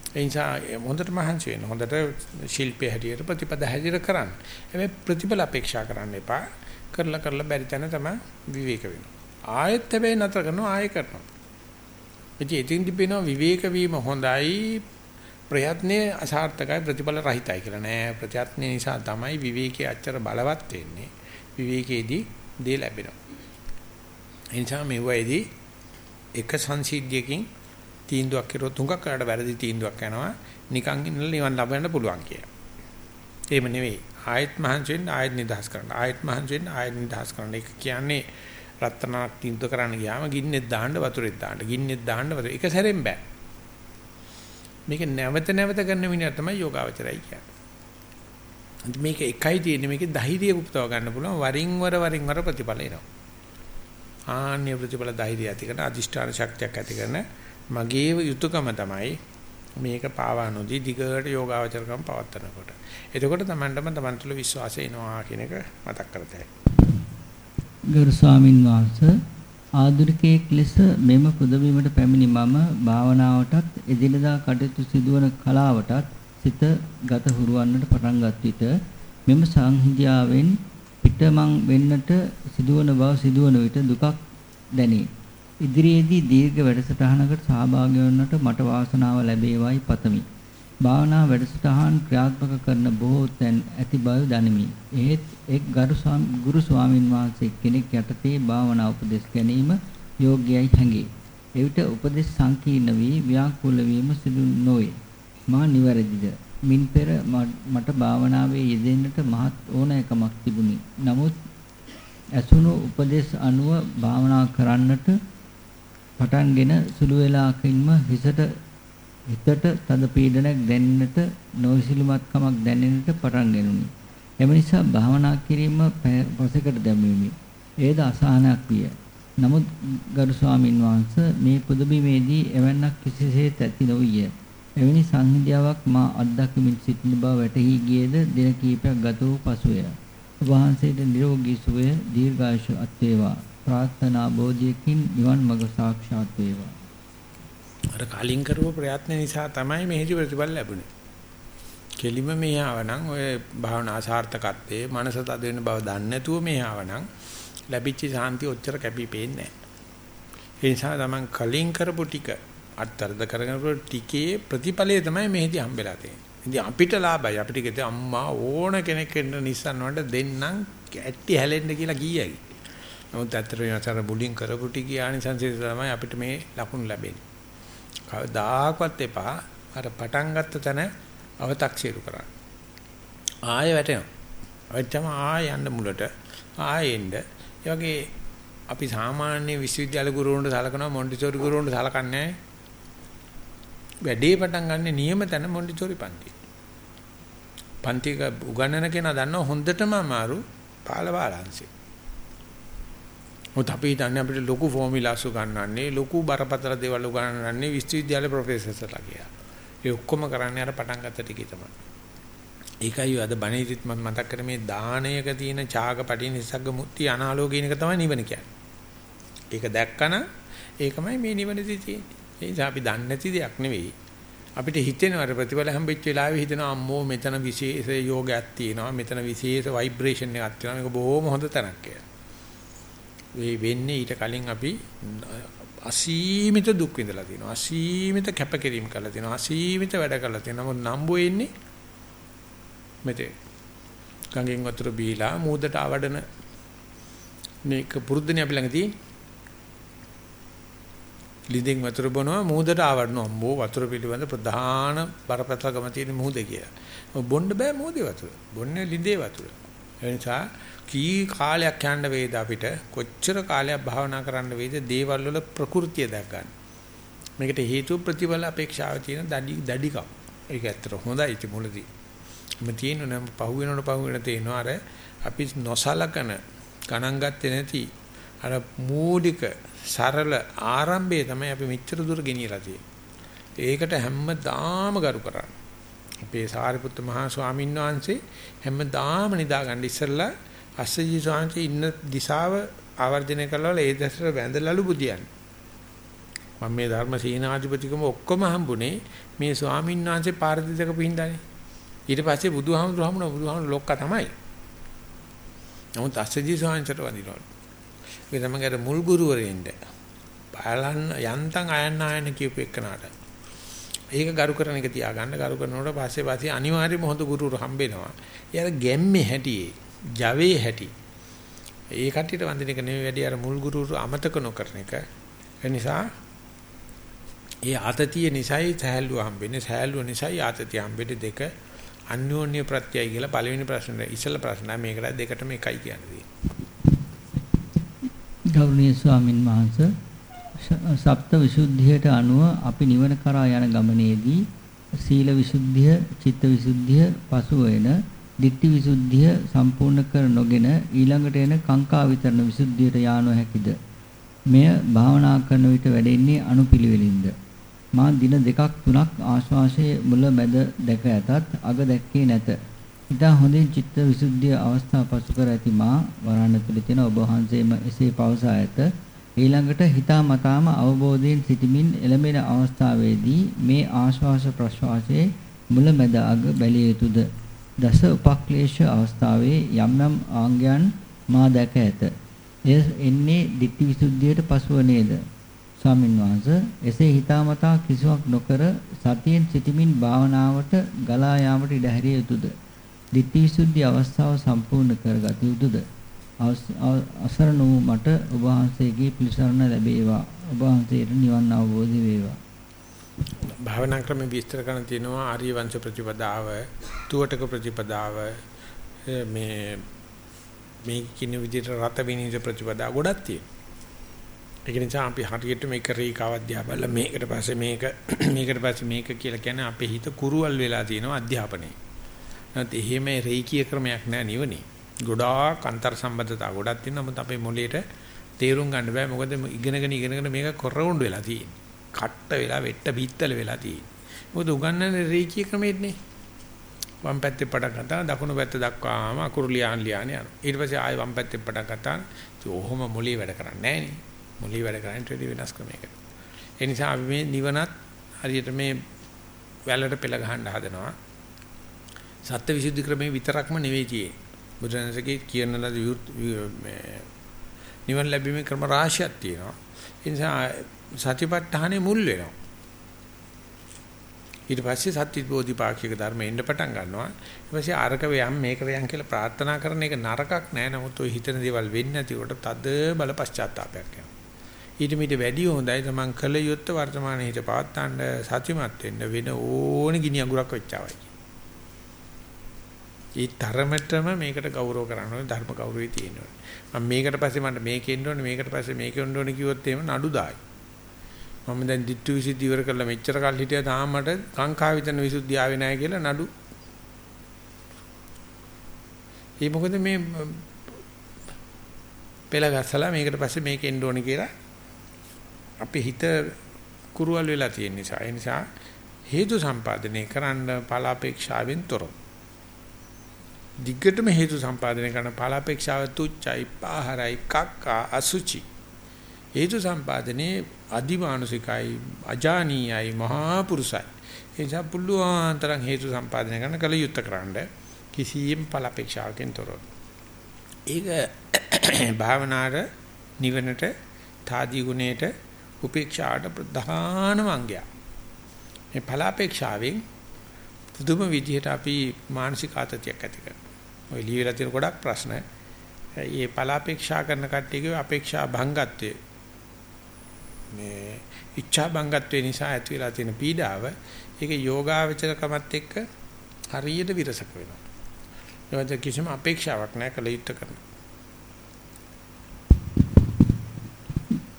Speaker 1: ඒ නිසා හොඳට මහන්සි වෙන්න. හොඳට ශිල්පයේ හැටියට ප්‍රතිපද හැටියට කරන්න. හැබැයි ප්‍රතිඵල අපේක්ෂා කරන්න එපා. කරලා කරලා බැරි තැන තමයි විවේක වෙනවා. ආයෙත් හැබැයි නතර කරනවා ආයෙ කරනවා. ඉතින් ඉතින් දිපේනවා විවේක වීම හොඳයි ප්‍රයත්නේ අසාර්ථකයි ප්‍රතිඵල රහිතයි කියලා නෑ ප්‍රයත්නේ නිසා තමයි විවේකයේ අච්චර බලවත් වෙන්නේ විවේකයේදී දේ ලැබෙනවා එනිසා මේ වෙයිදී එක සංසිද්ධියකින් තීන්දුවක් කරොත් තුඟක් කරලා වැරදි තීන්දුවක් යනවා. නිකන් ඉන්නලා නිවන් ලබන්න පුළුවන් කියලා. එහෙම නෙවෙයි. ආයත් මහන්සි වෙන්න ආයත් නිදහස් කරන්න. ආයත් මහන්සි වෙන්න ආයත් නිදහස් කරන්න. ඒක කියන්නේ රත්තරණක් තින්ත කරන්න ගියාම ගින්නෙත් දාන්න වතුරෙත් දාන්න. ගින්නෙත් දාන්න වතුර එක සැරෙන් බෑ. මේක නැවත නැවත කරන මිනිහා තමයි යෝගාවචරයි කියන්නේ. මේක එකයි තියෙන්නේ. මේකේ ධෛර්යය උපතව ගන්න පුළුවන්. වරින් වර වරින් වර ප්‍රතිඵල එනවා. ආන්‍ය ප්‍රතිඵල ධෛර්යය ඇති කරන අදිෂ්ඨාන ශක්තියක් ඇති කරන මගේ යුතුයකම තමයි මේක පාවා නොදී දිගට යෝගාවචරකම් පවත්නකොට එතකොට Tamanටම Taman තුළ විශ්වාසය එනවා කියන එක මතක් කරතයි
Speaker 2: ගරු ස්වාමින් වහන්සේ ආධුනිකයෙක් ලෙස මෙම පුදවීමට පැමිණි මම භාවනාවටත් එදිනදා කටයුතු සිදුවන කලාවටත් සිත ගත හුරුවන්නට පටන් ගත් විට මෙම සංහිඳියාවෙන් පිටමං වෙන්නට සිදුවන බව සිදුවන විට දුකක් දැනේ. ඉදිරියේදී දීර්ඝ වැඩසටහනකට සහභාගී වන්නට මට වාසනාව ලැබේවායි පතමි. භාවනා වැඩසටහන් ක්‍රියාත්මක කරන බොහෝ තැන් ඇති බව දනිමි. ඒත් එක් ගුරු ස්වාමින් වහන්සේ කෙනෙක් යටතේ භාවනා උපදෙස් ගැනීම යෝග්‍යයි හැඟේ. එවිට උපදෙස් සංකීර්ණ වී ව්‍යාකූල වීම සිදු නොවේ. මා නිවැරදිද? මින් පෙර මට භාවනාවේ යෙදෙන්නට මහත් ඕනෑකමක් තිබුණි. නමුත් ඇසුණු උපදෙස් අනුව භාවනා කරන්නට පටන්ගෙන සුළු වේලාවකින්ම හිසට හිතට තද පීඩනයක් දැනෙන්නට නොවිසිලිමත්කමක් දැනෙන්නට පටන් ගනුනි. එම නිසා භාවනා කිරීම පසෙකට දැමීමි. ඒද අසහනයක් විය. නමුත් ගරු ස්වාමින් වහන්සේ මේ පුදබිමේදී එවන්නක් කිසිසේත් ඇති නොවිය. එවැනි සංහිඳියාවක් මා අත්දැකීමින් සිටින බව වැටහි ගියේද දින කිහිපයක් ගත වූ පසුය. වහන්සේට නිරෝගී සුවය දීර්ඝායුෂ අත් වේවා. ප්‍රාර්ථනා බෝධියකින් නිවන් මඟ සාක්ෂාත් වේවා.
Speaker 1: අර කලින් කරපු ප්‍රයත්න නිසා තමයි මෙහිදී ප්‍රතිඵල ලැබුණේ. කෙලිම මේ ආවනම් ඔය භාවනා සාර්ථකත්වයේ මනස තද වෙන බව දන්නේ නැතුව මේ ආවනම් ලැබිච්ච ශාන්තිය ඔච්චර කැපි පේන්නේ නැහැ. ඒ නිසා තමයි කලින් කරපු ටික අත්තරද කරගෙන ටිකේ ප්‍රතිඵලය තමයි මෙහිදී හම්බෙලා තියෙන්නේ. ඉතින් අපිට ලාභයි අපිට කිව්වේ අම්මා ඕන කෙනෙක් වෙන්න Nissan වලට දෙන්නම් ඇට්ටි හැලෙන්න කියලා කීයයි. නමුත් ඇත්තට වෙනසර බුලින් කරපු ටිකේ ආනිසංසය තමයි අපිට මේ ලකුණු ලැබෙන්නේ. කවදාකවත් එපා අර පටන් ගත්ත තැන අව탁සීරු කරන්න. ආයෙ වැටෙනවා. වැටෙම ආයෙ යන්න මුලට ආයෙ එන්න. ඒ වගේ අපි සාමාන්‍ය විශ්වවිද්‍යාල ගුරුවරුන්ට සලකනවා මොන්ටිසෝරි ගුරුවරුන්ට සලකන්නේ වැඩේ පටන් ගන්න නියම තැන මොන්ටිසෝරි පන්ති. පන්තික උගන්නන කෙනා දන්නවා හොඳටම අමාරු පාල බාලාංශේ. මොකද අපි හිතන්නේ අපිට ලොකු ෆෝමියුලාස් උගන්වන්නේ ලොකු බරපතල දේවල් උගන්වන්නේ විශ්වවිද්‍යාල ප්‍රොෆෙසර්ස්ලා කියලා. ඒ ඔක්කොම කරන්නේ අර පටන් ගත්ත ටිකේ තමයි. ඒකයි අද බණීතිත් මම මතක් කරේ මේ දානයක තියෙන ඡාග පටි නිසග්ග මුක්ති අනාලෝකීන එක තමයි නිවන කියන්නේ. ඒක දැක්කන ඒකමයි මේ නිවනදී තියෙන්නේ. ඒ නිසා අපි දන්නේ නැති දෙයක් නෙවෙයි. අපිට හිතෙනවා අර ප්‍රතිඵල හම්බෙච්ච වෙලාවේ හිතෙනවා අම්මෝ මෙතන විශේෂ යෝගයක් තියෙනවා මෙතන විශේෂ ভাইබ්‍රේෂන් එකක් තියෙනවා මේක බොහොම හොඳ තැනක් කියලා. ඒ වෙන්නේ ඊට කලින් අපි අසීමිත දුක් විඳලා තියෙනවා. අසීමිත කැපකිරීම කරලා තියෙනවා. අසීමිත වැඩ කරලා තියෙනවා. මොකද නම්බු වෙන්නේ මෙතේ. ගංගෙන් වතුර බීලා මූදට අවඩන මේක පුරුද්දනේ අපි ළඟ තියෙන්නේ. ලිඳෙන් වතුර බොනවා මූදට ආවඩනවා. අම්බෝ වතුර පිළිබඳ ප්‍රධාන බරපතලකම තියෙන මූද කියලා. බොන්න බෑ මූදේ වතුර. බොන්නේ ලිඳේ වතුර. ඒ නිසා කී කාලයක් යන්න වේද අපිට කොච්චර කාලයක් භාවනා කරන්න වේද දේවල් වල ප්‍රകൃතිය දැක් ගන්න. මේකට හේතු ප්‍රතිඵල අපේක්ෂාව තියෙන දඩි දඩිකම්. ඒක ඇත්තට හොඳයි ඉති මුලදී. මම තියෙන නම් පහු වෙනකොට පහු වෙන තේනවා අර අපි නොසලකන ගණන් ගත්තේ නැති අර මූලික සරල ආරම්භය තමයි අපි මෙච්චර දුර ගෙනියලා තියෙන්නේ. ඒකට හැමදාම ගරු කරන්නේ. අපේ සාරිපුත්ත මහා ස්වාමීන් වහන්සේ හැමදාම නිදාගන්න ඉස්සෙල්ලා අස්සජී ස්වාමීන් ඉන්න දිශාව ආවර්ජනය කළා ඒ දැසට වැඳලලු බුදියන්නේ. මම මේ ධර්ම සීනාධිපතිකම ඔක්කොම හම්බුනේ මේ ස්වාමීන් වහන්සේ පාරදිදක පිහින්දානේ. ඊට පස්සේ බුදුහාමුදුරු හමුන බුදුහාමුදුරු ලොක්ක තමයි. නමුත් අස්සජී ස්වාමීන්ට වඳිනවලු. මේ තමයි අර මුල් ගුරුවරයෙන්ද බලන්න යන්තම් අයන්න ආයන කියපු එකනට. ඒක ගරු කරන එක තියාගන්න ගරු කරනකොට පස්සේ පස්සේ අනිවාර්යයෙන්ම හොඳ ගුරුවරු හම්බෙනවා. යාර ගැම්මේ හැටියේ ජවයේ හැටි. ඒ කට්ටියට වඳින එක නෙමෙයි වැඩි අර මුල් ගුරුවරු අමතක නොකරන එක. ඒ නිසා ඒ ආතතිය නිසායි සහැල්ලුව හම්බෙන්නේ සහැල්ලුව නිසායි ආතතිය හම්බෙන්නේ දෙක අන්‍යෝන්‍ය ප්‍රත්‍යය කියලා පළවෙනි ප්‍රශ්නේ ඉස්සෙල්ලා ප්‍රශ්න මේකට දෙකටම එකයි කියන්නේ.
Speaker 2: ගෞරවනීය ස්වාමින් වහන්සේ සප්ත විසුද්ධියට අනුව අපි නිවන කරා යන ගමනේදී සීල විසුද්ධිය, චිත්ත විසුද්ධිය, පසුව එන ditthi විසුද්ධිය සම්පූර්ණ කර නොගෙන ඊළඟට එන කාංකා විතරණ විසුද්ධියට යා නොහැකිද? මෙය භාවනා කරන විට වැඩෙන්නේ අනුපිළිවෙලින්ද? මා දින දෙකක් තුනක් ආශ්වාසයේ මුල මැද දැක ඇතත් අග දැක්කේ නැත. ඉතා හොඳින් චිත්ත විසුද්ධිය අවස්ථාව පසු කර ඇති මා වරණ තුල තියෙන ඔබ වහන්සේම එසේ පවසා ඇත. ඊළඟට හිතා මතාම අවබෝධයෙන් සිටමින් එළඹෙන අවස්ථාවේදී මේ ආශ්වාස ප්‍රශ්වාසයේ මුල මැද අග බැලිය යුතුද? දස උපක්ලේශ අවස්ථාවේ යම් යම් ආංගයන් මා දැක ඇත. එය එන්නේ ditthi visuddhiyට පසුව නේද? ස්වාමින් වහන්සේ එසේ හිතාමතා කිසිවක් නොකර සතියෙන් සිටමින් භාවනාවට ගලා යාමට ඉඩ හැරිය යුතුයද? ditthi visuddhi අවස්ථාව සම්පූර්ණ කරගත යුතුයද? අසරණ වූ මට ඔබ වහන්සේගේ පිළිසරණ ලැබේවා. ඔබ වහන්සේට නිවන් අවබෝධ වේවා.
Speaker 1: භාවනා ක්‍රම විස්තර කරන තියෙනවා ආර්ය වංශ ප්‍රතිපදාව, තුවටක ප්‍රතිපදාව මේ මේ කින විදිහට රත විනිවිද ප්‍රතිපදාව ගොඩක් තියෙනවා. ඒක නිසා අපි හරියට මේක රේඛාව අධ්‍යා බලලා මේකට පස්සේ මේක මේකට පස්සේ මේක කියලා කියන්නේ අපේ හිත කුරුවල් වෙලා තියෙනවා අධ්‍යාපනයේ. නැත්නම් එහෙම රේඛීය ක්‍රමයක් නෑ නිවනේ. ගොඩාක් අන්තර් සම්බන්ධතා ගොඩක් තියෙනවා. නමුත් අපේ මොළයට තේරුම් ගන්න බෑ. මොකද ඉගෙනගෙන ඉගෙනගෙන මේක කොරවුන්ඩ් වෙලා තියෙන්නේ. කට්ට වෙලා වෙට්ට පිත්තල වෙලා තියෙන්නේ. මොකද උගන්නන්නේ රේඛීය ක්‍රමෙන්නේ. වම් පැත්තේ පටන් ගත්තා දකුණු පැත්ත දක්වාම අකුරු ලියන් ලියන යනවා. ඊට පස්සේ ආයෙ වම් පැත්තේ පටන් ගත්තා. ඔහොම මොළේ වැඩ කරන්නේ නෑනේ. මොළේ වැඩ කරන්නේ ටෙඩි වෙනස් ක්‍රමයකට. ඒ නිසා අපි මේ නිවනත් හරියට මේ වැලට පෙළ ගහන්න හදනවා. සත්‍ය විසුද්ධි ක්‍රමේ විතරක්ම නෙවෙයි තියෙන්නේ. බුදුරජාණන්සේගේ කියන ලද මේ නිවන ලැබීමේ ක්‍රම රාශියක් තියෙනවා. ඒ නිසා සතිපට්ඨානේ මුල් වෙනවා. ඊට පස්සේ සත්‍ය බෝධිපාක්ෂික ධර්ම එන්න පටන් ගන්නවා. ඊට පස්සේ ආරක වයම් මේක වයම් කියලා ප්‍රාර්ථනා කරන එක නරකක් නෑ. නමුත් ඔය හිතන දේවල් වෙන්නේ නැති කොට තද බල පශ්චාත්තාවයක් යනවා. ඊට මිට වැඩි හොඳයි තමන් කළ යුත්තේ වර්තමානයේ හිත පවත්තන්න සත්‍යමත් වෙන්න වෙන ඕනේ ගිනි අඟුරක් වෙච්චාවයි. ඒ තරමටම මේකට ගෞරව කරන්න ඕනේ ධර්ම ගෞරවය තියෙනවා. මම මේකට පස්සේ මට මේක එන්න ඕනේ මේකට පස්සේ මේක එන්න ඕනේ කිව්වොත් එහෙම නඩු දායි. මම දැන් dittu විසුද්ධි ඉවර කරලා මෙච්චර කල් හිටියා තාම මට කාංකා විතන විසුද්ධිය ආවේ නැහැ කියලා නඩු. ඒ මොකද මේ පෙළ ගැස්සලා මේකට පස්සේ මේක එන්න ඕනේ කියලා අපේ හිත කුරුවල් වෙලා තියෙන නිසා ඒ නිසා හේතු සම්පාදනය කරන්න ඵලාපේක්ෂාවෙන් තොරව දිග්ගටම හේතු සම්පාදනය කරන ඵලාපේක්ෂාව තුච්චයි පාහරයි කක්කා අසුචි හේතු සම්පාදනයේ අදිමානුසිකයි අජානීයයි මහා පුරුසයි ඒ නිසා පුළුවන් තරම් හේතු සම්පාදනය කරන කල යුත්තේ කරන්න කිසියම් ඵලාපේක්ෂාවකින් තොරව ඒක භාවනාවට නිවනට තාදී ගුණයට උපේක්ෂාට ප්‍රධානම අංගයක්. මේ ඵලාපේක්ෂාවෙන් පුදුම විදිහට අපි මානසික ආතතියක් ඇති කරනවා. ඔය ලියවිලා තියෙන ගොඩක් ප්‍රශ්න. මේ ඵලාපේක්ෂා කරන කට්ටියගේ අපේක්ෂා භංගත්වය මේ ඉච්ඡා භංගත්වේ නිසා ඇති වෙලා තියෙන පීඩාව ඒක යෝගාවචරකමත් එක්ක හරියට විරසක වෙනවා. ඒකට කිසිම අපේක්ෂාවක් නැහැ කළ යුත්තේ කරනවා.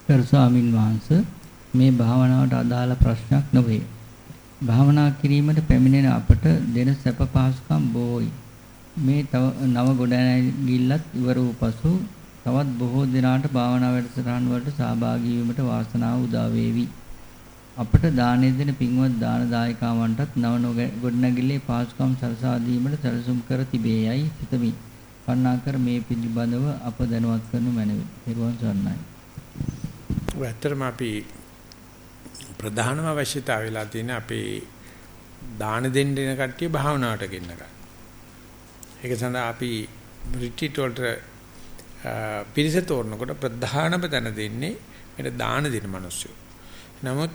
Speaker 2: ගරු ස්වාමින් වහන්සේ මේ භාවනාවට අදාළ ප්‍රශ්නයක් නොවේ. භාවනා කිරීමට පැමිණෙන අපට දෙන සැප පහසුකම් බොහෝයි. මේ තව නව ගොඩනැගිල්ලත් ඉවර වූ පසු තවත් බොහෝ දිනාට භාවනා වැඩසටහන් වලට සහභාගී වීමට වාසනාව උදා වේවි. අපට දානෙ දෙන පින්වත් දාන දායකාවන්ටත් නව ගොඩනැගිල්ලේ පහසුකම් සලසා දීමට සැලසුම් කර තිබේයයි සිතමි. කරුණාකර මේ පිළිබඳව අප දැනුවත් කරනු මැනවි. ඊරුවන් සර්ණයි.
Speaker 1: ඔය ඇත්තටම අපි ප්‍රධානම අවශ්‍යතාවය වෙලා තියෙන අපේ දාන දෙන්න දෙන කට්ටිය භාවනාවට ගෙන්න ගන්න. ඒක සඳහා අපි රිට්‍රීට් වලට පිරිස තෝරනකොට ප්‍රධානම තැන දෙන්නේ මෙන්න දාන දෙන මිනිස්සු. නමුත්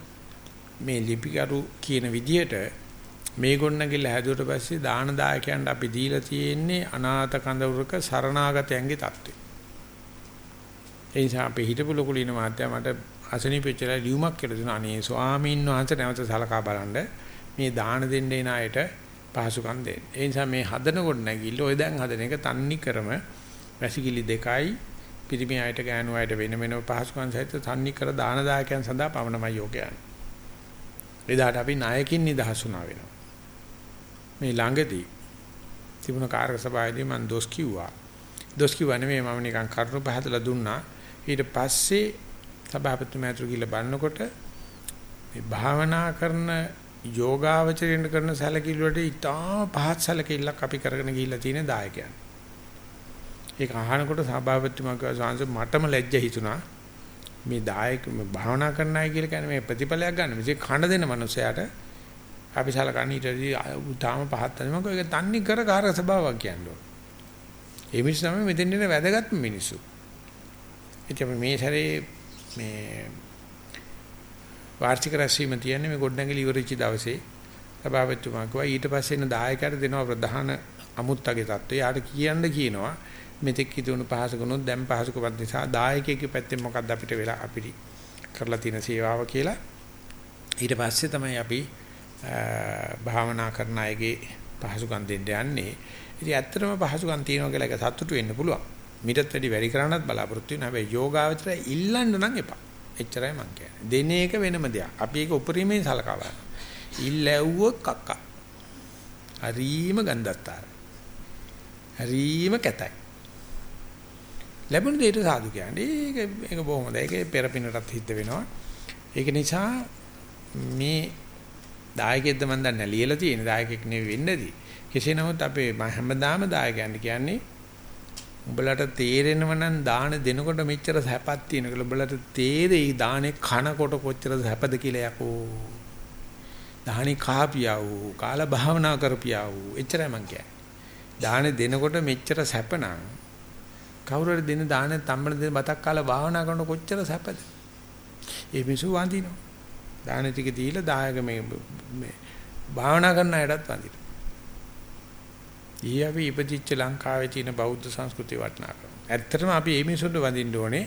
Speaker 1: මේ ලිපිකරු කියන විදිහට මේ ගොන්නගිල්ල හැදුවට පස්සේ දාන දායකයන්ට අපි දීලා තියෙන්නේ අනාථ කඳවුරක සරණාගතයන්ගේ தත්ත්වය. ඒ නිසා අපි හිටපු ලොකු ලින මාත්‍යා මට අසනීපෙච්චලා ලියුමක් කියලා දුන්නා. අනේ ස්වාමීන් වහන්සේ නැවත සලකා බලන්න මේ දාන දෙන්න එන අයට පහසුකම් දෙන්න. ඒ නිසා මේ හදනකොට නැගිල්ල ඔය දැන් හදන එක තන්නි කරම වැසිකිලි දෙකයි පිරිමි අයට ගෑනු අයට වෙන වෙනම පහසුකම් සහිත තන්නි කර දාන දායකයන් සඳහා පවනමයි යෝගයන්. එදාට අපි නායකින් නිදහස් වුණා වෙනවා. මේ ළඟදී තිබුණ කාර්ය සභාවේදී මම දොස් කිව්වා. දොස් කිව්වා නෙමෙයි මම නිකන් කරුණු පහදලා දුන්නා. ඊට පස්සේ සභාපතිතුමාතුරු කියලා බලනකොට මේ භාවනා කරන යෝගාවචරයෙන් කරන සැලකිලි වලට ඉතා පහත් සැලකිල්ලක් අපි කරගෙන ගිහිල්ලා තියෙන දායකයන්. ඒක අහනකොට සභාපතිතුමා කිව්වා සාංශ මටම ලැජ්ජ හිතුණා. මේ දායක භාවනා කරන අය කියලා කියන්නේ මේ ප්‍රතිඵලයක් ගන්න. මේ කන දෙන මනුස්සයාට අපි සලකන්නේ ඊටදී තාම පහත් තමයි. මොකද ඒක තන්නේ කර කාර්ය සභාවක් කියන්නේ. ඒ මිනිස්සු තමයි මෙතෙන් ඉන්න වැදගත්ම මිනිස්සු. ඉතින් මේ සැරේ මේ වාර්ෂික රැස්වීම තියන්නේ මේ ගොඩනැගිලි ඉවරෙච්ච දවසේ සභාපතිතුමා කිව්වා ඊට පස්සේ එන දායකයන්ට දෙනවා ප්‍රධාන අමුත්තගේ தত্ত্বය. යාට කියන්න කියනවා මෙතෙක් හිතුණු පහසුකනොත් දැන් පහසුකමත් නිසා දායකයෙකුගේ පැත්තෙන් මොකක්ද අපිට වෙලා අපිට කරලා තියෙන සේවාව කියලා ඊට පස්සේ තමයි අපි භාවනා කරන අයගේ පහසුකම් දෙන්න යන්නේ. ඉතින් ඇත්තටම පහසුකම් තියෙනවා කියලා එක සතුටු වෙන්න පුළුවන්. මිටත් වැඩි වැඩි කරන්නත් බලාපොරොත්තු වෙනවා. හැබැයි යෝගාවචරය ඉල්ලන්න නම් එපා. එච්චරයි මං කියන්නේ. දෙන එක වෙනම දෙයක්. අපි ඒක උපරිමයෙන් සලකා බලනවා. ඉල්ලැව්වොත් කක්කා. හරීම ගන්ධස්තර. හරීම කැතයි. ලැබුණ දෙයට සාදු කියන්නේ. ඒක ඒක බොහොම හොඳයි. ඒක පෙරපිනටත් හිට වෙනවා. ඒක නිසා මේ දායකයෙක්ද මන් දන්නේ ලියලා තියෙන දායකෙක් නෙවෙයි වෙන්නේදී. කෙසේ නමුත් අපේ හැමදාම දායකයන්ට කියන්නේ උඹලට තේරෙනව නම් දාන දෙනකොට මෙච්චර සැපක් තියෙන කියලා උඹලට තේරෙයි දානේ කනකොට කොච්චර සැපද කියලා යකෝ. දානේ කාපියා වූ කාලා භාවනා කරපියා වූ එච්චරයි මං කියන්නේ. දානේ දෙනකොට මෙච්චර සැපනම් කවුරු හරි දෙන දානේ තම්බන දෙන බතක් කාලා භාවනා කරනකොට කොච්චර සැපද? ඒ මිසු වඳිනවා. දාන ටික දීලා දායක මේ මේ භාවනා කරන අයටත් වඳිනවා. ඊ අපි ඉපදිච්ච ලංකාවේ තියෙන බෞද්ධ සංස්කෘතිය වටනාකම. ඇත්තටම අපි මේ මිනිසුන්ට වඳින්න ඕනේ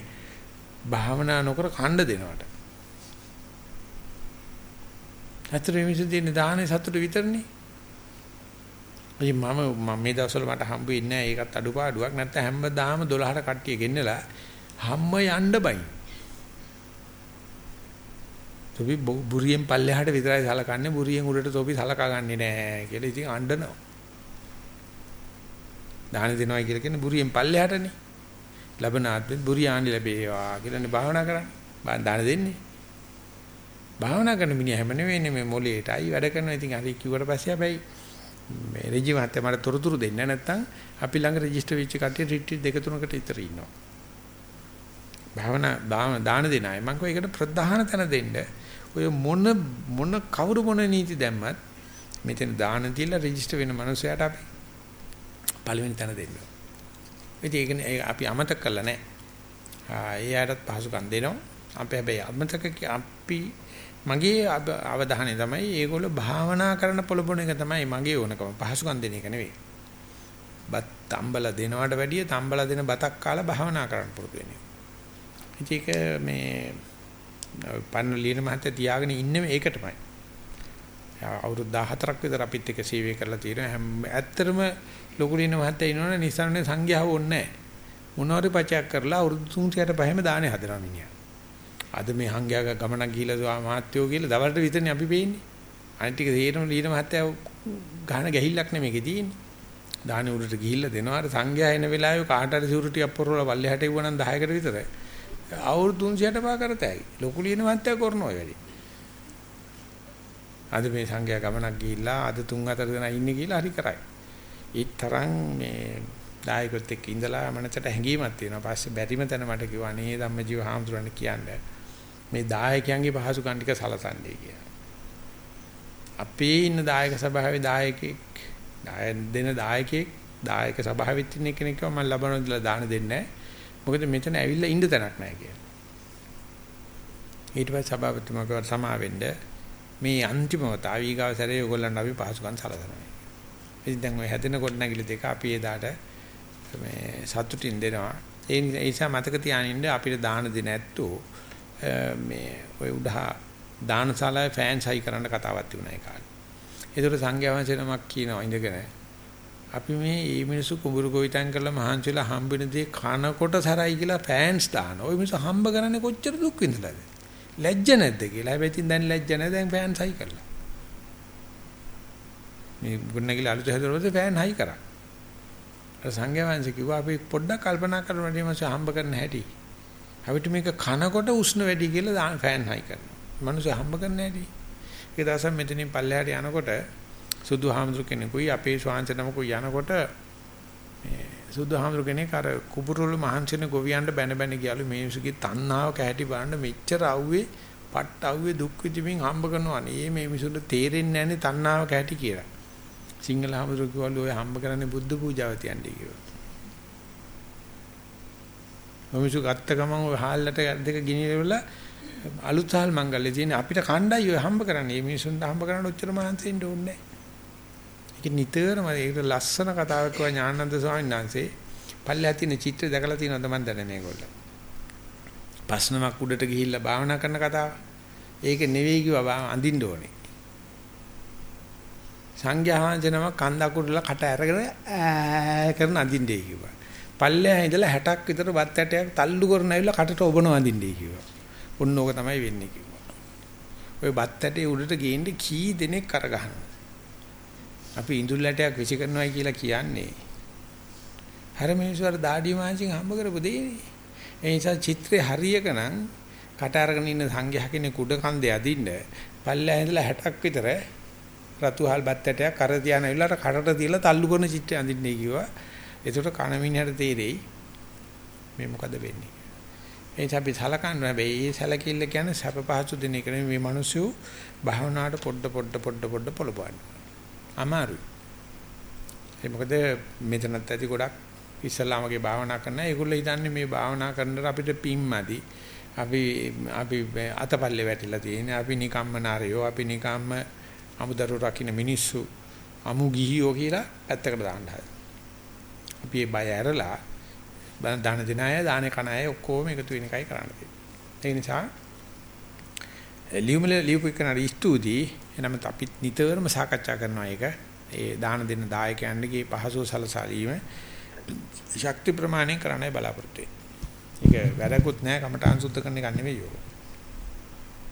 Speaker 1: භාවනා නොකර ඛණ්ඩ දෙනවට. ඇත්තට මේ මිනිස්සු දෙන්නේ දාහනේ සතුට විතරනේ. ඉතින් මම මම මේ දවස්වල මට හම්බ වෙන්නේ නැහැ ඒකත් අඩුපාඩුවක් නැත්නම් හැමදාම 12ට කට්ටිය ගෙන්නලා හැම යන්න බයි. තොපි බුරියෙන් පල්ලෙහාට විතරයි සලකන්නේ බුරියෙන් උඩට තොපි සලකා ගන්නෙ නෑ කියලා ඉතින් අඬනවා. දාන දෙනවා කියලා කියන්නේ බුරියෙන් පල්ලෙහාටනේ. ලබන ආත්මෙත් බුරියානි ලැබේවා කියලානේ භාවනා කරන්නේ. දාන දෙන්නේ. භාවනා කරන මිනිහ හැම නෙවෙයිනේ මේ මොලේටයි වැඩ කරනවා. ඉතින් හරි කිව්වට පස්සේ හැබැයි මේ රෙජි මහත්තයා මට තොරතුරු දෙන්නේ නැත්නම් අපි ළඟ රෙජිස්ටර් වෙච්ච කට්ටිය රිට්‍රීට් දෙක තුනකට විතර ඉන්නවා. භාවනා දාන දෙන අය මම කෝ ඒකට ප්‍රධාන තැන දෙන්න. ඔය මොන මොන කවුරු මොන නීති දැම්මත් මෙතන දාන දීලා රෙජිස්ටර් වෙන මනුස්සයාට අපි පළවෙනි තැන දෙන්න. ඉතින් ඒක අපි අමතක කළා නෑ. ආ ඒ අයටත් පහසුකම් දෙනවා. අපි හැබැයි අමතක අපි මගේ අවධානය තමයි ඒගොල්ලෝ භාවනා කරන පොළඹන එක තමයි මගේ ඕනකම පහසුකම් දෙන එක නෙවෙයි. බත් තම්බලා දෙනවට වැඩිය තම්බලා දෙන බතක් කාලා භාවනා කරන්න පුරුදු වෙන එක. ඒක මේ පන්න ලියන මහත්තයා තියාගෙන ඉන්නේ ඒකටමයි. අවුරුදු 14ක් විතර අපිත් එක්ක සේවය කරලා තියෙනවා. ඇත්තටම ලොකු ලියන මහත්තයා ඉන්නවනේ නිසරණේ සංඝයාව ඕනේ නැහැ. මොනවාරි පචයක් කරලා අවුරුදු 365ම දානේ හදනවා මිනිහා. අද මේ හංගයාගේ ගමනක් ගිහිලා මහත්තයෝ කියලා දවල්ට විතරනේ අපි පේන්නේ. අනිත් ටික තේරෙන ලියන මහත්තයා ගහන ගැහිල්ලක් නෙමේකේ තියෙන්නේ. දානේ උඩට ගිහිල්ලා දෙනවා. අර සංඝයා එන වෙලාවේ කාට හරි සිවුරු ටිකක් පොරවලා පල්ලෙහාට එවුවනම් 10කට විතර. අවුරුදු 300ට පා කරතයි. ලොකු ලියන මහත්තයා කරනවා වැඩි. අද මේ සංඝයා ගමනක් ගිහිල්ලා අද 3 4 දෙනා ඉන්නේ කියලා හරි කරයි. ඒ තරම් මේ දායකත් එක්ක ඉඳලා මනසට හැඟීමක් තියෙනවා. පස්සේ බැරිම තැන මට කිව්වා නේ ධම්මජීව හාමුදුරන් කියන්නේ. මේ දායකයන්ගේ පහසුකම් ටික සලසන්නේ කියලා. අපේ ඉන්න දායක සභාවේ දායකෙක් දායන් දෙන දායකෙක් දායක සභාවෙත් ඉන්න කෙනෙක් කිව්වා මම ලබනවා කියලා දාන දෙන්නේ නැහැ. මොකද මෙතන ඇවිල්ලා ඉන්න තැනක් නැහැ කියලා. ඊට පස්සේ සභාපතිතුමා කවර සමාවෙන්න මේ අන්තිමවත ආවිගාව සැරේ ඔයගොල්ලන්ට අපි පහසුකම් සලසනවා. ඉතින් දැන් ඔය හැදෙන කොට නැගිලි දෙක අපි එදාට මේ සතුටින් දෙනවා. ඒ නිසා මතක තියාගන්න අපිට දාන දෙන ඇත්තෝ මේ ඔය උඩහා දානශාලාවේ ෆෑන්ස් හයි කරන්න කතාවක් තිබුණා ඒ කාලේ. ඒතකොට සංඝයා වහන්සේ නමක් කියනවා ඉඳගෙන අපි මේ මේ මිනිස්සු කුඹුරු ගොවිතැන් කරලා මහන්සිලා හම්බෙන දේ කනකොට සරයි කියලා ෆෑන්ස් දානවා. ওই මිනිස්සු හම්බ කරන්නේ කොච්චර දුක් විඳලාද? ලැජ්ජ නැද්ද කියලා. හැබැයි ඉතින් දැන් ලැජ්ජ නැහැ දැන් ෆෑන්ස් හයි කරලා. මේ ගුණනගිල අලුත හැදුවොත් ෆෑන් හයි කරා. අර සංඝයා වහන්සේ කිව්වා අපි පොඩ්ඩක් කල්පනා කරමු මේ මිනිස්සු හම්බ කරන හැටි. අපිට මේක කනකොට උෂ්ණ වැඩි කියලා ෆෑන් හයි කරනවා. මිනිස්සු හම්බ කරන්න ඇති. ඒ දවසක් මෙතනින් පල්ලෙහාට යනකොට සුදු හාමුදුරු කෙනෙකුයි අපේ ශාන්ත නමකුයි යනකොට මේ සුදු හාමුදුරු කෙනෙක් අර කුඹුරුළු මහන්සින ගොවියන්ට බැන බැන ගියලු මේ මිනිස්සුගේ තණ්හාව කැහැටි බලන්න මෙච්චර අවුවේ පට්ට අවුවේ දුක් විඳින්මින් හම්බ කරනවා නේ මේ මිනිසුන්ට තේරෙන්නේ නැන්නේ තණ්හාව කැහැටි කියලා. සිංහල හාමුදුරු කිව්වලු ඔය හම්බ කරන්නේ බුද්ධ පූජාව තියන්නේ කිව්වා. මිනිස්සු ගත්ත ගමන් ඔය හාල්ලට දෙක ගිනිවලා අලුත් සාල් මංගල්‍ය තියෙන අපිට කණ්ඩායි ඔය හම්බ කරන්නේ. මේ මිනිසුන්ට හම්බ කරන්න ඔච්චර මහන්සිෙන්න ඕනේ නැහැ. ඒක නිතරම ඒක ලස්සන කතාවක් කිව්වා ඥානන්ද ස්වාමීන් වහන්සේ. පල්ලෙහා තියෙන චිත්‍ර දැකලා තියෙනවද මන් දන්නේ මේගොල්ලෝ. පස්නමක් උඩට ගිහිල්ලා භාවනා කරන කතාව. ඒක නෙවෙයි කිව්වා අඳින්න ඕනේ. සංඝයා වහන්සේ නම කන්ද අකුරලා කට අරගෙන ඈ කරන අඳින්නේ කිව්වා. පල්ලෙහා ඉඳලා 60ක් විතර වත් ඇටයක් තල්ලු කරන ඇවිල්ලා කටට ඔබන වඳින්නේ කිව්වා. ඔන්න ඕක තමයි වෙන්නේ කිව්වා. ඔය බත් ඇටේ උඩට ගේන්න කී දෙනෙක් කරගහනවා. අපි ඉඳුල් ඇටයක් විසි කරනවායි කියලා කියන්නේ. හර මිනිස්සු අර දාඩිය මාංශෙන් හම්බ කරපු දෙන්නේ. ඒ නිසා චිත්‍රේ හරියක නම් කට අරගෙන ඉන්න සංඝයා කෙනෙක් උඩ කන්දේ අදින්න පල්ලෙහා ඉඳලා 60ක් විතර රතුහල් බත් ඇටයක් කර තියාන ඇවිල්ලා කටට තියලා තල්ලු කරන චිත්‍රය අඳින්නේ කිව්වා. ඒකට කන මිනිහට තේරෙයි මේ මොකද වෙන්නේ. ඒ නිසා අපි සලකන්න හැබැයි මේ සැලකිල්ල කියන්නේ සැප පහසු දෙන එක නෙමෙයි මේ මිනිස්සු භාවනාවට පොඩ පොඩ පොඩ පොඩ පොළපවන්න. අමාරුයි. ඒ මොකද මෙතනත් ඇති ගොඩක් ඉස්ලාමගේ භාවනා කරන ඒගොල්ලෝ හිතන්නේ මේ භාවනා කරනකොට අපිට පිම්මදි අපි අපි අතපල්ලේ වැටිලා තියෙන්නේ අපි නිකම්ම නාරයෝ අපි නිකම්ම අමුදරු රකින්න මිනිස්සු අමු ගිහියෝ කියලා පැත්තකට දාන්න හදලා. අපි ඒ බය ඇරලා දාන දෙන අය දාන කන අය ඔක්කොම එකතු වෙන එකයි කරන්න තියෙන්නේ. ඒ නිසා ලියුමල ලියුපු කරන ස්තුතියි එනම අපි නිතරම සාකච්ඡා කරනවා ඒක. ඒ දාන දෙන දායකයන්ගේ පහසු සලසලීම ශක්ති ප්‍රමාණයෙන් කරන්නයි බලාපොරොත්තු වෙන්නේ. ඒක වැඩකුත් නෑ කමඨාන් සුද්ධ කරන එක නෙවෙයි යෝග.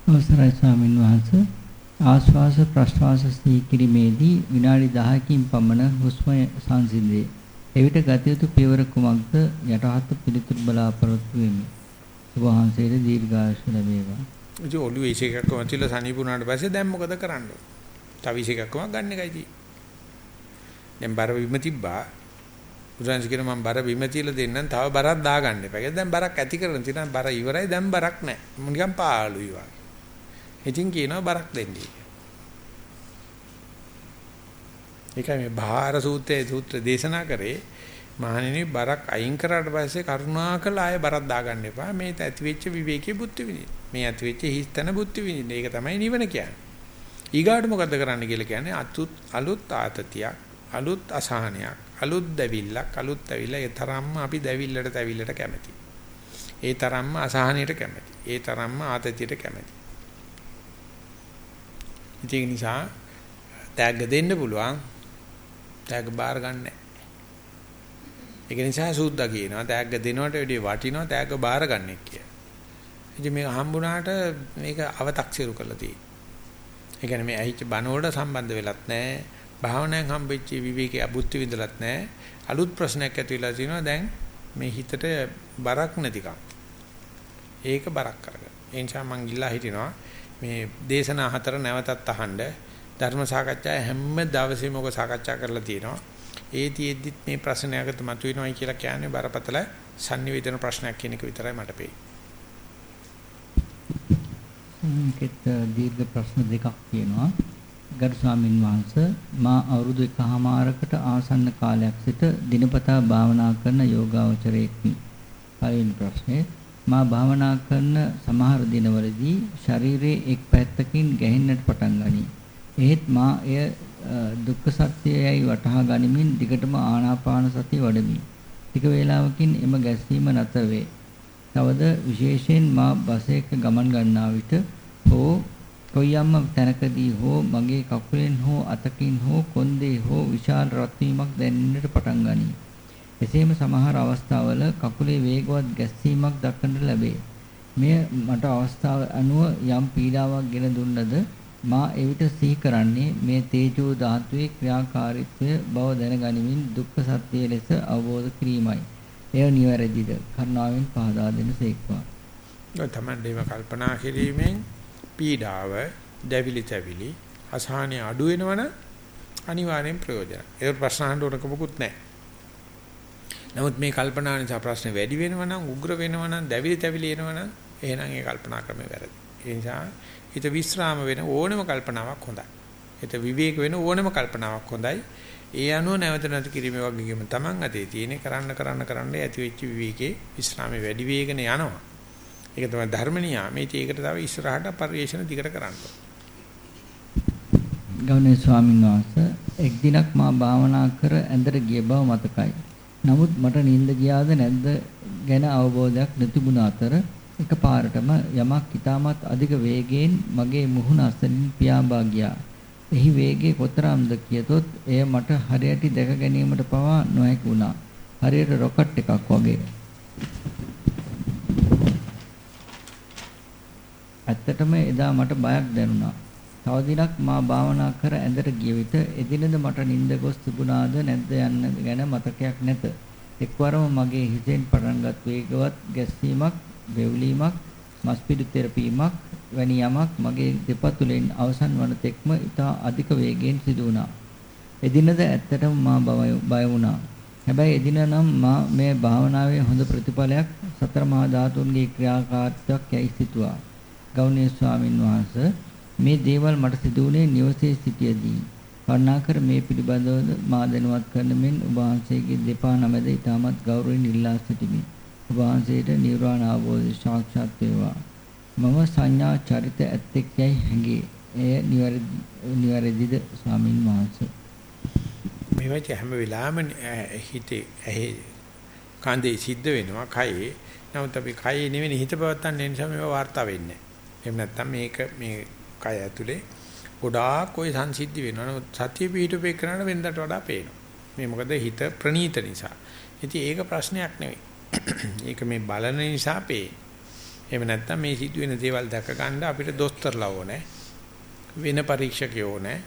Speaker 2: අවසරයි ස්වාමින් වහන්සේ ආශ්වාස ප්‍රශ්වාස සීකිරීමේදී විනාඩි 10කින් පමණ හුස්ම සංසිඳේ. එවිට ගත යුතු පියවර කුමක්ද යටහත් පිළිතුරු බලාපොරොත්තු වෙමි. ඔබ වහන්සේට දීර්ඝායුෂ ලැබේවා.
Speaker 1: ඉතින් ඔළුවේ ඉෂේකක් කොහොමද සනීපුණාට පස්සේ දැන් මොකද කරන්න ඕන? තව ඉෂේකක් කොහොමද ගන්න එකයි තියෙන්නේ. දැන් බර විම තිබ්බා. බුදුන්ස කියන මම බර විම තියලා දෙන්නම් තව බරක් දාගන්න එපා. ඒක දැන් බරක් ඇති කරන තියෙනවා බර ඉවරයි දැන් බරක් නැහැ. නිකන් පාළුයි වගේ. ඉතින් කියනවා බරක් දෙන්නේ. ඒකයි මේ බාහාර සූත්‍රයේ සූත්‍ර දේශනා කරේ මහණෙනි බරක් අයින් කරාට පස්සේ කරුණාකර ආයෙ බරක් දාගන්න එපා. මේ ඇති වෙච්ච විවේකී බුද්ධ විදින. මේ ඇති වෙච්ච හිස්තන බුද්ධ විදින. ඒක තමයි නිවන කියන්නේ. ඊගාට මොකද කරන්න කියලා කියන්නේ අතුත් අලුත් ආතතියක්, අලුත් අසහනයක්, අලුත් දැවිල්ලක්, අලුත් ඇවිල්ලා ඒ තරම්ම අපි දැවිල්ලට තැවිල්ලට කැමති. ඒ තරම්ම අසහනයට කැමති. ඒ තරම්ම ආතතියට කැමති. ඒක නිසා තෑග්ග දෙන්න පුළුවන්. තෑග්ග බාර ගන්න ඒක නිසා සූද්දා කියනවා තෑග්ග දෙනවට වැඩිය වටිනවා තෑග්ග බාර ගන්න කියලා. ඉතින් මේක හම්බුණාට මේක අව탁සිරු කරලා තියෙනවා. ඒ කියන්නේ මේ ඇහිච්ච බණ වලට සම්බන්ධ වෙලත් නැහැ. භාවනාවෙන් හම්බෙච්ච විවේකයේ අබුද්ධි විඳලත් නැහැ. අලුත් ප්‍රශ්නයක් ඇති වෙලා තිනවා දැන් මේ හිතට බරක් නැතිකම්. ඒක බරක් කරගන්න. ඒ නිසා මං ඉල්ලා හිටිනවා මේ දේශනා හතර නැවතත් අහන්න ධර්ම සාකච්ඡා හැම දවසෙම ඔක සාකච්ඡා කරලා තියෙනවා. ඒ තියෙද්දිත් මේ ප්‍රශ්නයකට මතුවෙනවයි කියලා කියන්නේ බරපතල sannivedana ප්‍රශ්නයක් කියන එක විතරයි මට පේන්නේ.
Speaker 2: මේකෙත් දීර්ඝ ප්‍රශ්න දෙකක් තියෙනවා. ගරු ස්වාමින් වහන්සේ මා අවුරුදු එකහමාරකට ආසන්න කාලයක් සිට දිනපතා භාවනා කරන යෝගාවචරයෙක්මි. පළවෙනි ප්‍රශ්නේ මා භාවනා කරන සමහර දිනවලදී ශරීරයේ එක් පැත්තකින් ගැහෙන්නට පටන් ගනී. එහෙත් මා එය දුක්ඛ සත්‍යයයි වටහා ගනිමින් දිගටම ආනාපාන සතිය වඩමි. ටික වේලාවකින් එම ගැස්සීම නැතර වේ. තවද විශේෂයෙන් මා බසයක ගමන් ගන්නා විට හෝ කොයියම්ම තැනකදී හෝ මගේ කකුලෙන් හෝ අතකින් හෝ කොන්දේ හෝ විශාල රත් වීමක් දැනෙන්නට පටන් ගනී. එසේම සමහර අවස්ථාවල කකුලේ වේගවත් ගැස්සීමක් දක්නට ලැබේ. මෙය මට අවස්ථාව අනුව යම් පීඩාවක් ගෙන දුන්නද මා එවිට සිහි කරන්නේ මේ තේජෝ ධාතුවේ ක්‍රියාකාරීත්වය බව දැනගනිමින් දුක්ඛ සත්‍ය ලෙස අවබෝධ කිරීමයි. එය නිවැරදිද? කරුණාවෙන් පහදා දෙන සේක්වා.
Speaker 1: තමන්දේම කල්පනා කිරීමෙන් පීඩාව, දැවිලි තැවිලි, අසහනිය අඩු වෙනවන අනිවාර්යෙන් ප්‍රයෝජන. ඒක ප්‍රශ්න අහන්න ඕනක මොකුත් නැහැ. නමුත් මේ කල්පනා නිසා ප්‍රශ්න වැඩි වෙනවා නම් උග්‍ර වෙනවා නම් දැවිලි තැවිලි එනවා නම් එහෙනම් ඒ කල්පනා ක්‍රමය වැරදි. ඒ නිසා හිත විස්්‍රාම වෙන ඕනම කල්පනාවක් හොඳයි. හිත විවේක වෙන ඕනම කල්පනාවක් හොඳයි. ඒ අනුව නැවත නැති කිරීම වගේම තමන් අතේ තියෙන කරන්න කරන්න කරන්න ඇති වෙච්ච විවේකේ විස්්‍රාමයේ වැඩි වේගන යනවා. ඒක තමයි ධර්ම නියාමයේ. ඒකට තව ඉස්සරහට පරිශන දිගට කරන්න
Speaker 2: ගෞරවනීය ස්වාමීන් වහන්සේ එක් දිනක් මා භාවනා කර ඇඳට ගිය බව මතකයි. නමුත් මට නිින්ද ගියාද නැද්ද ගැන අවබෝධයක් නොතිබුණ අතර එකපාරටම යමක් ඊටමත් අධික වේගයෙන් මගේ මුහුණ අසලින් පියාඹා ගියා. එහි වේගය කොතරම්ද කියතොත් එය මට හරියට දැක ගැනීමට පවා නොහැකි වුණා. හරියට රොකට් එකක් වගේ. ඇත්තටම එදා මට බයක් දැනුණා. තව දිනක් මා භාවනා කර ඇඳට ගිය විට එදිනද මට නිින්ද ගොස් තිබුණාද නැද්ද යන්න ගැන මතකයක් නැත. එක්වරම මගේ හිතෙන් පටන්ගත් වේගවත් ගැස්සීමක්, වෙවුලීමක්, මස්පිඩු තෙරපීමක් වැනි යමක් මගේ දෙපතුලෙන් අවසන් වන තෙක්ම ඉතා අධික වේගයෙන් සිදු වුණා. එදිනද ඇත්තටම මා බය වුණා. හැබැයි එදින නම් මා මේ භාවනාවේ හොඳ ප්‍රතිඵලයක් සතර මහා ධාතුන්ගේ ක්‍රියාකාරීත්වයක් යයි සිතුවා. ගෞණීය ස්වාමින් වහන්සේ මේ දේවල් මට සිදු වුණේ නිවසේ සිටියදී. කරුණාකර මේ පිළිබඳව මා දැනුවත් කරන මෙන් ඔබ වහන්සේගේ දෙපා නමද ඊටමත් ගෞරවයෙන් ඉල්ලා සිටිමි. ඔබ වහන්සේට නිර්වාණ අවබෝධය සාක්ෂාත් වේවා. මම සංඥා චරිත ඇත්තෙක් යයි හැඟේ. එය නිවැරදිද ස්වාමින් වහන්සේ?
Speaker 1: මේ වගේ හැම වෙලාවෙම හිතේ ඇහි කන්දේ සිද්ධ වෙනවා කයේ. නමුත් අපි කයේ නෙවෙයි හිත පවත්තන්නේ නිසා මේවා වාර්තා වෙන්නේ. එහෙම නැත්නම් මේක මේ කය ඇතුලේ ගොඩාක් ওই සංසිද්ධි වෙනවා. නමුත් සතිය පිහිටුපේ කරන වෙනදට වඩා පේනවා. මේ මොකද හිත ප්‍රනීත නිසා. ඉතින් ඒක ප්‍රශ්නයක් නෙවෙයි. ඒක මේ බලන නිසා පේ. එහෙම නැත්නම් මේ සිදුවෙන දේවල් දැක ගන්න අපිට දොස්තරලා ඕනේ. වෙන පරීක්ෂකයෝ ඕනේ.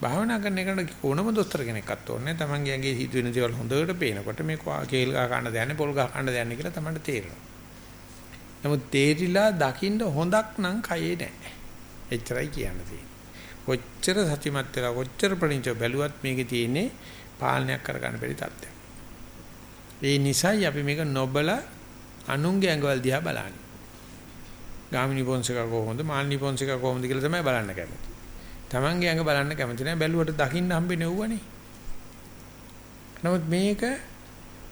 Speaker 1: භාවනා කරන එකට ඕනම දොස්තර කෙනෙක්වත් ඕනේ නැහැ. Tamange ඇඟේ සිදුවෙන දේවල් හොඳට පේනකොට මේ කේල් ගහ ගන්න දයන්නේ පොල් ගහ ගන්න දයන්නේ කියලා Tamanට තේරෙනවා. නමුත් තේරිලා දකින්න හොඳක් නම් කයේ නැහැ. එච්චරයි කියන්න තියෙන්නේ. කොච්චර සතිමත් වෙලා කොච්චර ප්‍රණීත බැලුවත් මේකේ තියෙන්නේ පාලනයක් කරගන්න බැරි තත්ත්වයක්. ඒ නිසායි අපි මේක නොබල අනුන්ගේ ඇඟවල දිහා බලන්නේ. ගාමිණී පොන්සේක කොහොමද මාල්නී පොන්සේක කොහොමද කියලා තමයි බලන්න කැමති. Tamange ඇඟ බලන්න කැමති නෑ බැලුවට දකින්න හම්බෙන්නේ ඌවනේ. නමුත් මේක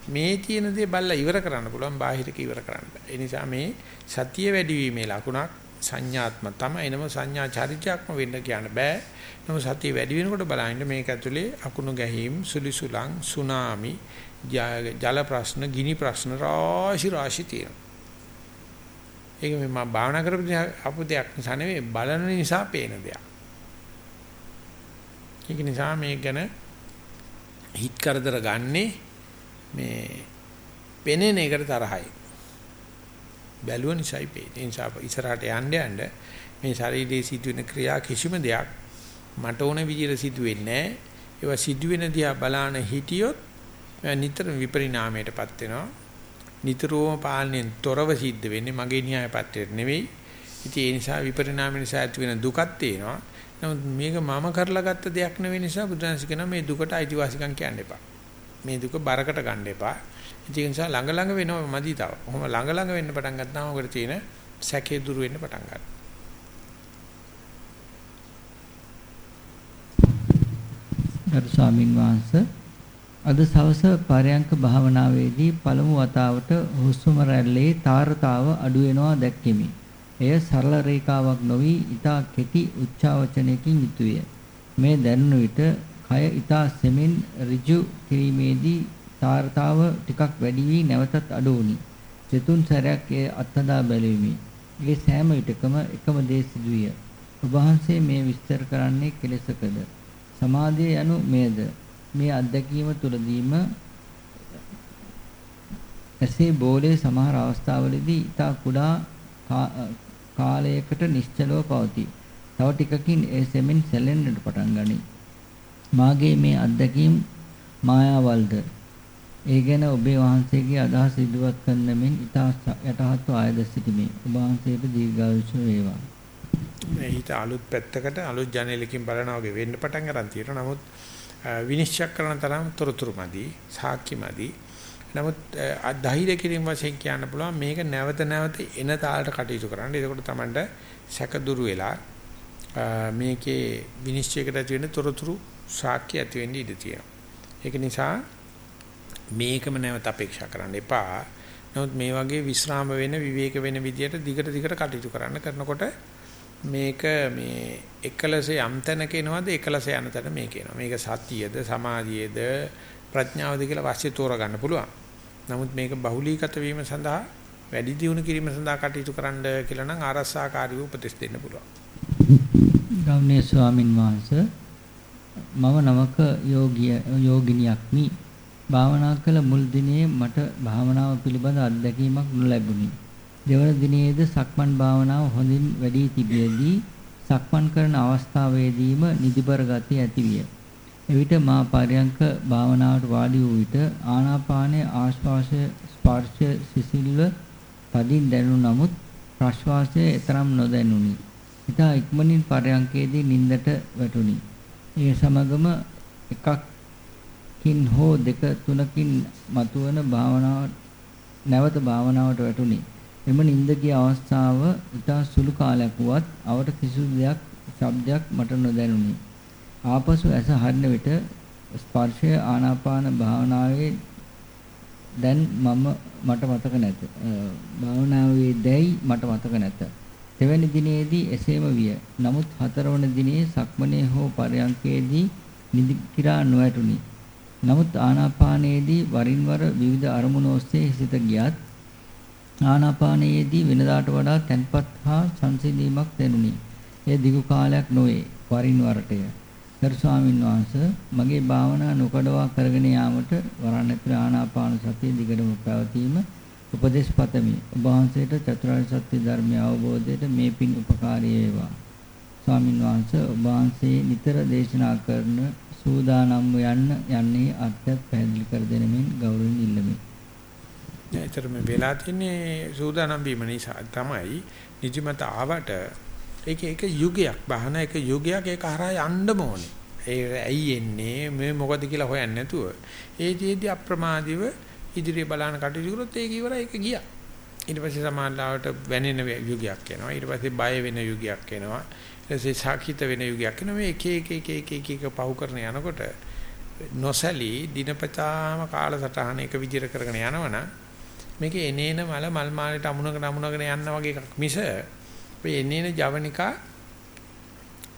Speaker 1: මේ තියෙන දේ බල්ලා ඉවර කරන්න පුළුවන් බාහිරක ඉවර කරන්න. ඒ නිසා මේ සතිය වැඩිවීමේ ලකුණක් සංඥාත්ම තමයි නම සංඥා චරිතයක්ම වෙන්න කියන්න බෑ. නමුත් සතිය වැඩි වෙනකොට බලන්න මේක ඇතුලේ අකුණු ගැහිම්, සුලිසුලං, සුනාමි, ජල ප්‍රශ්න, ගිනි ප්‍රශ්න රාශි රාශි තියෙනවා. ඒක මේ මම භාවනා කරපු අපු දෙයක් නිසා නෙවෙයි බලන නිසා පේන දෙයක්. ඒක නිසා මේක ගැන හිත කරදර ගන්නේ මේ පෙනෙන එකට තරහයි. බැලුව නිසායි පේන්නේ. ඒ නිසා ඉස්සරහට යන්න යන්න මේ ශරීරයේ සිදුවෙන ක්‍රියා කිසිම දෙයක් මට ඕන විදිහට සිදුවෙන්නේ නැහැ. ඒවා සිදුවෙන දිහා බලාන හිටියොත් නිතර විපරිණාමයටපත් වෙනවා. නිතරම පාලනයෙන් තොරව සිද්ධ වෙන්නේ මගේ න්‍යාය පත්‍රයට නෙවෙයි. ඉතින් ඒ නිසා විපරිණාම නිසා ඇති වෙන දුකක් තියෙනවා. නමුත් මේක මම කරලා ගත්ත දෙයක් නෙවෙයි නිසා බුදුන්සේ කියනවා මේ දුකට අයිතිවාසිකම් කියන්න එපා. මේ දුක බරකට ගන්න එපා. ඒ නිසා ළඟ ළඟ වෙනව මදි තව. කොහොම ළඟ ළඟ වෙන්න පටන් ගත්තාම ඔකට තියෙන සැකේ දුරු වෙන්න පටන් ගන්නවා.
Speaker 2: ගරු ස්වාමින් වහන්සේ අද සවස පරයන්ක භාවනාවේදී පළමු වතාවට හුස්ම රැල්ලේ තාරතාව අඩු වෙනවා දැක්කෙමි. එය සරල රේඛාවක් නොවි ඊතා කෙටි උච්චාවචනයකින් යුතුය. මේ දැනුණු විට කය ඊතා සෙමින් ඍජු කිරීමේදී තාරතාව ටිකක් වැඩි වී නැවතත් අඩු වුනි. දෙතුන් සැරයක් ඒ අත්හදා බැලුවෙමි. ඒ සෑම විටකම එකම දේ සිදුවිය. ඔබ වහන්සේ මේ විස්තර කරන්නේ කෙලෙසකද? සමාධිය යනු මෙයද? මේ අත්දැකීම තුළදීම එසේ බෝලේ සමහර අවස්ථාවලදී ඊට කුඩා කාලයකට නිශ්චලව පවතී. තව ටිකකින් ඒ සෙමින් සැලෙන්නට පටන් ගනී. මාගේ මේ අත්දැකීම් මායාවල්ද ඒ ගැන ඔබේ වහන්සේගේ අදහස් ඉදිරිපත් කරන මෙන් ඊට යටහත්ව ආයද සිටිමි. ඔබ වහන්සේට දීර්ඝායුෂ වේවා.
Speaker 1: මේ හිත අලුත් පැත්තකට අලුත් ජනේලකින් බලනවා වගේ වෙන්න පටන් ගන්න තියෙනවා. නමුත් විනිශ්චය කරන තරම් තොරතුරු මදි, සාක්ෂි මදි. නමුත් ධෛර්ය කිරීම වශයෙන් කියන්න පුළුවන් මේක නැවත නැවත එන තාලට කටයුතු කරන්න. එතකොට Tamanට සැක දුරු වෙලා මේකේ විනිශ්චයකට ඇති වෙන තොරතුරු සාක්ෂි ඇති වෙන්න ඉඩ තියෙනවා. ඒක නිසා මේකම නැවත අපේක්ෂා කරන්න එපා. නමුත් මේ වගේ විස්්‍රාම වෙන විවේක වෙන විදියට දිගට දිගට කටයුතු කරන්න කරනකොට මේක මේ එකලස යම් තැනක එනවද එකලස යන තැන මේක එනවා. මේක සතියද සමාධියද ප්‍රඥාවද කියලා වාසිය තෝරගන්න පුළුවන්. නමුත් මේක බහුලීගත වීම සඳහා වැඩි දියුණු කිරීම සඳහා කටයුතු කරන්න කියලා නම් ආරස්සාකාරීව උපදෙස් දෙන්න පුළුවන්.
Speaker 2: ගෞණීය ස්වාමින් වහන්සේ මම නවක යෝගිය යෝගිනියක්නි භාවනා කළ මුල් දිනේ මට භාවනාව පිළිබඳ අත්දැකීමක් නොලැබුණි. දෙවන දිනේද සක්මන් භාවනාව හොඳින් වැඩි තිබියදී සක්මන් කරන අවස්ථාවේදීම නිදිබර ගතිය ඇතිවිය. එවිට මා පරයන්ක භාවනාවට වාඩි වූ විට ආනාපානයේ ආශ්වාසය ස්පර්ශ සිසිල්ව තදින් දැනුන නමුත් ප්‍රශ්වාසයේ තරම් නොදැනුනි. ඉතා ඉක්මනින් පරයන්කේදී නිින්දට වැටුනි. ඒ සමගම එකකින් හෝ දෙක තුනකින් මතුවන භාවනාව නැවත භාවනාවට වැටුනි. එම නිින්ද ගිය අවස්ථාව ඉතා සුළු කාලයක් වුවත් අවට කිසිදු දෙයක් ශබ්දයක් මට නොදැනුනි. ආපසු ඇස හරින විට ස්පර්ශය ආනාපාන භාවනාවේ දැන් මම මට මතක නැත. භාවනාවේ දැයි මට මතක නැත. තෙවැනි දිනේදී එසේම විය. නමුත් හතරවන දිනේ සක්මනේ හෝ පරයන්කේදී නිදි කිරා නොඇටුනි. නමුත් ආනාපානයේදී වරින් වර විවිධ අරමුණු ඔස්සේ සිත ගියත් ආනාපානයේදී වෙනදාට වඩා තැන්පත් හා සංසිඳීමක් දැනුනි. එය දිගු කාලයක් නොවේ වරින් වරටය. ගරු ස්වාමීන් වහන්සේ මගේ භාවනා නොකඩවා කරගෙන යාමට වරණ ඇතුළේ ආනාපාන සතිය දිගටම පැවතීම උපදේශ පතමි. ඔබ වහන්සේට චතුරාර්ය සත්‍ය ධර්මය අවබෝධයට මේ පින් උපකාරී වේවා. ස්වාමීන් වහන්සේ ඔබ වහන්සේ නිතර දේශනා කරන සූදානම් යන්න යන්නේ අත්‍යත් පැහැදිලි කර දෙන මෙන් ගෞරවයෙන් ඉල්ලමි.
Speaker 1: ඒතර මේ වෙලා තින්නේ සූදානම් වීම නිසා තමයි නිදිමත ආවට ඒක එක යුගයක් බහන එක යුගයක් ඒක හරහා යන්න ඕනේ. ඒ ඇයි එන්නේ මේ මොකද කියලා හොයන්නේ නැතුව ඒ ජීදී අප්‍රමාදීව ඉදිරිය බලන කටයුතු කරොත් ඒක ඉවරයි ඒක ගියා. ඊට පස්සේ සමාජලාවට වැනෙන යුගයක් එනවා. ඊට පස්සේ බය වෙන යුගයක් එනවා. ඊට පස්සේ සාකිත වෙන යුගයක් එනවා. මේ එක එක එක එක එක එක පහු කරන යනකොට නොසලී දිනපතාම කාලසටහන එක විදිහට කරගෙන යනවනම් මේකේ එනේන මල මල් මාලයට අමුණගෙන අමුණගෙන යන්න වගේ එකක් මිස මේ එනේන ජවනිකා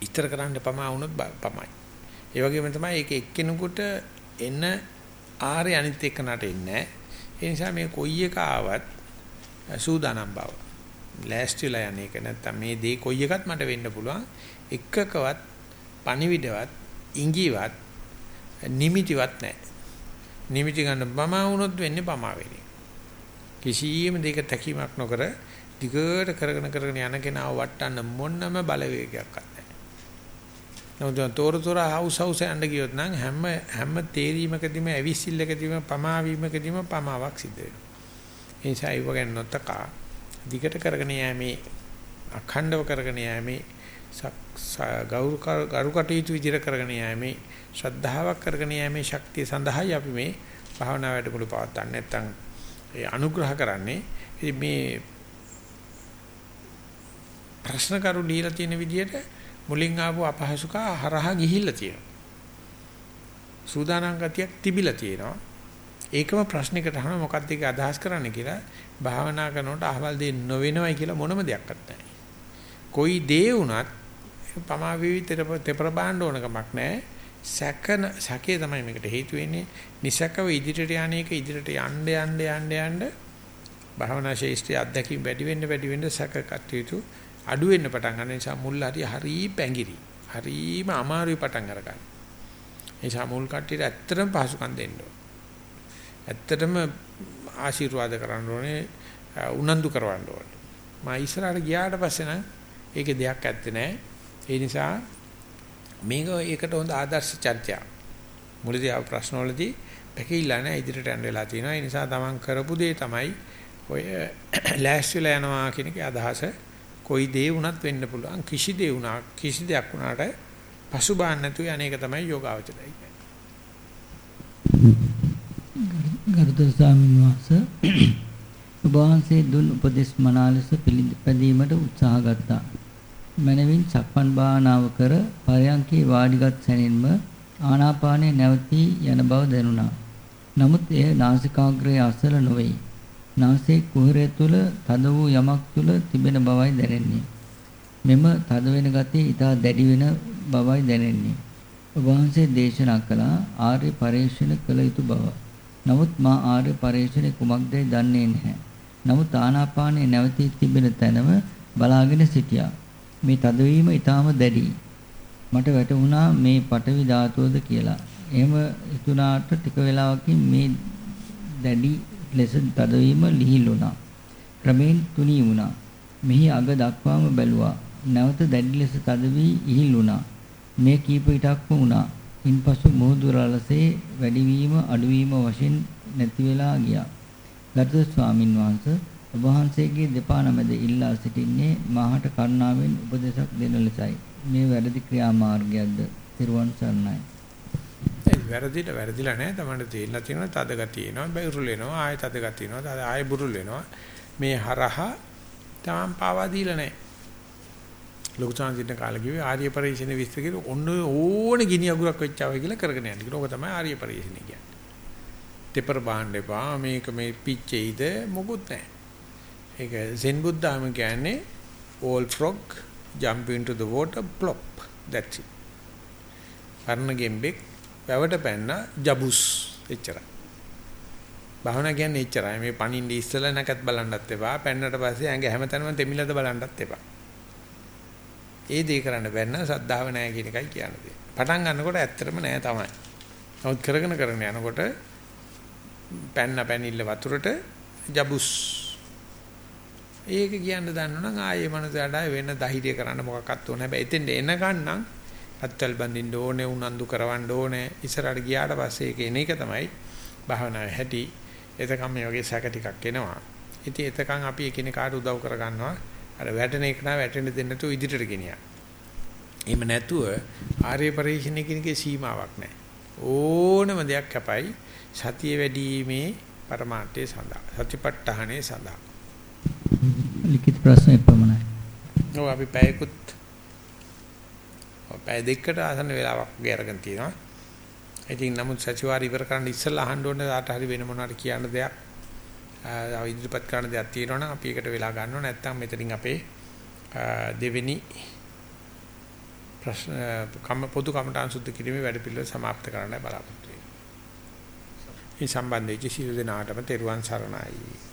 Speaker 1: ඉතර කරන්න පමා වුණොත් පමයි. ඒ වගේම තමයි ඒක එක්කෙනෙකුට එන ආරේ අනිත් එක්කනට එන්නේ ඒ නිසා මේ කොයි එක ආවත් සූදානම් බව. ලෑස්තිලා යන එක නැත්තම් මේ දේ කොයි එකත් මට වෙන්න පුළුවන්. එකකවත් පණිවිඩවත් ඉංගිවත් නිමිතිවත් නැහැ. නිමිති ගන්න පමා වුණොත් වෙන්නේ පමා වෙන්නේ. කිසියම් දෙයක තැකීමක් නොකර දිගට කරගෙන කරගෙන යන කෙනාව වටන්න මොනම බලවේගයක්වත් නැහැ. නමුත් තොරතුරු හවුස් හවුස් යන්න ගියොත් නම් හැම හැම තේරීමකදීම ඇවිස්සිල්ලකදීම පමාවීමකදීම පමාවක් සිද්ධ වෙනවා. ඒ නිසා ඒව ගැන නොතකා දිගට කරගෙන යෑමේ අඛණ්ඩව කරගෙන යෑමේ ගෞරව ගරු කටයුතු විදිහට කරගෙන යෑමේ ශ්‍රද්ධාවක් කරගෙන යෑමේ ශක්තිය සඳහායි අපි මේ භාවනා වැඩමුළු පවත්වන්නේ නැත්නම් ඒ අනුග්‍රහ කරන්නේ මේ ප්‍රශ්න කරු දීලා තියෙන විදිහට මුලින් ආපු අපහසුකම් හරහා ගිහිල්ලා තියෙනවා. සූදානම් ගතියක් තිබිලා තියෙනවා. ඒකම ප්‍රශ්නයකට අහන මොකක්ද ඒක අදහස් කරන්න කියලා භාවනා කරනකොට අහවල් දෙ නොවෙනවයි කියලා මොනම දෙයක්වත් නැහැ. කොයි දේ වුණත් පමා විවිතර තෙපර බාන්න ඕනකමක් නැහැ. සැකන සැකේ තමයි මේකට හේතු වෙන්නේ. නිසකව ඉදිරියට යන්නේක ඉදිරියට යන්න යන්න යන්න යන්න භාවනා ශේෂ්ත්‍රය අධ්‍යක්ෂින් වැඩි වෙන්න වැඩි වෙන්න සැක කටයුතු අඩු වෙන්න පටන් ගන්න නිසා මුල් හරි හරි පැංගිරි. හරිම අමාරුයි පටන් අරගන්න. ඒ නිසා මුල් කට්ටියට ඇත්තටම පහසුකම් දෙන්න ඕන. ඇත්තටම ආශිර්වාද කරන්න ඕනේ උනන්දු කරවන්න ඕනේ. මම ඉස්සරහට ගියාට පස්සේ නම් ඒකේ දෙයක් ඇත්තේ නැහැ. ඒ නිසා මේක ඒකට හොඳ ආදර්ශ චර්චා. මුලදී ආ ප්‍රශ්නවලදී පැකිලා නැහැ ඉදිරියට යන්න වෙලා තියෙනවා. ඒ නිසා තමන් කරපු දේ තමයි ඔය ලෑස්තිලා යනවා කියන එකේ අදහස. කොයි දේ වුණත් වෙන්න පුළුවන්. කිසි දේ වුණා කිසි දෙයක් වුණාට පසුබාන්න නැතුව අනේක තමයි යෝගාවචරය කියන්නේ.
Speaker 2: ගරුතර ස්වාමීන් වහන්සේ ඔබ වහන්සේ දුන් උපදෙස් මනාලස පිළිපැදීමට උත්සාහ ගත්තා. මනවින් සක්මන් භාවනාව කර පරයන්කේ වාඩිගත් සැනින්ම ආනාපානය නැවතී යන බව දැනුණා. නමුත් එය නාසිකාග්‍රයේ අසල නොවේ. නාසයේ කුහරය තුල තද වූ යමක් තුල තිබෙන බවයි දැනෙන්නේ. මෙම තද වෙන ගතිය ඊටා දැඩි වෙන බවයි දැනෙන්නේ. ඔබ වහන්සේ දේශනා කළ ආර්ය පරිශ්‍රණ කළ යුතු බව. නමුත් මා ආර්ය පරිශ්‍රණය කුමක්දයි දන්නේ නැහැ. නමුත් ආනාපානයේ නැවතී තිබෙන තැනම බලාගෙන සිටියා. මේ තදවීම ඊටාම දැඩි. මට වැටහුණා මේ පටවි ධාතුවද කියලා. එහෙම හිතුණාට ටික වෙලාවකින් මේ දැඩි ලෙස තදවීම ලිහිල්ුණා. ක්‍රමෙන් තුනී වුණා. මෙහි අග දක්වාම බැලුවා. නැවත දැඩි ලෙස තද වී ඉහිල් වුණා. මේ කීප විටක්ම වුණා. ඉන්පසු මුහුදු රළසේ වැඩිවීම අඩුවීම වශයෙන් නැති වෙලා ගියා. ගරුතර ස්වාමින් වහන්සේ ඔබ වහන්සේගේ දෙපා නමද ඉල්ලා සිටින්නේ මාහට කරුණාවෙන් උපදේශක් දෙන ලෙසයි. මේ වැරදි ක්‍රියා මාර්ගයක්ද? තිරුවන් සරණයි.
Speaker 1: ඒ වැරදිලා වැරදිලා නැහැ. තමන්ට තේින්න තියෙනවා තද ගතිය එනවා, බයිරුල් එනවා, ආයෙ තද ගතිය එනවා, තද ආයෙ බුරුල් එනවා. මේ හරහා තාම පාවා දීලා නැහැ. ලොකු සංසිඳන කාලේ කිව්වේ ආර්ය පරිශ්‍රණ විස්තර කියලා ඔන්න ඕනේ ගිනි අගුරක් වෙච්චාවයි කියලා කරගෙන යන්න. ඒක තමයි ආර්ය පරිශ්‍රණ කියන්නේ. තෙපර බාන්න එපා මේක මේ පිච්චෙයිද මොකුත් නැහැ. ඒක සෙන් බුද්ධාම කියන්නේ all frog jump into the water plop that's it. පරණ ගෙම්බෙක් වැවට පැන්න ජබුස් එච්චරයි. භාවනා කියන්නේ එච්චරයි. මේ පණින්න ඉස්සලා නැකත් බලන්නත් එපා. පැන්නට පස්සේ ඇඟ හැමතැනම තෙමිලද බලන්නත් එපා. ඒ දේ කරන්න බැන්න සද්ධාව නැහැ කියන එකයි කියන්නේ. පටන් ගන්නකොට ඇත්තටම නැහැ තමයි. නමුත් කරගෙන කරගෙන යනකොට පැන්න පැනිල්ල වතුරට ජබුස් ඒක කියන්න දන්නවනම් ආයේ මනසට වෙන ධෛර්ය කරන්න මොකක්වත් ඕනේ. හැබැයි එතෙන්ට එනකන් නම් අත්වල බඳින්න ඕනේ, උනන්දු කරවන්න ඕනේ. ඉස්සරහට ගියාට පස්සේ ඒක එන එක තමයි භාවනාවේ හැටි. එතකම් මේ වගේ සැක ටිකක් එනවා. ඉතින් එතකන් අපි එකිනෙකාට උදව් කරගන්නවා. අර වැටෙන එක නා වැටෙන්න දෙන්න තු ඉදිරියට ගෙනියන්න. එහෙම නැතුව ආර්ය පරිශ්‍රණය කියන එකේ සීමාවක් නැහැ. ඕනම දෙයක් අපයි සතිය වැඩිීමේ පරමාර්ථය සඳහා. සතිපට්ඨානේ සඳහා.
Speaker 2: ලිඛිත ප්‍රශ්න එපමණයි.
Speaker 1: ඔව් අපි පැයකුත් පැය දෙකකට ආසන්න වෙලාවක් ගේ අරගෙන තියෙනවා. ඉතින් නමුත් සතිವಾರ ඉවර කරන්න ඉස්සෙල්ලා අහන්න ඕනේ දාට හරි වෙන මොනවාට කියන්න දෙයක් ඉදිරිපත් කරන දෙයක් තියෙනවා නම් අපි ඒකට වෙලා ගන්න ඕනේ නැත්නම් මෙතනින් අපේ දෙවෙනි ප්‍රශ්න කම පොදු කමටහන් සුද්ධ කිරීමේ වැඩ පිළිවෙල સમાપ્ત කරන්නයි බලාපොරොත්තු වෙන්නේ. මේ සම්බන්ධයෙන් සියලු දෙනාටම තෙරුවන් සරණයි.